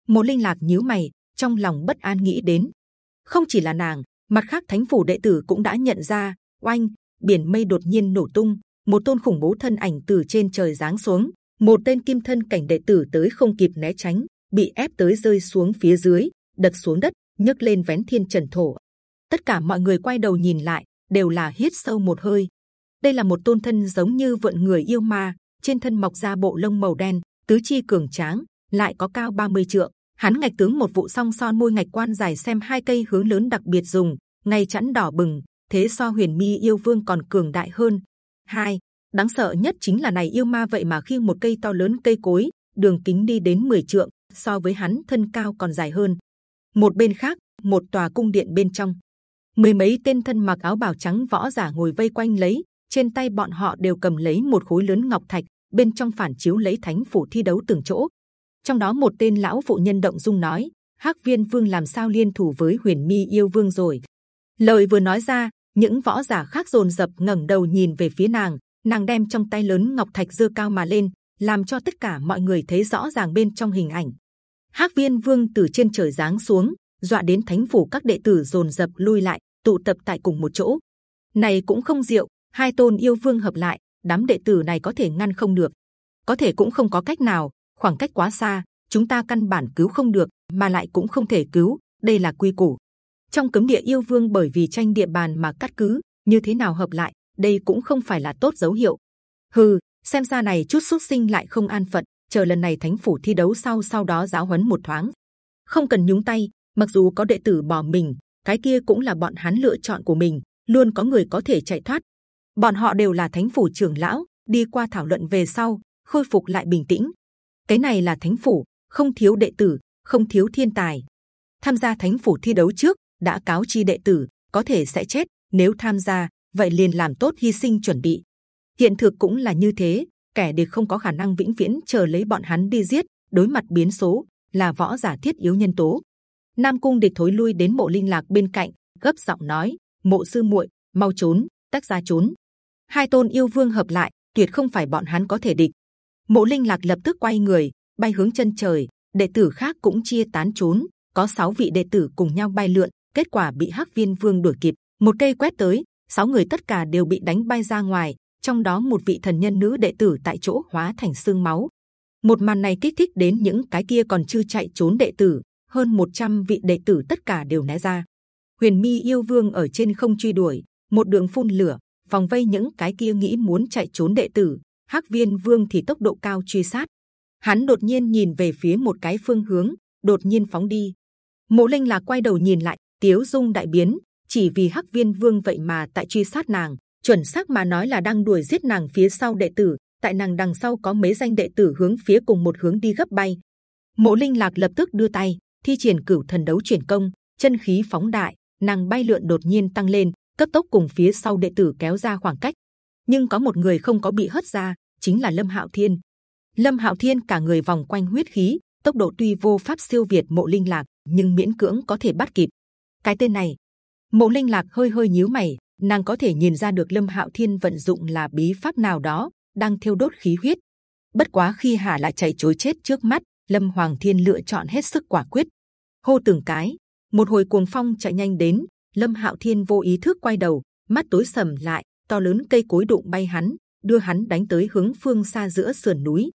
S1: một linh lạc nhíu mày, trong lòng bất an nghĩ đến. Không chỉ là nàng, mặt khác thánh phủ đệ tử cũng đã nhận ra. Oanh, biển mây đột nhiên nổ tung, một tôn khủng bố thân ảnh từ trên trời giáng xuống, một tên kim thân cảnh đệ tử tới không kịp né tránh, bị ép tới rơi xuống phía dưới, đập xuống đất, nhấc lên vén thiên trần thổ. Tất cả mọi người quay đầu nhìn lại, đều là hít sâu một hơi. Đây là một tôn thân giống như vượn người yêu ma, trên thân mọc ra bộ lông màu đen, tứ chi cường tráng, lại có cao 30 trượng. Hắn ngạch tướng một vụ song son môi ngạch quan dài xem hai cây hướng lớn đặc biệt dùng, ngay chẵn đỏ bừng, thế so huyền mi yêu vương còn cường đại hơn. Hai, đáng sợ nhất chính là này yêu ma vậy mà khi một cây to lớn cây cối, đường kính đi đến 10 trượng, so với hắn thân cao còn dài hơn. Một bên khác, một tòa cung điện bên trong, mười mấy tên thân mặc áo bào trắng võ giả ngồi vây quanh lấy, trên tay bọn họ đều cầm lấy một khối lớn ngọc thạch, bên trong phản chiếu lấy thánh phủ thi đấu từng chỗ. Trong đó một tên lão phụ nhân động dung nói: Hắc Viên Vương làm sao liên thủ với Huyền Mi yêu Vương rồi? Lời vừa nói ra, những võ giả khác rồn rập ngẩng đầu nhìn về phía nàng nàng đem trong tay lớn ngọc thạch dơ cao mà lên làm cho tất cả mọi người thấy rõ ràng bên trong hình ảnh hắc viên vương từ trên trời giáng xuống dọa đến thánh phủ các đệ tử rồn rập lui lại tụ tập tại cùng một chỗ này cũng không diệu hai tôn yêu vương hợp lại, đám đệ tử này có thể ngăn không được. Có thể cũng không có cách nào, khoảng cách quá xa, chúng ta căn bản cứu không được, mà lại cũng không thể cứu, đây là quy củ. Trong cấm địa yêu vương bởi vì tranh địa bàn mà cắt cứ, như thế nào hợp lại, đây cũng không phải là tốt dấu hiệu. Hừ, xem ra này chút xuất sinh lại không an phận, chờ lần này thánh phủ thi đấu sau sau đó giáo huấn một thoáng. Không cần nhúng tay, mặc dù có đệ tử bỏ mình, cái kia cũng là bọn hắn lựa chọn của mình, luôn có người có thể chạy thoát bọn họ đều là thánh phủ trưởng lão, đi qua thảo luận về sau, khôi phục lại bình tĩnh. Cái này là thánh phủ, không thiếu đệ tử, không thiếu thiên tài. Tham gia thánh phủ thi đấu trước, đã cáo chi đệ tử, có thể sẽ chết. Nếu tham gia, vậy liền làm tốt hy sinh chuẩn bị. Hiện thực cũng là như thế, kẻ địch không có khả năng vĩnh viễn chờ lấy bọn hắn đi giết. Đối mặt biến số, là võ giả thiết yếu nhân tố. Nam cung địch thối lui đến mộ linh lạc bên cạnh, gấp giọng nói, mộ sư muội, mau trốn, tách ra trốn hai tôn yêu vương hợp lại, tuyệt không phải bọn hắn có thể địch. Mộ linh lạc lập tức quay người, bay hướng chân trời, đệ tử khác cũng chia tán trốn, có sáu vị đệ tử cùng nhau bay lượn, kết quả bị hắc viên vương đuổi kịp. Một cây quét tới, sáu người tất cả đều bị đánh bay ra ngoài, trong đó một vị thần nhân nữ đệ tử tại chỗ hóa thành xương máu. Một màn này kích thích đến những cái kia còn chưa chạy trốn đệ tử, hơn 100 vị đệ tử tất cả đều né ra. Huyền mi yêu vương ở trên không truy đuổi, một đường phun lửa vòng vây những cái kia nghĩ muốn chạy trốn đệ tử. Hắc viên vương thì tốc độ cao truy sát. Hắn đột nhiên nhìn về phía một cái phương hướng, đột nhiên phóng đi. Mộ linh là quay đầu nhìn lại, tiếu dung đại biến. Chỉ vì hắc viên vương vậy mà tại truy sát nàng, chuẩn xác mà nói là đang đuổi giết nàng phía sau đệ tử. Tại nàng đằng sau có mấy danh đệ tử hướng phía cùng một hướng đi gấp bay. Mộ linh lạc lập tức đưa tay, thi triển cửu thần đấu chuyển công, chân khí phóng đại, nàng bay lượn đột nhiên tăng lên cấp tốc cùng phía sau đệ tử kéo ra khoảng cách. Nhưng có một người không có bị hất ra, chính là lâm hạo thiên. Lâm hạo thiên cả người vòng quanh huyết khí, tốc độ tuy vô pháp siêu việt mộ linh lạc, nhưng miễn cưỡng có thể bắt kịp. Cái tên này, mộ linh lạc hơi hơi nhíu mày, nàng có thể nhìn ra được lâm hạo thiên vận dụng là bí pháp nào đó, đang thiêu đốt khí huyết. Bất quá khi hà lại chạy chối chết trước mắt, lâm hoàng thiên lựa chọn hết sức quả quyết. Hô từng cái, một hồi cuồng phong chạy nhanh đến lâm hạo thiên vô ý thức quay đầu mắt tối sầm lại to lớn cây cối đụng bay hắn đưa hắn đánh tới hướng phương xa giữa sườn núi.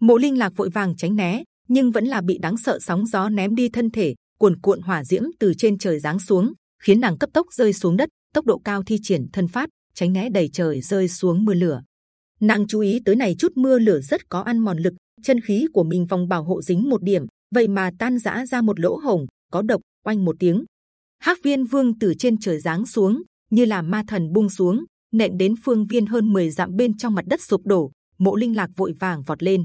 S1: Mộ linh lạc vội vàng tránh né nhưng vẫn là bị đáng sợ sóng gió ném đi thân thể cuồn cuộn hỏa diễm từ trên trời giáng xuống khiến nàng cấp tốc rơi xuống đất tốc độ cao thi triển thân phát tránh né đầy trời rơi xuống mưa lửa. Nàng chú ý tới này chút mưa lửa rất có ăn mòn lực chân khí của mình vòng bảo hộ dính một điểm vậy mà tan rã ra một lỗ hổng, có độc oanh một tiếng hắc viên vương từ trên trời giáng xuống, như là ma thần buông xuống, nện đến phương viên hơn 10 dặm bên trong mặt đất sụp đổ, mộ linh lạc vội vàng vọt lên.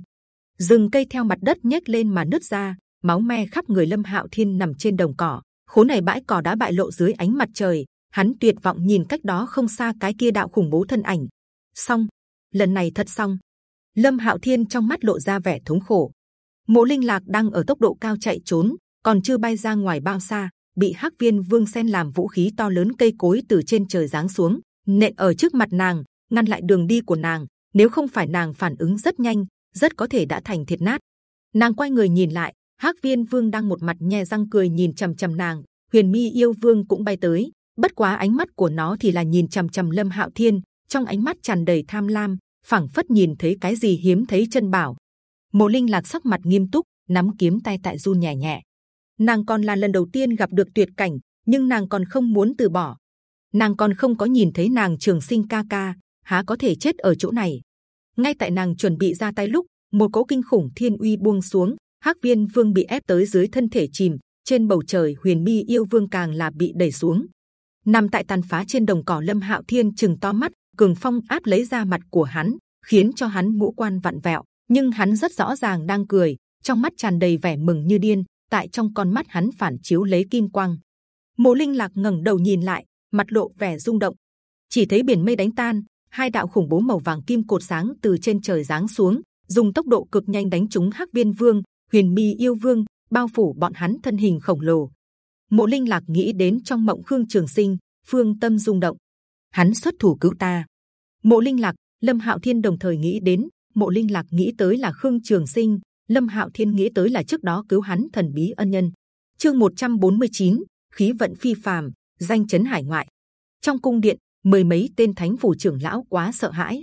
S1: Rừng cây theo mặt đất nhếch lên mà nứt ra, máu me khắp người lâm hạo thiên nằm trên đồng cỏ. Khố này bãi cỏ đã bại lộ dưới ánh mặt trời, hắn tuyệt vọng nhìn cách đó không xa cái kia đạo khủng bố thân ảnh. Xong, lần này thật xong. Lâm hạo thiên trong mắt lộ ra vẻ thống khổ. Mộ linh lạc đang ở tốc độ cao chạy trốn, còn chưa bay ra ngoài bao xa bị hắc viên vương sen làm vũ khí to lớn cây cối từ trên trời giáng xuống, nện ở trước mặt nàng, ngăn lại đường đi của nàng. Nếu không phải nàng phản ứng rất nhanh, rất có thể đã thành thiệt nát. Nàng quay người nhìn lại, hắc viên vương đang một mặt nhè răng cười nhìn c h ầ m c h ầ m nàng. Huyền mi yêu vương cũng bay tới. Bất quá ánh mắt của nó thì là nhìn c h ầ m c h lâm hạo thiên. Trong ánh mắt tràn đầy tham lam, phảng phất nhìn thấy cái gì hiếm thấy chân bảo. Mộ linh lạc sắc mặt nghiêm túc, nắm kiếm tay tại run nhẹ nhẹ nàng còn là lần đầu tiên gặp được tuyệt cảnh, nhưng nàng còn không muốn từ bỏ. Nàng còn không có nhìn thấy nàng trường sinh ca ca, há có thể chết ở chỗ này. Ngay tại nàng chuẩn bị ra tay lúc, một cỗ kinh khủng thiên uy buông xuống, hắc viên vương bị ép tới dưới thân thể chìm, trên bầu trời huyền mi yêu vương càng là bị đẩy xuống. Nằm tại tàn phá trên đồng cỏ lâm hạo thiên chừng to mắt, cường phong áp lấy ra mặt của hắn, khiến cho hắn ngũ quan vặn vẹo, nhưng hắn rất rõ ràng đang cười, trong mắt tràn đầy vẻ mừng như điên tại trong con mắt hắn phản chiếu lấy kim quang. Mộ linh lạc ngẩng đầu nhìn lại, mặt lộ vẻ rung động. Chỉ thấy biển mây đánh tan, hai đạo khủng bố màu vàng kim cột sáng từ trên trời giáng xuống, dùng tốc độ cực nhanh đánh trúng hắc viên vương, huyền mi yêu vương, bao phủ bọn hắn thân hình khổng lồ. Mộ linh lạc nghĩ đến trong mộng khương trường sinh, phương tâm rung động. Hắn xuất thủ cứu ta. Mộ linh lạc, lâm hạo thiên đồng thời nghĩ đến, mộ linh lạc nghĩ tới là khương trường sinh lâm hạo thiên nghĩ tới là trước đó cứu hắn thần bí ân nhân chương 149, khí vận phi phàm danh chấn hải ngoại trong cung điện mười mấy tên thánh phủ trưởng lão quá sợ hãi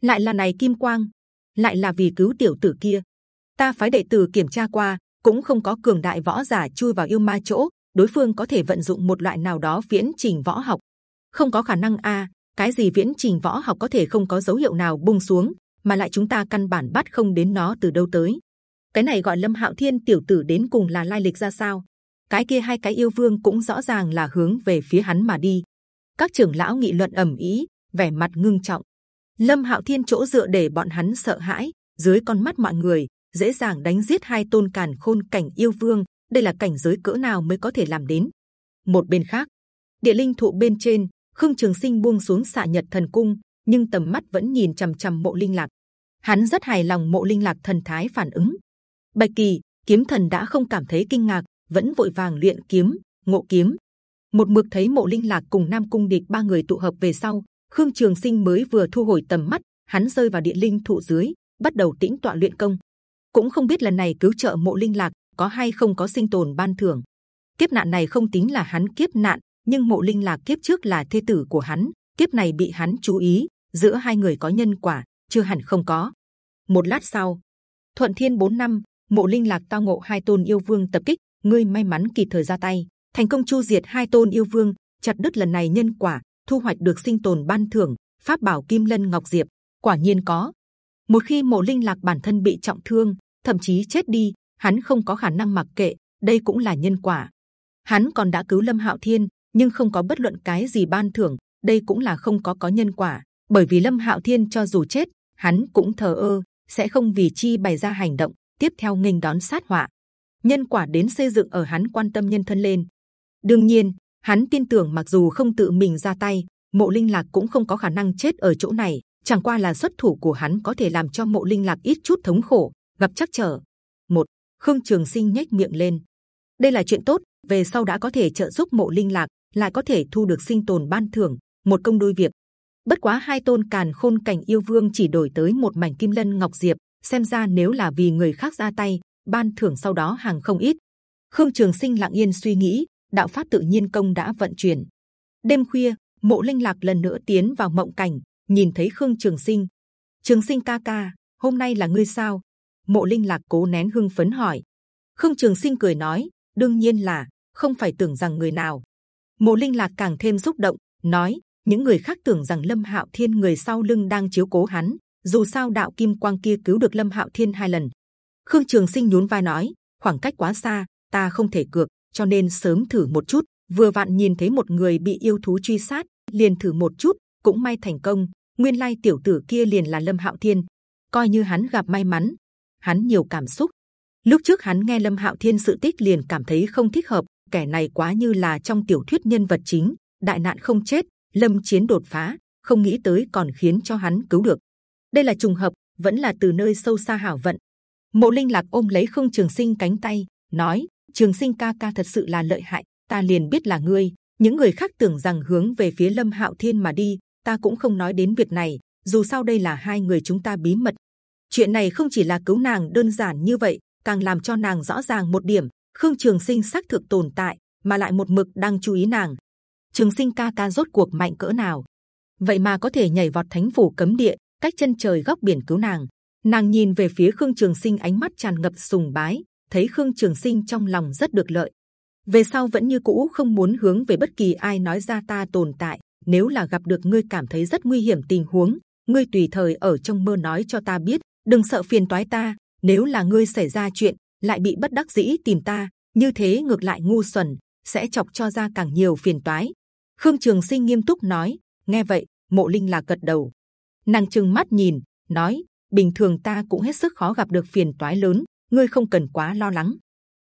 S1: lại là này kim quang lại là vì cứu tiểu tử kia ta phái đệ tử kiểm tra qua cũng không có cường đại võ giả chui vào yêu ma chỗ đối phương có thể vận dụng một loại nào đó viễn trình võ học. Không có khả năng a, cái gì viễn trình võ học có thể không có dấu hiệu nào bung xuống, mà lại chúng ta căn bản bắt không đến nó từ đâu tới. Cái này gọi Lâm Hạo Thiên tiểu tử đến cùng là lai lịch ra sao? Cái kia hai cái yêu vương cũng rõ ràng là hướng về phía hắn mà đi. Các trưởng lão nghị luận ầm ĩ, vẻ mặt ngưng trọng. Lâm Hạo Thiên chỗ dựa để bọn hắn sợ hãi, dưới con mắt mọi người dễ dàng đánh giết hai tôn càn khôn cảnh yêu vương. Đây là cảnh giới cỡ nào mới có thể làm đến? Một bên khác, địa linh thụ bên trên, khương trường sinh buông xuống xạ nhật thần cung, nhưng tầm mắt vẫn nhìn c h ầ m c h ầ m mộ linh lạc. Hắn rất hài lòng mộ linh lạc thần thái phản ứng. Bạch kỳ kiếm thần đã không cảm thấy kinh ngạc, vẫn vội vàng luyện kiếm, ngộ kiếm. Một mực thấy mộ linh lạc cùng nam cung địch ba người tụ hợp về sau, khương trường sinh mới vừa thu hồi tầm mắt, hắn rơi vào địa linh thụ dưới, bắt đầu tĩnh tọa luyện công. Cũng không biết lần này cứu trợ mộ linh lạc có hay không có sinh tồn ban thưởng. Kiếp nạn này không tính là hắn kiếp nạn, nhưng mộ linh lạc kiếp trước là thê tử của hắn, kiếp này bị hắn chú ý, giữa hai người có nhân quả, chưa hẳn không có. Một lát sau, thuận thiên 4 năm, mộ linh lạc tao ngộ hai tôn yêu vương tập kích, ngươi may mắn kịp thời ra tay, thành công chu diệt hai tôn yêu vương, chặt đứt lần này nhân quả, thu hoạch được sinh tồn ban thưởng, pháp bảo kim lân ngọc diệp, quả nhiên có. Một khi mộ linh lạc bản thân bị trọng thương, thậm chí chết đi, hắn không có khả năng mặc kệ, đây cũng là nhân quả. Hắn còn đã cứu lâm hạo thiên, nhưng không có bất luận cái gì ban thưởng, đây cũng là không có có nhân quả. Bởi vì Lâm Hạo Thiên cho dù chết, hắn cũng thờ ơ, sẽ không vì chi bày ra hành động tiếp theo nghênh đón sát họa. Nhân quả đến xây dựng ở hắn quan tâm nhân thân lên. đương nhiên, hắn tin tưởng mặc dù không tự mình ra tay, mộ linh lạc cũng không có khả năng chết ở chỗ này. chẳng qua là xuất thủ của hắn có thể làm cho mộ linh lạc ít chút thống khổ, gặp chắc trở. một khương trường sinh nhếch miệng lên. đây là chuyện tốt, về sau đã có thể trợ giúp mộ linh lạc, lại có thể thu được sinh tồn ban thưởng, một công đôi việc. Bất quá hai tôn càn khôn cảnh yêu vương chỉ đổi tới một mảnh kim lân ngọc diệp, xem ra nếu là vì người khác ra tay, ban thưởng sau đó hàng không ít. Khương Trường Sinh lặng yên suy nghĩ, đạo pháp tự nhiên công đã vận chuyển. Đêm khuya, Mộ Linh Lạc lần nữa tiến vào mộng cảnh, nhìn thấy Khương Trường Sinh. Trường Sinh ca ca, hôm nay là ngươi sao? Mộ Linh Lạc cố nén hưng phấn hỏi. Khương Trường Sinh cười nói, đương nhiên là, không phải tưởng rằng người nào. Mộ Linh Lạc càng thêm xúc động, nói: những người khác tưởng rằng Lâm Hạo Thiên người sau lưng đang chiếu cố hắn. Dù sao đạo kim quang kia cứu được Lâm Hạo Thiên hai lần. Khương Trường Sinh nhún vai nói: khoảng cách quá xa, ta không thể cược, cho nên sớm thử một chút. Vừa vặn nhìn thấy một người bị yêu thú truy sát, liền thử một chút, cũng may thành công. Nguyên lai tiểu tử kia liền là Lâm Hạo Thiên, coi như hắn gặp may mắn. Hắn nhiều cảm xúc. Lúc trước hắn nghe Lâm Hạo Thiên sự tích liền cảm thấy không thích hợp, kẻ này quá như là trong tiểu thuyết nhân vật chính, đại nạn không chết, lâm chiến đột phá, không nghĩ tới còn khiến cho hắn cứu được. Đây là trùng hợp, vẫn là từ nơi sâu xa hảo vận. Mộ Linh lạc ôm lấy Khương Trường Sinh cánh tay, nói: Trường Sinh ca ca thật sự là lợi hại, ta liền biết là ngươi. Những người khác tưởng rằng hướng về phía Lâm Hạo Thiên mà đi, ta cũng không nói đến việc này. Dù sao đây là hai người chúng ta bí mật. Chuyện này không chỉ là cứu nàng đơn giản như vậy, càng làm cho nàng rõ ràng một điểm: Khương Trường Sinh xác thực tồn tại, mà lại một mực đang chú ý nàng. Trường Sinh ca ca rốt cuộc mạnh cỡ nào? Vậy mà có thể nhảy vọt thánh phủ cấm địa, cách chân trời góc biển cứu nàng. Nàng nhìn về phía Khương Trường Sinh ánh mắt tràn ngập sùng bái, thấy Khương Trường Sinh trong lòng rất được lợi. Về sau vẫn như cũ không muốn hướng về bất kỳ ai nói ra ta tồn tại. Nếu là gặp được ngươi cảm thấy rất nguy hiểm tình huống, ngươi tùy thời ở trong mơ nói cho ta biết, đừng sợ phiền toái ta. Nếu là ngươi xảy ra chuyện, lại bị bất đắc dĩ tìm ta, như thế ngược lại ngu xuẩn, sẽ chọc cho ra càng nhiều phiền toái. Khương Trường Sinh nghiêm túc nói. Nghe vậy, Mộ Linh là gật đầu. Nàng trừng mắt nhìn, nói: Bình thường ta cũng hết sức khó gặp được phiền toái lớn, ngươi không cần quá lo lắng.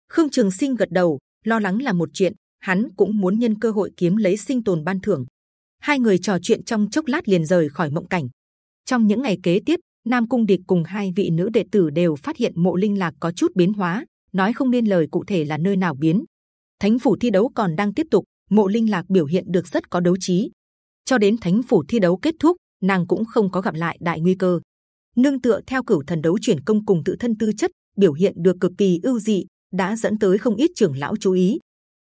S1: Khương Trường Sinh gật đầu, lo lắng là một chuyện, hắn cũng muốn nhân cơ hội kiếm lấy sinh tồn ban thưởng. Hai người trò chuyện trong chốc lát liền rời khỏi mộng cảnh. Trong những ngày kế tiếp, Nam Cung Địch cùng hai vị nữ đệ tử đều phát hiện mộ linh lạc có chút biến hóa, nói không nên lời cụ thể là nơi nào biến. Thánh phủ thi đấu còn đang tiếp tục, mộ linh lạc biểu hiện được rất có đấu trí. Cho đến thánh phủ thi đấu kết thúc, nàng cũng không có gặp lại đại nguy cơ. Nương tựa theo cửu thần đấu chuyển công cùng tự thân tư chất biểu hiện được cực kỳ ưu dị, đã dẫn tới không ít trưởng lão chú ý.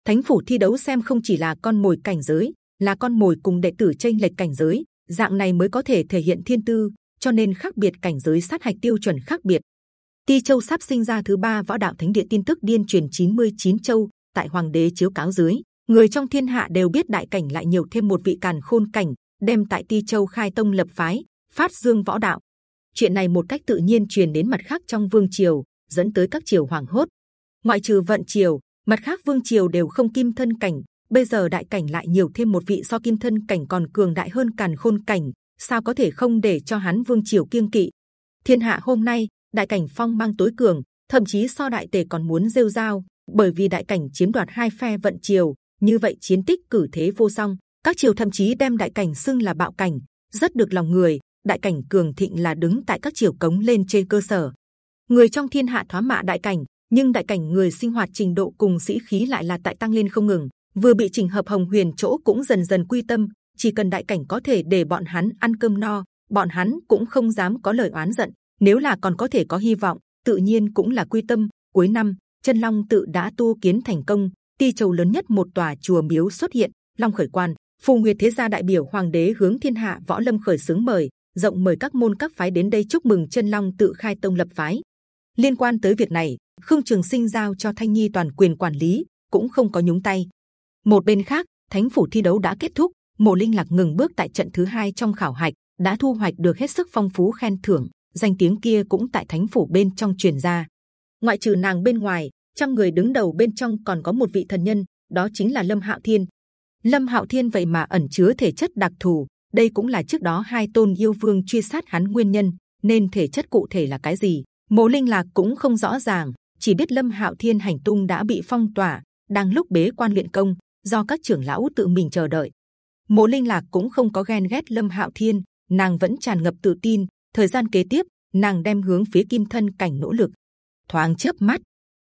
S1: Thánh phủ thi đấu xem không chỉ là con mồi cảnh giới, là con mồi cùng đệ tử tranh lệch cảnh giới, dạng này mới có thể thể hiện thiên tư, cho nên khác biệt cảnh giới sát hạch tiêu chuẩn khác biệt. Ti Châu sắp sinh ra thứ ba võ đạo thánh địa tin tức điên truyền 99 châu, tại hoàng đế chiếu cáo dưới người trong thiên hạ đều biết đại cảnh lại nhiều thêm một vị càn khôn cảnh đem tại ti châu khai tông lập phái, phát dương võ đạo. Chuyện này một cách tự nhiên truyền đến mặt khác trong vương triều, dẫn tới các triều hoàng hốt. Ngoại trừ vận triều, mặt khác vương triều đều không kim thân cảnh, bây giờ đại cảnh lại nhiều thêm một vị so kim thân cảnh còn cường đại hơn càn khôn cảnh, sao có thể không để cho hắn vương triều kiêng kỵ? Thiên hạ hôm nay, đại cảnh phong mang tối cường, thậm chí so đại tề còn muốn rêu rao, bởi vì đại cảnh chiếm đoạt hai phe vận triều, như vậy chiến tích cử thế vô song các triều thậm chí đem đại cảnh xưng là bạo cảnh, rất được lòng người, đại cảnh cường thịnh là đứng tại các triều cống lên trên cơ sở. Người trong thiên hạ thoá mạ đại cảnh, nhưng đại cảnh người sinh hoạt trình độ cùng sĩ khí lại là tại tăng lên không ngừng, vừa bị chỉnh hợp hồng huyền chỗ cũng dần dần quy tâm, chỉ cần đại cảnh có thể để bọn hắn ăn cơm no, bọn hắn cũng không dám có lời oán giận, nếu là còn có thể có hy vọng, tự nhiên cũng là quy tâm. Cuối năm, chân long tự đã tu kiến thành công, ti châu lớn nhất một tòa chùa miếu xuất hiện, long khởi quan phù nguyệt thế gia đại biểu hoàng đế hướng thiên hạ võ lâm khởi xướng mời, rộng mời các môn các phái đến đây chúc mừng chân long tự khai tông lập phái. Liên quan tới việc này, khương trường sinh giao cho thanh nhi toàn quyền quản lý, cũng không có nhúng tay. Một bên khác, thánh phủ thi đấu đã kết thúc, mộ linh lạc ngừng bước tại trận thứ hai trong khảo hạch, đã thu hoạch được hết sức phong phú khen thưởng, danh tiếng kia cũng tại thánh phủ bên trong truyền ra. Ngoại trừ nàng bên ngoài trăm người đứng đầu bên trong còn có một vị thần nhân, đó chính là lâm hạo thiên lâm hạo thiên vậy mà ẩn chứa thể chất đặc thù. Đây cũng là trước đó hai tôn yêu vương truy sát hắn nguyên nhân, nên thể chất cụ thể là cái gì, mộ linh lạc cũng không rõ ràng. Chỉ biết lâm hạo thiên hành tung đã bị phong tỏa, đang lúc bế quan luyện công, do các trưởng lão tự mình chờ đợi. Mộ linh lạc cũng không có ghen ghét lâm hạo thiên, nàng vẫn tràn ngập tự tin. Thời gian kế tiếp, nàng đem hướng phía kim thân cảnh nỗ lực. Thoáng chớp mắt,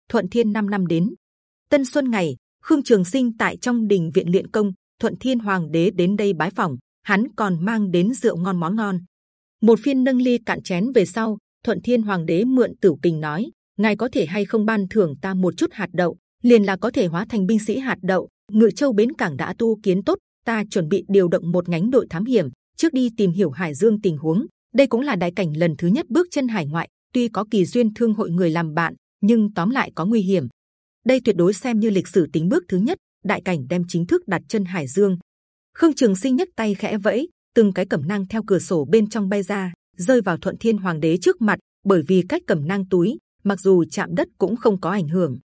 S1: thuận thiên 5 năm đến. Tân xuân ngày khương trường sinh tại trong đình viện luyện công, thuận thiên hoàng đế đến đây bái phỏng, hắn còn mang đến rượu ngon món ngon. Một phiên nâng ly cạn chén về sau, thuận thiên hoàng đế mượn tử kình nói, ngài có thể hay không ban thưởng ta một chút hạt đậu, liền là có thể hóa thành binh sĩ hạt đậu, ngự châu bến cảng đã tu kiến tốt, ta chuẩn bị điều động một nhánh đội thám hiểm, trước đi tìm hiểu hải dương tình huống. Đây cũng là đại cảnh lần thứ nhất bước chân hải ngoại, tuy có kỳ duyên thương hội người làm bạn, nhưng tóm lại có nguy hiểm đây tuyệt đối xem như lịch sử tính bước thứ nhất, đại cảnh đem chính thức đặt chân hải dương. Khương trường sinh nhấc tay khẽ vẫy, từng cái cẩm nang theo cửa sổ bên trong bay ra, rơi vào thuận thiên hoàng đế trước mặt, bởi vì cách cẩm nang túi, mặc dù chạm đất cũng không có ảnh hưởng.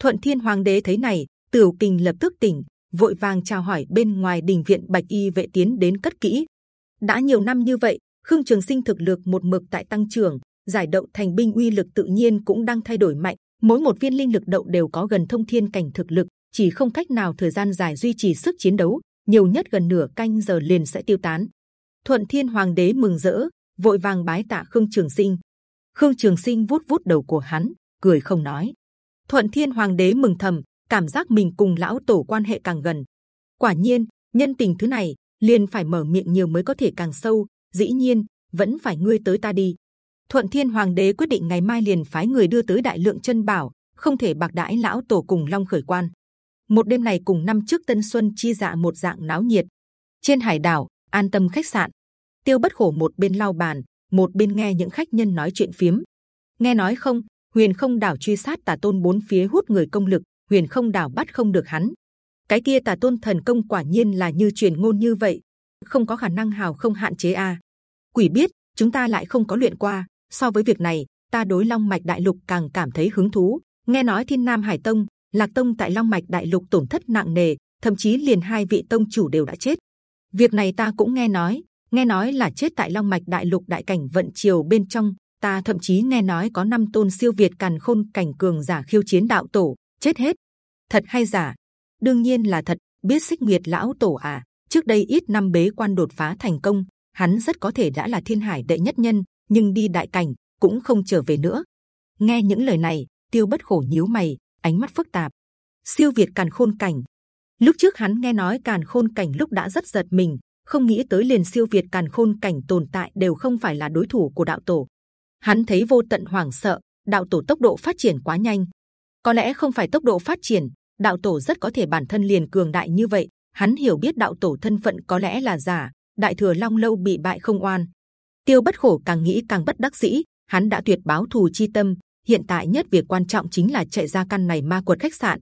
S1: Thuận thiên hoàng đế thấy này, tiểu kình lập tức tỉnh, vội vàng chào hỏi bên ngoài đình viện bạch y vệ tiến đến cất kỹ. Đã nhiều năm như vậy, khương trường sinh thực lực một mực tại tăng trưởng, giải đậu thành binh uy lực tự nhiên cũng đang thay đổi mạnh mỗi một viên linh lực đậu đều có gần thông thiên cảnh thực lực, chỉ không cách nào thời gian dài duy trì sức chiến đấu, nhiều nhất gần nửa canh giờ liền sẽ tiêu tán. Thuận thiên hoàng đế mừng rỡ, vội vàng bái tạ khương trường sinh. Khương trường sinh vuốt vuốt đầu của hắn, cười không nói. Thuận thiên hoàng đế mừng thầm, cảm giác mình cùng lão tổ quan hệ càng gần. Quả nhiên, nhân tình thứ này, liền phải mở miệng nhiều mới có thể càng sâu, dĩ nhiên, vẫn phải ngươi tới ta đi thuận thiên hoàng đế quyết định ngày mai liền phái người đưa tới đại lượng chân bảo, không thể bạc đãi lão tổ cùng long khởi quan. Một đêm này cùng năm trước tân xuân chi dạ một dạng náo nhiệt. Trên hải đảo, an tâm khách sạn. Tiêu bất khổ một bên lau bàn, một bên nghe những khách nhân nói chuyện phiếm. Nghe nói không, huyền không đảo truy sát tà tôn bốn phía hút người công lực, huyền không đảo bắt không được hắn. Cái kia tà tôn thần công quả nhiên là như truyền ngôn như vậy, không có khả năng hào không hạn chế a. Quỷ biết, chúng ta lại không có luyện qua so với việc này, ta đối long mạch đại lục càng cảm thấy hứng thú. Nghe nói thiên nam hải tông, lạc tông tại long mạch đại lục tổn thất nặng nề, thậm chí liền hai vị tông chủ đều đã chết. Việc này ta cũng nghe nói nghe nói là chết tại long mạch đại lục đại cảnh vận triều bên trong. Ta thậm chí nghe nói có năm tôn siêu việt càn khôn cảnh cường giả khiêu chiến đạo tổ, chết hết. Thật hay giả? Đương nhiên là thật, biết xích nguyệt lão tổ à? Trước đây ít năm bế quan đột phá thành công, hắn rất có thể đã là thiên hải đệ nhất nhân nhưng đi đại cảnh cũng không trở về nữa. Nghe những lời này, tiêu bất khổ nhíu mày, ánh mắt phức tạp. Siêu việt càn khôn cảnh. Lúc trước hắn nghe nói càn khôn cảnh lúc đã rất giật mình, không nghĩ tới liền siêu việt càn khôn cảnh tồn tại đều không phải là đối thủ của đạo tổ. Hắn thấy vô tận hoảng sợ, đạo tổ tốc độ phát triển quá nhanh. Có lẽ không phải tốc độ phát triển, đạo tổ rất có thể bản thân liền cường đại như vậy. Hắn hiểu biết đạo tổ thân phận có lẽ là giả, đại thừa long lâu bị bại không oan tiêu bất khổ càng nghĩ càng bất đắc dĩ hắn đã tuyệt báo thù chi tâm hiện tại nhất việc quan trọng chính là chạy ra căn này ma quật khách sạn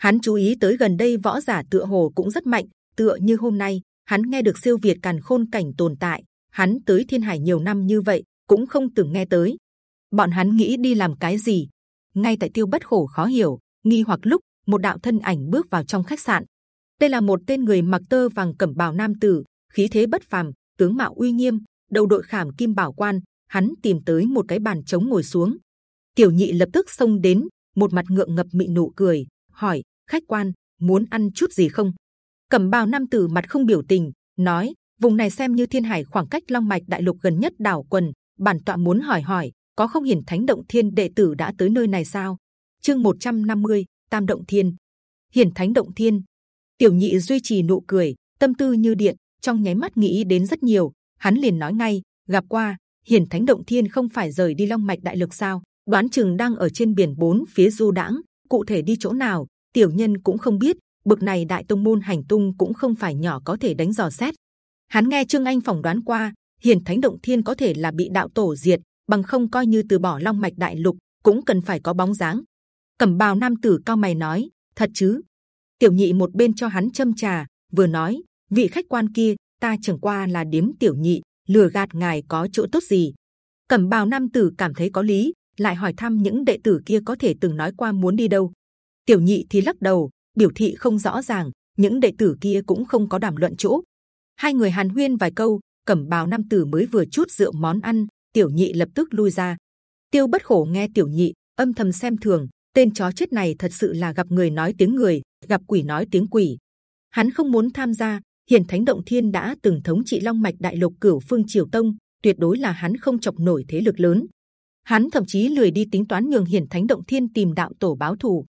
S1: Hắn chú ý tới gần đây võ giả tựa hồ cũng rất mạnh, tựa như hôm nay hắn nghe được siêu việt càn khôn cảnh tồn tại. Hắn tới thiên hải nhiều năm như vậy cũng không từng nghe tới. Bọn hắn nghĩ đi làm cái gì? Ngay tại tiêu bất khổ khó hiểu, nghi hoặc lúc một đạo thân ảnh bước vào trong khách sạn. Đây là một tên người mặc tơ vàng cẩm bào nam tử, khí thế bất phàm, tướng mạo uy nghiêm, đầu đội khảm kim bảo quan. Hắn tìm tới một cái bàn trống ngồi xuống. Tiểu nhị lập tức xông đến, một mặt ngượng ngập mị nụ cười, hỏi: khách quan muốn ăn chút gì không? Cẩm bào nam tử mặt không biểu tình, nói: vùng này xem như thiên hải khoảng cách long mạch đại lục gần nhất đảo quần. Bản tọa muốn hỏi hỏi, có không hiển thánh động thiên đệ tử đã tới nơi này sao? Chương 150, Tam động thiên, hiển thánh động thiên. Tiểu nhị duy trì nụ cười, tâm tư như điện, trong nháy mắt nghĩ đến rất nhiều. Hắn liền nói ngay, gặp qua hiển thánh động thiên không phải rời đi long mạch đại lực sao? đoán chừng đang ở trên biển bốn phía du đãng. cụ thể đi chỗ nào, tiểu nhân cũng không biết. bực này đại tông môn hành tung cũng không phải nhỏ có thể đánh dò xét. Hắn nghe Trương Anh phỏng đoán qua, hiển thánh động thiên có thể là bị đạo tổ diệt, bằng không coi như từ bỏ long mạch đại lục cũng cần phải có bóng dáng. Cẩm bào nam tử cao mày nói, thật chứ? Tiểu nhị một bên cho hắn châm trà, vừa nói, vị khách quan kia, ta chẳng qua là điếm tiểu nhị, lừa gạt ngài có chỗ tốt gì? Cẩm bào nam tử cảm thấy có lý, lại hỏi thăm những đệ tử kia có thể từng nói qua muốn đi đâu. Tiểu nhị thì lắc đầu, biểu thị không rõ ràng. Những đệ tử kia cũng không có đàm luận chỗ. Hai người hàn huyên vài câu, cẩm bào nam tử mới vừa chút rượu món ăn, tiểu nhị lập tức lui ra. Tiêu bất khổ nghe tiểu nhị âm thầm xem thường, tên chó chết này thật sự là gặp người nói tiếng người, gặp quỷ nói tiếng quỷ. Hắn không muốn tham gia. Hiền Thánh Động Thiên đã từng thống trị Long Mạch Đại Lục Cửu Phương Triều Tông, tuyệt đối là hắn không chọc nổi thế lực lớn. Hắn thậm chí lười đi tính toán nhường Hiển Thánh Động Thiên tìm đạo tổ báo thù.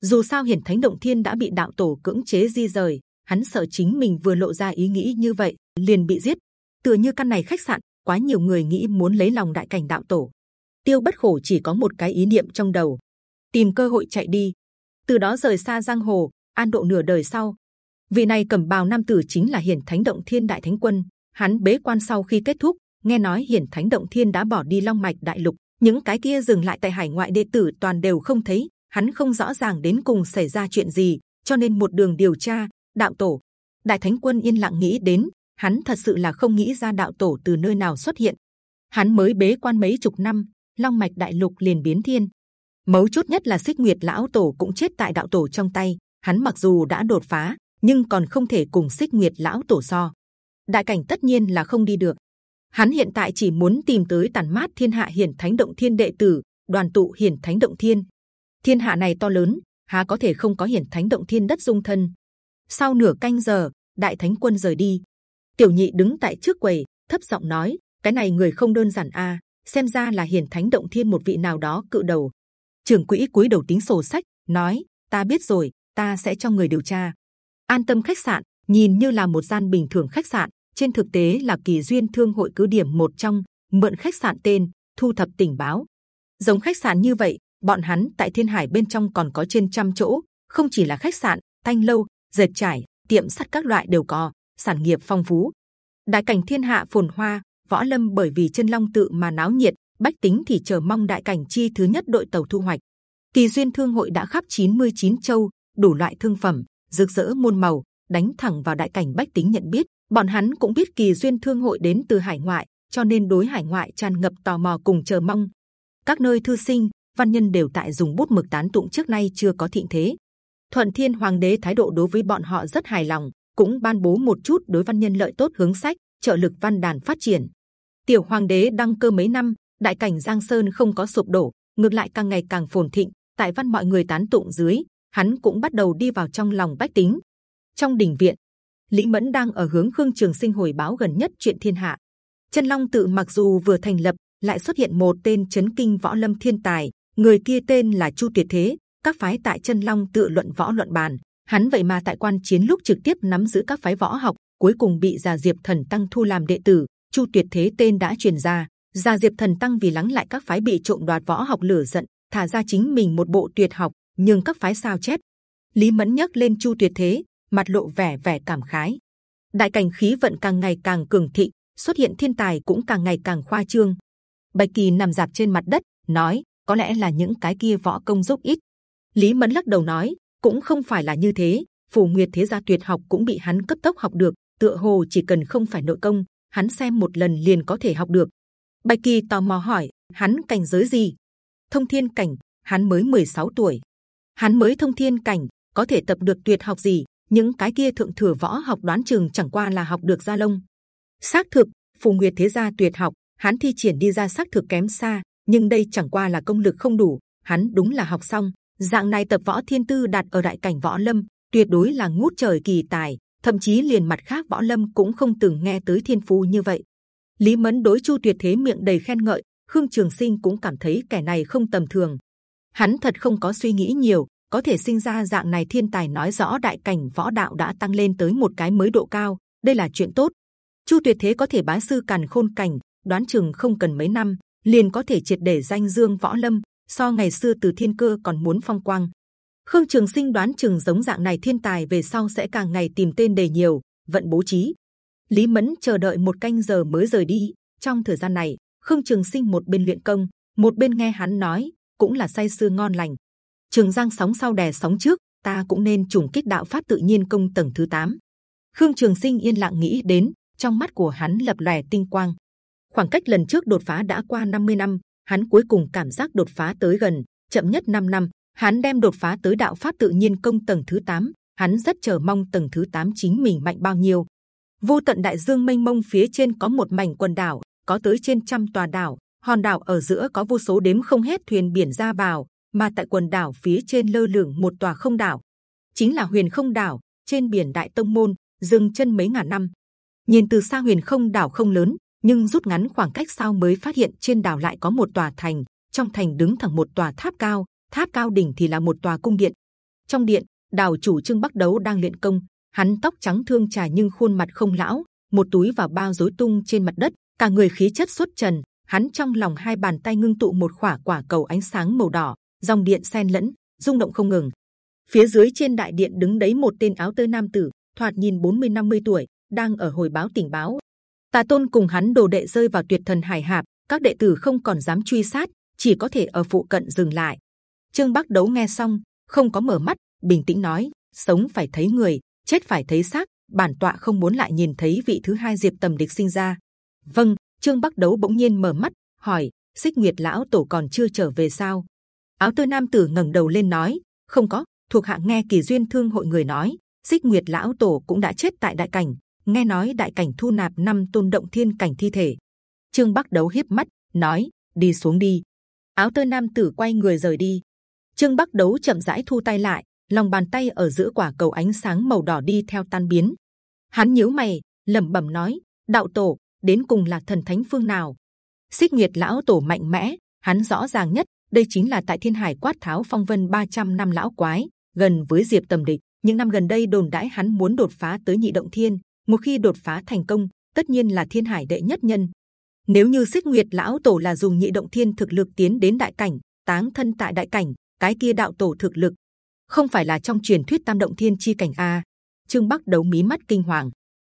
S1: Dù sao Hiển Thánh Động Thiên đã bị đạo tổ cưỡng chế di rời, hắn sợ chính mình vừa lộ ra ý nghĩ như vậy liền bị giết. Tựa như căn này khách sạn, quá nhiều người nghĩ muốn lấy lòng đại cảnh đạo tổ. Tiêu bất khổ chỉ có một cái ý niệm trong đầu, tìm cơ hội chạy đi. Từ đó rời xa giang hồ, an độ nửa đời sau. Vị này cầm bào nam tử chính là Hiển Thánh Động Thiên Đại Thánh Quân. Hắn bế quan sau khi kết thúc, nghe nói Hiển Thánh Động Thiên đã bỏ đi Long Mạch Đại Lục, những cái kia dừng lại tại hải ngoại đệ tử toàn đều không thấy. Hắn không rõ ràng đến cùng xảy ra chuyện gì, cho nên một đường điều tra. Đạo tổ, Đại Thánh Quân yên lặng nghĩ đến, hắn thật sự là không nghĩ ra đạo tổ từ nơi nào xuất hiện. Hắn mới bế quan mấy chục năm, Long Mạch Đại Lục liền biến thiên, mấu chốt nhất là xích nguyệt lão tổ cũng chết tại đạo tổ trong tay hắn mặc dù đã đột phá nhưng còn không thể cùng xích nguyệt lão tổ so. Đại cảnh tất nhiên là không đi được. Hắn hiện tại chỉ muốn tìm tới tàn mát thiên hạ hiển thánh động thiên đệ tử, đoàn tụ hiển thánh động thiên. Thiên hạ này to lớn, há có thể không có hiển thánh động thiên đất dung thân. Sau nửa canh giờ, đại thánh quân rời đi. Tiểu nhị đứng tại trước quầy, thấp giọng nói, cái này người không đơn giản a xem ra là hiển thánh động thiên một vị nào đó cự đầu. Trưởng quỹ cúi đầu tính sổ sách, nói, ta biết rồi, ta sẽ cho người điều tra an tâm khách sạn nhìn như là một gian bình thường khách sạn. Trên thực tế là kỳ duyên thương hội cứ điểm một trong mượn khách sạn tên thu thập tình báo. Giống khách sạn như vậy bọn hắn tại thiên hải bên trong còn có trên trăm chỗ. Không chỉ là khách sạn thanh lâu dệt trải tiệm sắt các loại đều có sản nghiệp phong phú. Đại cảnh thiên hạ phồn hoa võ lâm bởi vì chân long tự mà náo nhiệt bách tính thì chờ mong đại cảnh chi thứ nhất đội tàu thu hoạch. Kỳ duyên thương hội đã khắp 99 châu, đủ loại thương phẩm, rực rỡ muôn màu, đánh thẳng vào đại cảnh bách tính nhận biết. Bọn hắn cũng biết kỳ duyên thương hội đến từ hải ngoại, cho nên đối hải ngoại tràn ngập tò mò cùng chờ mong. Các nơi thư sinh, văn nhân đều tại dùng bút mực tán tụng trước nay chưa có thịnh thế. Thuận Thiên Hoàng đế thái độ đối với bọn họ rất hài lòng, cũng ban bố một chút đối văn nhân lợi tốt hướng sách, trợ lực văn đàn phát triển. Tiểu Hoàng đế đăng cơ mấy năm, đại cảnh giang sơn không có sụp đổ ngược lại càng ngày càng phồn thịnh tại văn mọi người tán tụng dưới hắn cũng bắt đầu đi vào trong lòng bách tính. Trong đình viện lý mẫn đang ở hướng khương trường sinh hồi báo gần nhất chuyện thiên hạ. Chân long tự mặc dù vừa thành lập lại xuất hiện một tên chấn kinh võ lâm thiên tài người kia tên là chu tuyệt thế các phái tại chân long tự luận võ luận bàn. Hắn vậy mà tại quan chiến lúc trực tiếp nắm giữ các phái võ học cuối cùng bị già diệp thần tăng thu làm đệ tử. Chu tuyệt thế tên đã truyền ra. Gia Diệp Thần Tăng vì lắng lại các phái bị trộm đoạt võ học lửa giận, thả ra chính mình một bộ tuyệt học, nhưng các phái sao chép. Lý Mẫn nhấc lên Chu Tuyệt Thế, mặt lộ vẻ vẻ cảm khái. Đại cảnh khí vận càng ngày càng cường thịnh, xuất hiện thiên tài cũng càng ngày càng khoa trương. Bạch Kỳ nằm dạp trên mặt đất, nói: có lẽ là những cái kia võ công giúp ít. Lý Mẫn lắc đầu nói: cũng không phải là như thế. Phù Nguyệt Thế gia tuyệt học cũng bị hắn cấp tốc học được, tựa hồ chỉ cần không phải nội công, hắn xem một lần liền có thể học được. Bạch Kỳ tò mò hỏi, hắn cảnh giới gì? Thông Thiên cảnh, hắn mới 16 tuổi. Hắn mới thông thiên cảnh, có thể tập được tuyệt học gì? Những cái kia thượng thừa võ học đoán trường chẳng qua là học được gia lông. Xác thực, Phù Nguyệt Thế gia tuyệt học, hắn thi triển đi ra xác thực kém xa, nhưng đây chẳng qua là công lực không đủ. Hắn đúng là học xong, dạng này tập võ thiên tư đạt ở đại cảnh võ lâm, tuyệt đối là ngút trời kỳ tài, thậm chí liền mặt khác võ lâm cũng không từng nghe tới thiên phú như vậy. Lý Mẫn đối Chu Tuyệt Thế miệng đầy khen ngợi, Khương Trường Sinh cũng cảm thấy kẻ này không tầm thường. Hắn thật không có suy nghĩ nhiều, có thể sinh ra dạng này thiên tài nói rõ đại cảnh võ đạo đã tăng lên tới một cái mới độ cao, đây là chuyện tốt. Chu Tuyệt Thế có thể bá sư càn khôn cảnh, đoán chừng không cần mấy năm liền có thể triệt để danh dương võ lâm, so ngày xưa từ thiên cơ còn muốn phong quang. Khương Trường Sinh đoán chừng giống dạng này thiên tài về sau sẽ càng ngày tìm tên đề nhiều, vận bố trí. Lý Mẫn chờ đợi một canh giờ mới rời đi. Trong thời gian này, Khương Trường Sinh một bên luyện công, một bên nghe hắn nói, cũng là say sưa ngon lành. Trường Giang sóng sau đè sóng trước, ta cũng nên trùng kích đạo pháp tự nhiên công tầng thứ 8. Khương Trường Sinh yên lặng nghĩ đến, trong mắt của hắn lập lòe tinh quang. Khoảng cách lần trước đột phá đã qua 50 năm, hắn cuối cùng cảm giác đột phá tới gần, chậm nhất 5 năm, hắn đem đột phá tới đạo pháp tự nhiên công tầng thứ 8. hắn rất chờ mong tầng thứ 8 chính mình mạnh bao nhiêu. Vô tận đại dương mênh mông phía trên có một mảnh quần đảo, có tới trên trăm tòa đảo, hòn đảo ở giữa có vô số đếm không hết thuyền biển ra vào, mà tại quần đảo phía trên lơ lửng một tòa không đảo, chính là Huyền Không đảo. Trên biển Đại Tông môn dừng chân mấy ngàn năm, nhìn từ xa Huyền Không đảo không lớn, nhưng rút ngắn khoảng cách sau mới phát hiện trên đảo lại có một tòa thành, trong thành đứng thẳng một tòa tháp cao, tháp cao đỉnh thì là một tòa cung điện. Trong điện, đảo chủ trương bắc đấu đang luyện công, hắn tóc trắng thương trải nhưng khuôn mặt không lão, một túi và bao rối tung trên mặt đất, cả người khí chất xuất trần. Hắn trong lòng hai bàn tay ngưng tụ một quả quả cầu ánh sáng màu đỏ, dòng điện xen lẫn, rung động không ngừng. Phía dưới trên đại điện đứng đấy một tên áo tơ nam tử, thoạt nhìn 40-50 tuổi, đang ở hồi báo tình báo. Tà tôn cùng hắn đồ đệ rơi vào tuyệt thần hải hạp, các đệ tử không còn dám truy sát, chỉ có thể ở phụ cận dừng lại. Trương Bắc đấu nghe xong, không có mở mắt, bình tĩnh nói: sống phải thấy người, chết phải thấy xác. Bản tọa không muốn lại nhìn thấy vị thứ hai diệp tầm địch sinh ra. Vâng, Trương Bắc đấu bỗng nhiên mở mắt, hỏi: Xích Nguyệt lão tổ còn chưa trở về sao? Áo tơ nam tử ngẩng đầu lên nói: không có. Thuộc hạ nghe kỳ duyên thương hội người nói, Xích Nguyệt lão tổ cũng đã chết tại đại cảnh. Nghe nói đại cảnh thu nạp năm tôn động thiên cảnh thi thể. Trương Bắc đấu hiếp mắt nói: đi xuống đi. Áo tơ nam tử quay người rời đi. Trương Bắc đấu chậm rãi thu tay lại, lòng bàn tay ở giữa quả cầu ánh sáng màu đỏ đi theo tan biến. Hắn nhíu mày, lẩm bẩm nói: đạo tổ đến cùng là thần thánh phương nào? Xích Nguyệt lão tổ mạnh mẽ, hắn rõ ràng nhất. Đây chính là tại Thiên Hải quát tháo phong vân 300 năm lão quái, gần với Diệp Tầm Địch. Những năm gần đây đồn đãi hắn muốn đột phá tới nhị động thiên. Một khi đột phá thành công, tất nhiên là Thiên Hải đệ nhất nhân. Nếu như Xích Nguyệt lão tổ là dùng nhị động thiên thực lực tiến đến đại cảnh, táng thân tại đại cảnh, cái kia đạo tổ thực lực không phải là trong truyền thuyết tam động thiên chi cảnh a trương bắc đấu mí mắt kinh hoàng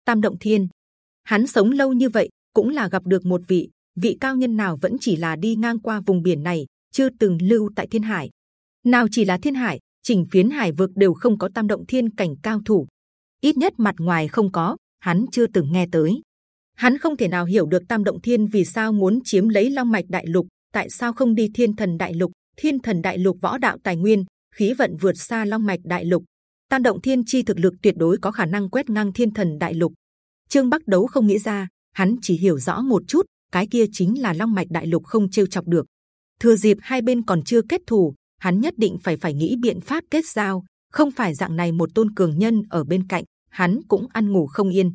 S1: tam động thiên hắn sống lâu như vậy, cũng là gặp được một vị vị cao nhân nào vẫn chỉ là đi ngang qua vùng biển này, chưa từng lưu tại thiên hải. Nào chỉ là thiên hải, chỉnh phiến hải vực đều không có tam động thiên cảnh cao thủ. Ít nhất mặt ngoài không có, hắn chưa từng nghe tới. Hắn không thể nào hiểu được tam động thiên vì sao muốn chiếm lấy long mạch đại lục, tại sao không đi thiên thần đại lục. Thiên thần đại lục võ đạo tài nguyên, khí vận vượt xa long mạch đại lục. Tam động thiên chi thực lực tuyệt đối có khả năng quét ngang thiên thần đại lục trương bắc đấu không nghĩ ra, hắn chỉ hiểu rõ một chút, cái kia chính là long mạch đại lục không trêu chọc được. Thừa dịp hai bên còn chưa kết thù, hắn nhất định phải phải nghĩ biện pháp kết giao, không phải dạng này một tôn cường nhân ở bên cạnh, hắn cũng ăn ngủ không yên.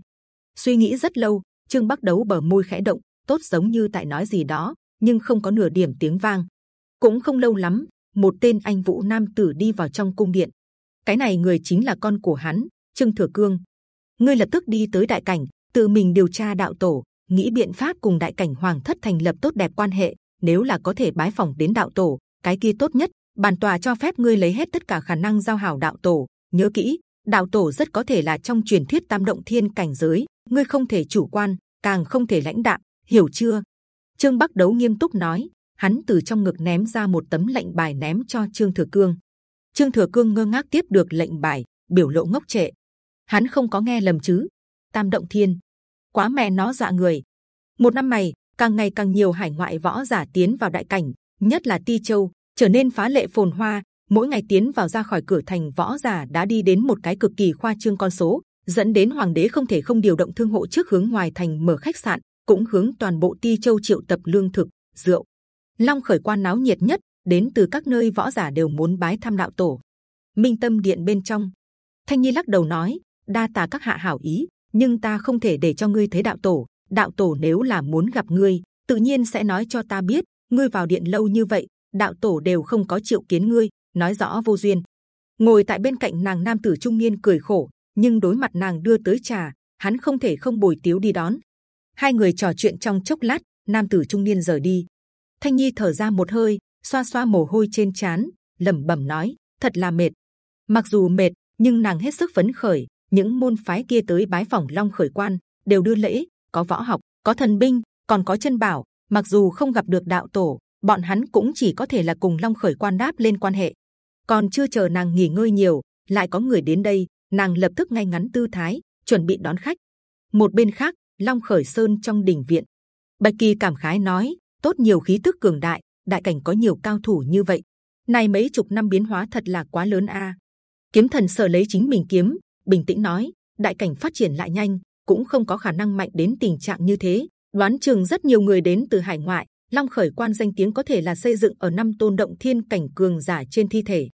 S1: Suy nghĩ rất lâu, trương bắc đấu bờ môi khẽ động, tốt giống như tại nói gì đó, nhưng không có nửa điểm tiếng vang. Cũng không lâu lắm, một tên anh vũ nam tử đi vào trong cung điện. Cái này người chính là con của hắn, trương thừa cương ngươi lập tức đi tới đại cảnh tự mình điều tra đạo tổ nghĩ biện pháp cùng đại cảnh hoàng thất thành lập tốt đẹp quan hệ nếu là có thể bái phỏng đến đạo tổ cái kia tốt nhất bản tòa cho phép ngươi lấy hết tất cả khả năng giao hảo đạo tổ nhớ kỹ đạo tổ rất có thể là trong truyền thuyết tam động thiên cảnh giới ngươi không thể chủ quan càng không thể lãnh đạm. hiểu chưa trương bắc đấu nghiêm túc nói hắn từ trong ngực ném ra một tấm lệnh bài ném cho trương thừa cương Trương Thừa Cương ngơ ngác tiếp được lệnh bài, biểu lộ ngốc trệ. Hắn không có nghe lầm chứ? Tam động thiên, quá mẹ nó dọa người. Một năm này, càng ngày càng nhiều hải ngoại võ giả tiến vào đại cảnh, nhất là Ti Châu trở nên phá lệ phồn hoa. Mỗi ngày tiến vào ra khỏi cửa thành võ giả đã đi đến một cái cực kỳ khoa trương con số, dẫn đến hoàng đế không thể không điều động thương hộ trước hướng ngoài thành mở khách sạn, cũng hướng toàn bộ Ti Châu triệu tập lương thực, rượu. Long khởi quan náo nhiệt nhất, đến từ các nơi võ giả đều muốn bái thăm đạo tổ. Minh Tâm Điện bên trong, Thanh Nhi lắc đầu nói: đa tạ các hạ hảo ý, nhưng ta không thể để cho ngươi thấy đạo tổ. Đạo tổ nếu là muốn gặp ngươi, tự nhiên sẽ nói cho ta biết. Ngươi vào điện lâu như vậy, đạo tổ đều không có triệu kiến ngươi, nói rõ vô duyên. Ngồi tại bên cạnh nàng nam tử trung niên cười khổ, nhưng đối mặt nàng đưa tới trà, hắn không thể không bồi tiếu đi đón. Hai người trò chuyện trong chốc lát, nam tử trung niên rời đi. Thanh Nhi thở ra một hơi, xoa xoa mồ hôi trên trán, lẩm bẩm nói: thật là mệt. Mặc dù mệt, nhưng nàng hết sức phấn khởi. Những môn phái kia tới bái phỏng Long khởi quan đều đưa lễ, có võ học, có thần binh, còn có chân bảo. Mặc dù không gặp được đạo tổ, bọn hắn cũng chỉ có thể là cùng Long khởi quan đáp lên quan hệ. Còn chưa chờ nàng nghỉ ngơi nhiều, lại có người đến đây, nàng lập tức ngay ngắn tư thái, chuẩn bị đón khách. Một bên khác, Long khởi sơn trong đỉnh viện, Bạch Kỳ cảm khái nói: tốt nhiều khí tức cường đại, đại cảnh có nhiều cao thủ như vậy. Này mấy chục năm biến hóa thật là quá lớn a. Kiếm thần sở lấy chính mình kiếm, bình tĩnh nói: đại cảnh phát triển lại nhanh, cũng không có khả năng mạnh đến tình trạng như thế. Đoán chừng rất nhiều người đến từ hải ngoại, Long khởi quan danh tiếng có thể là xây dựng ở năm tôn động thiên cảnh cường giả trên thi thể.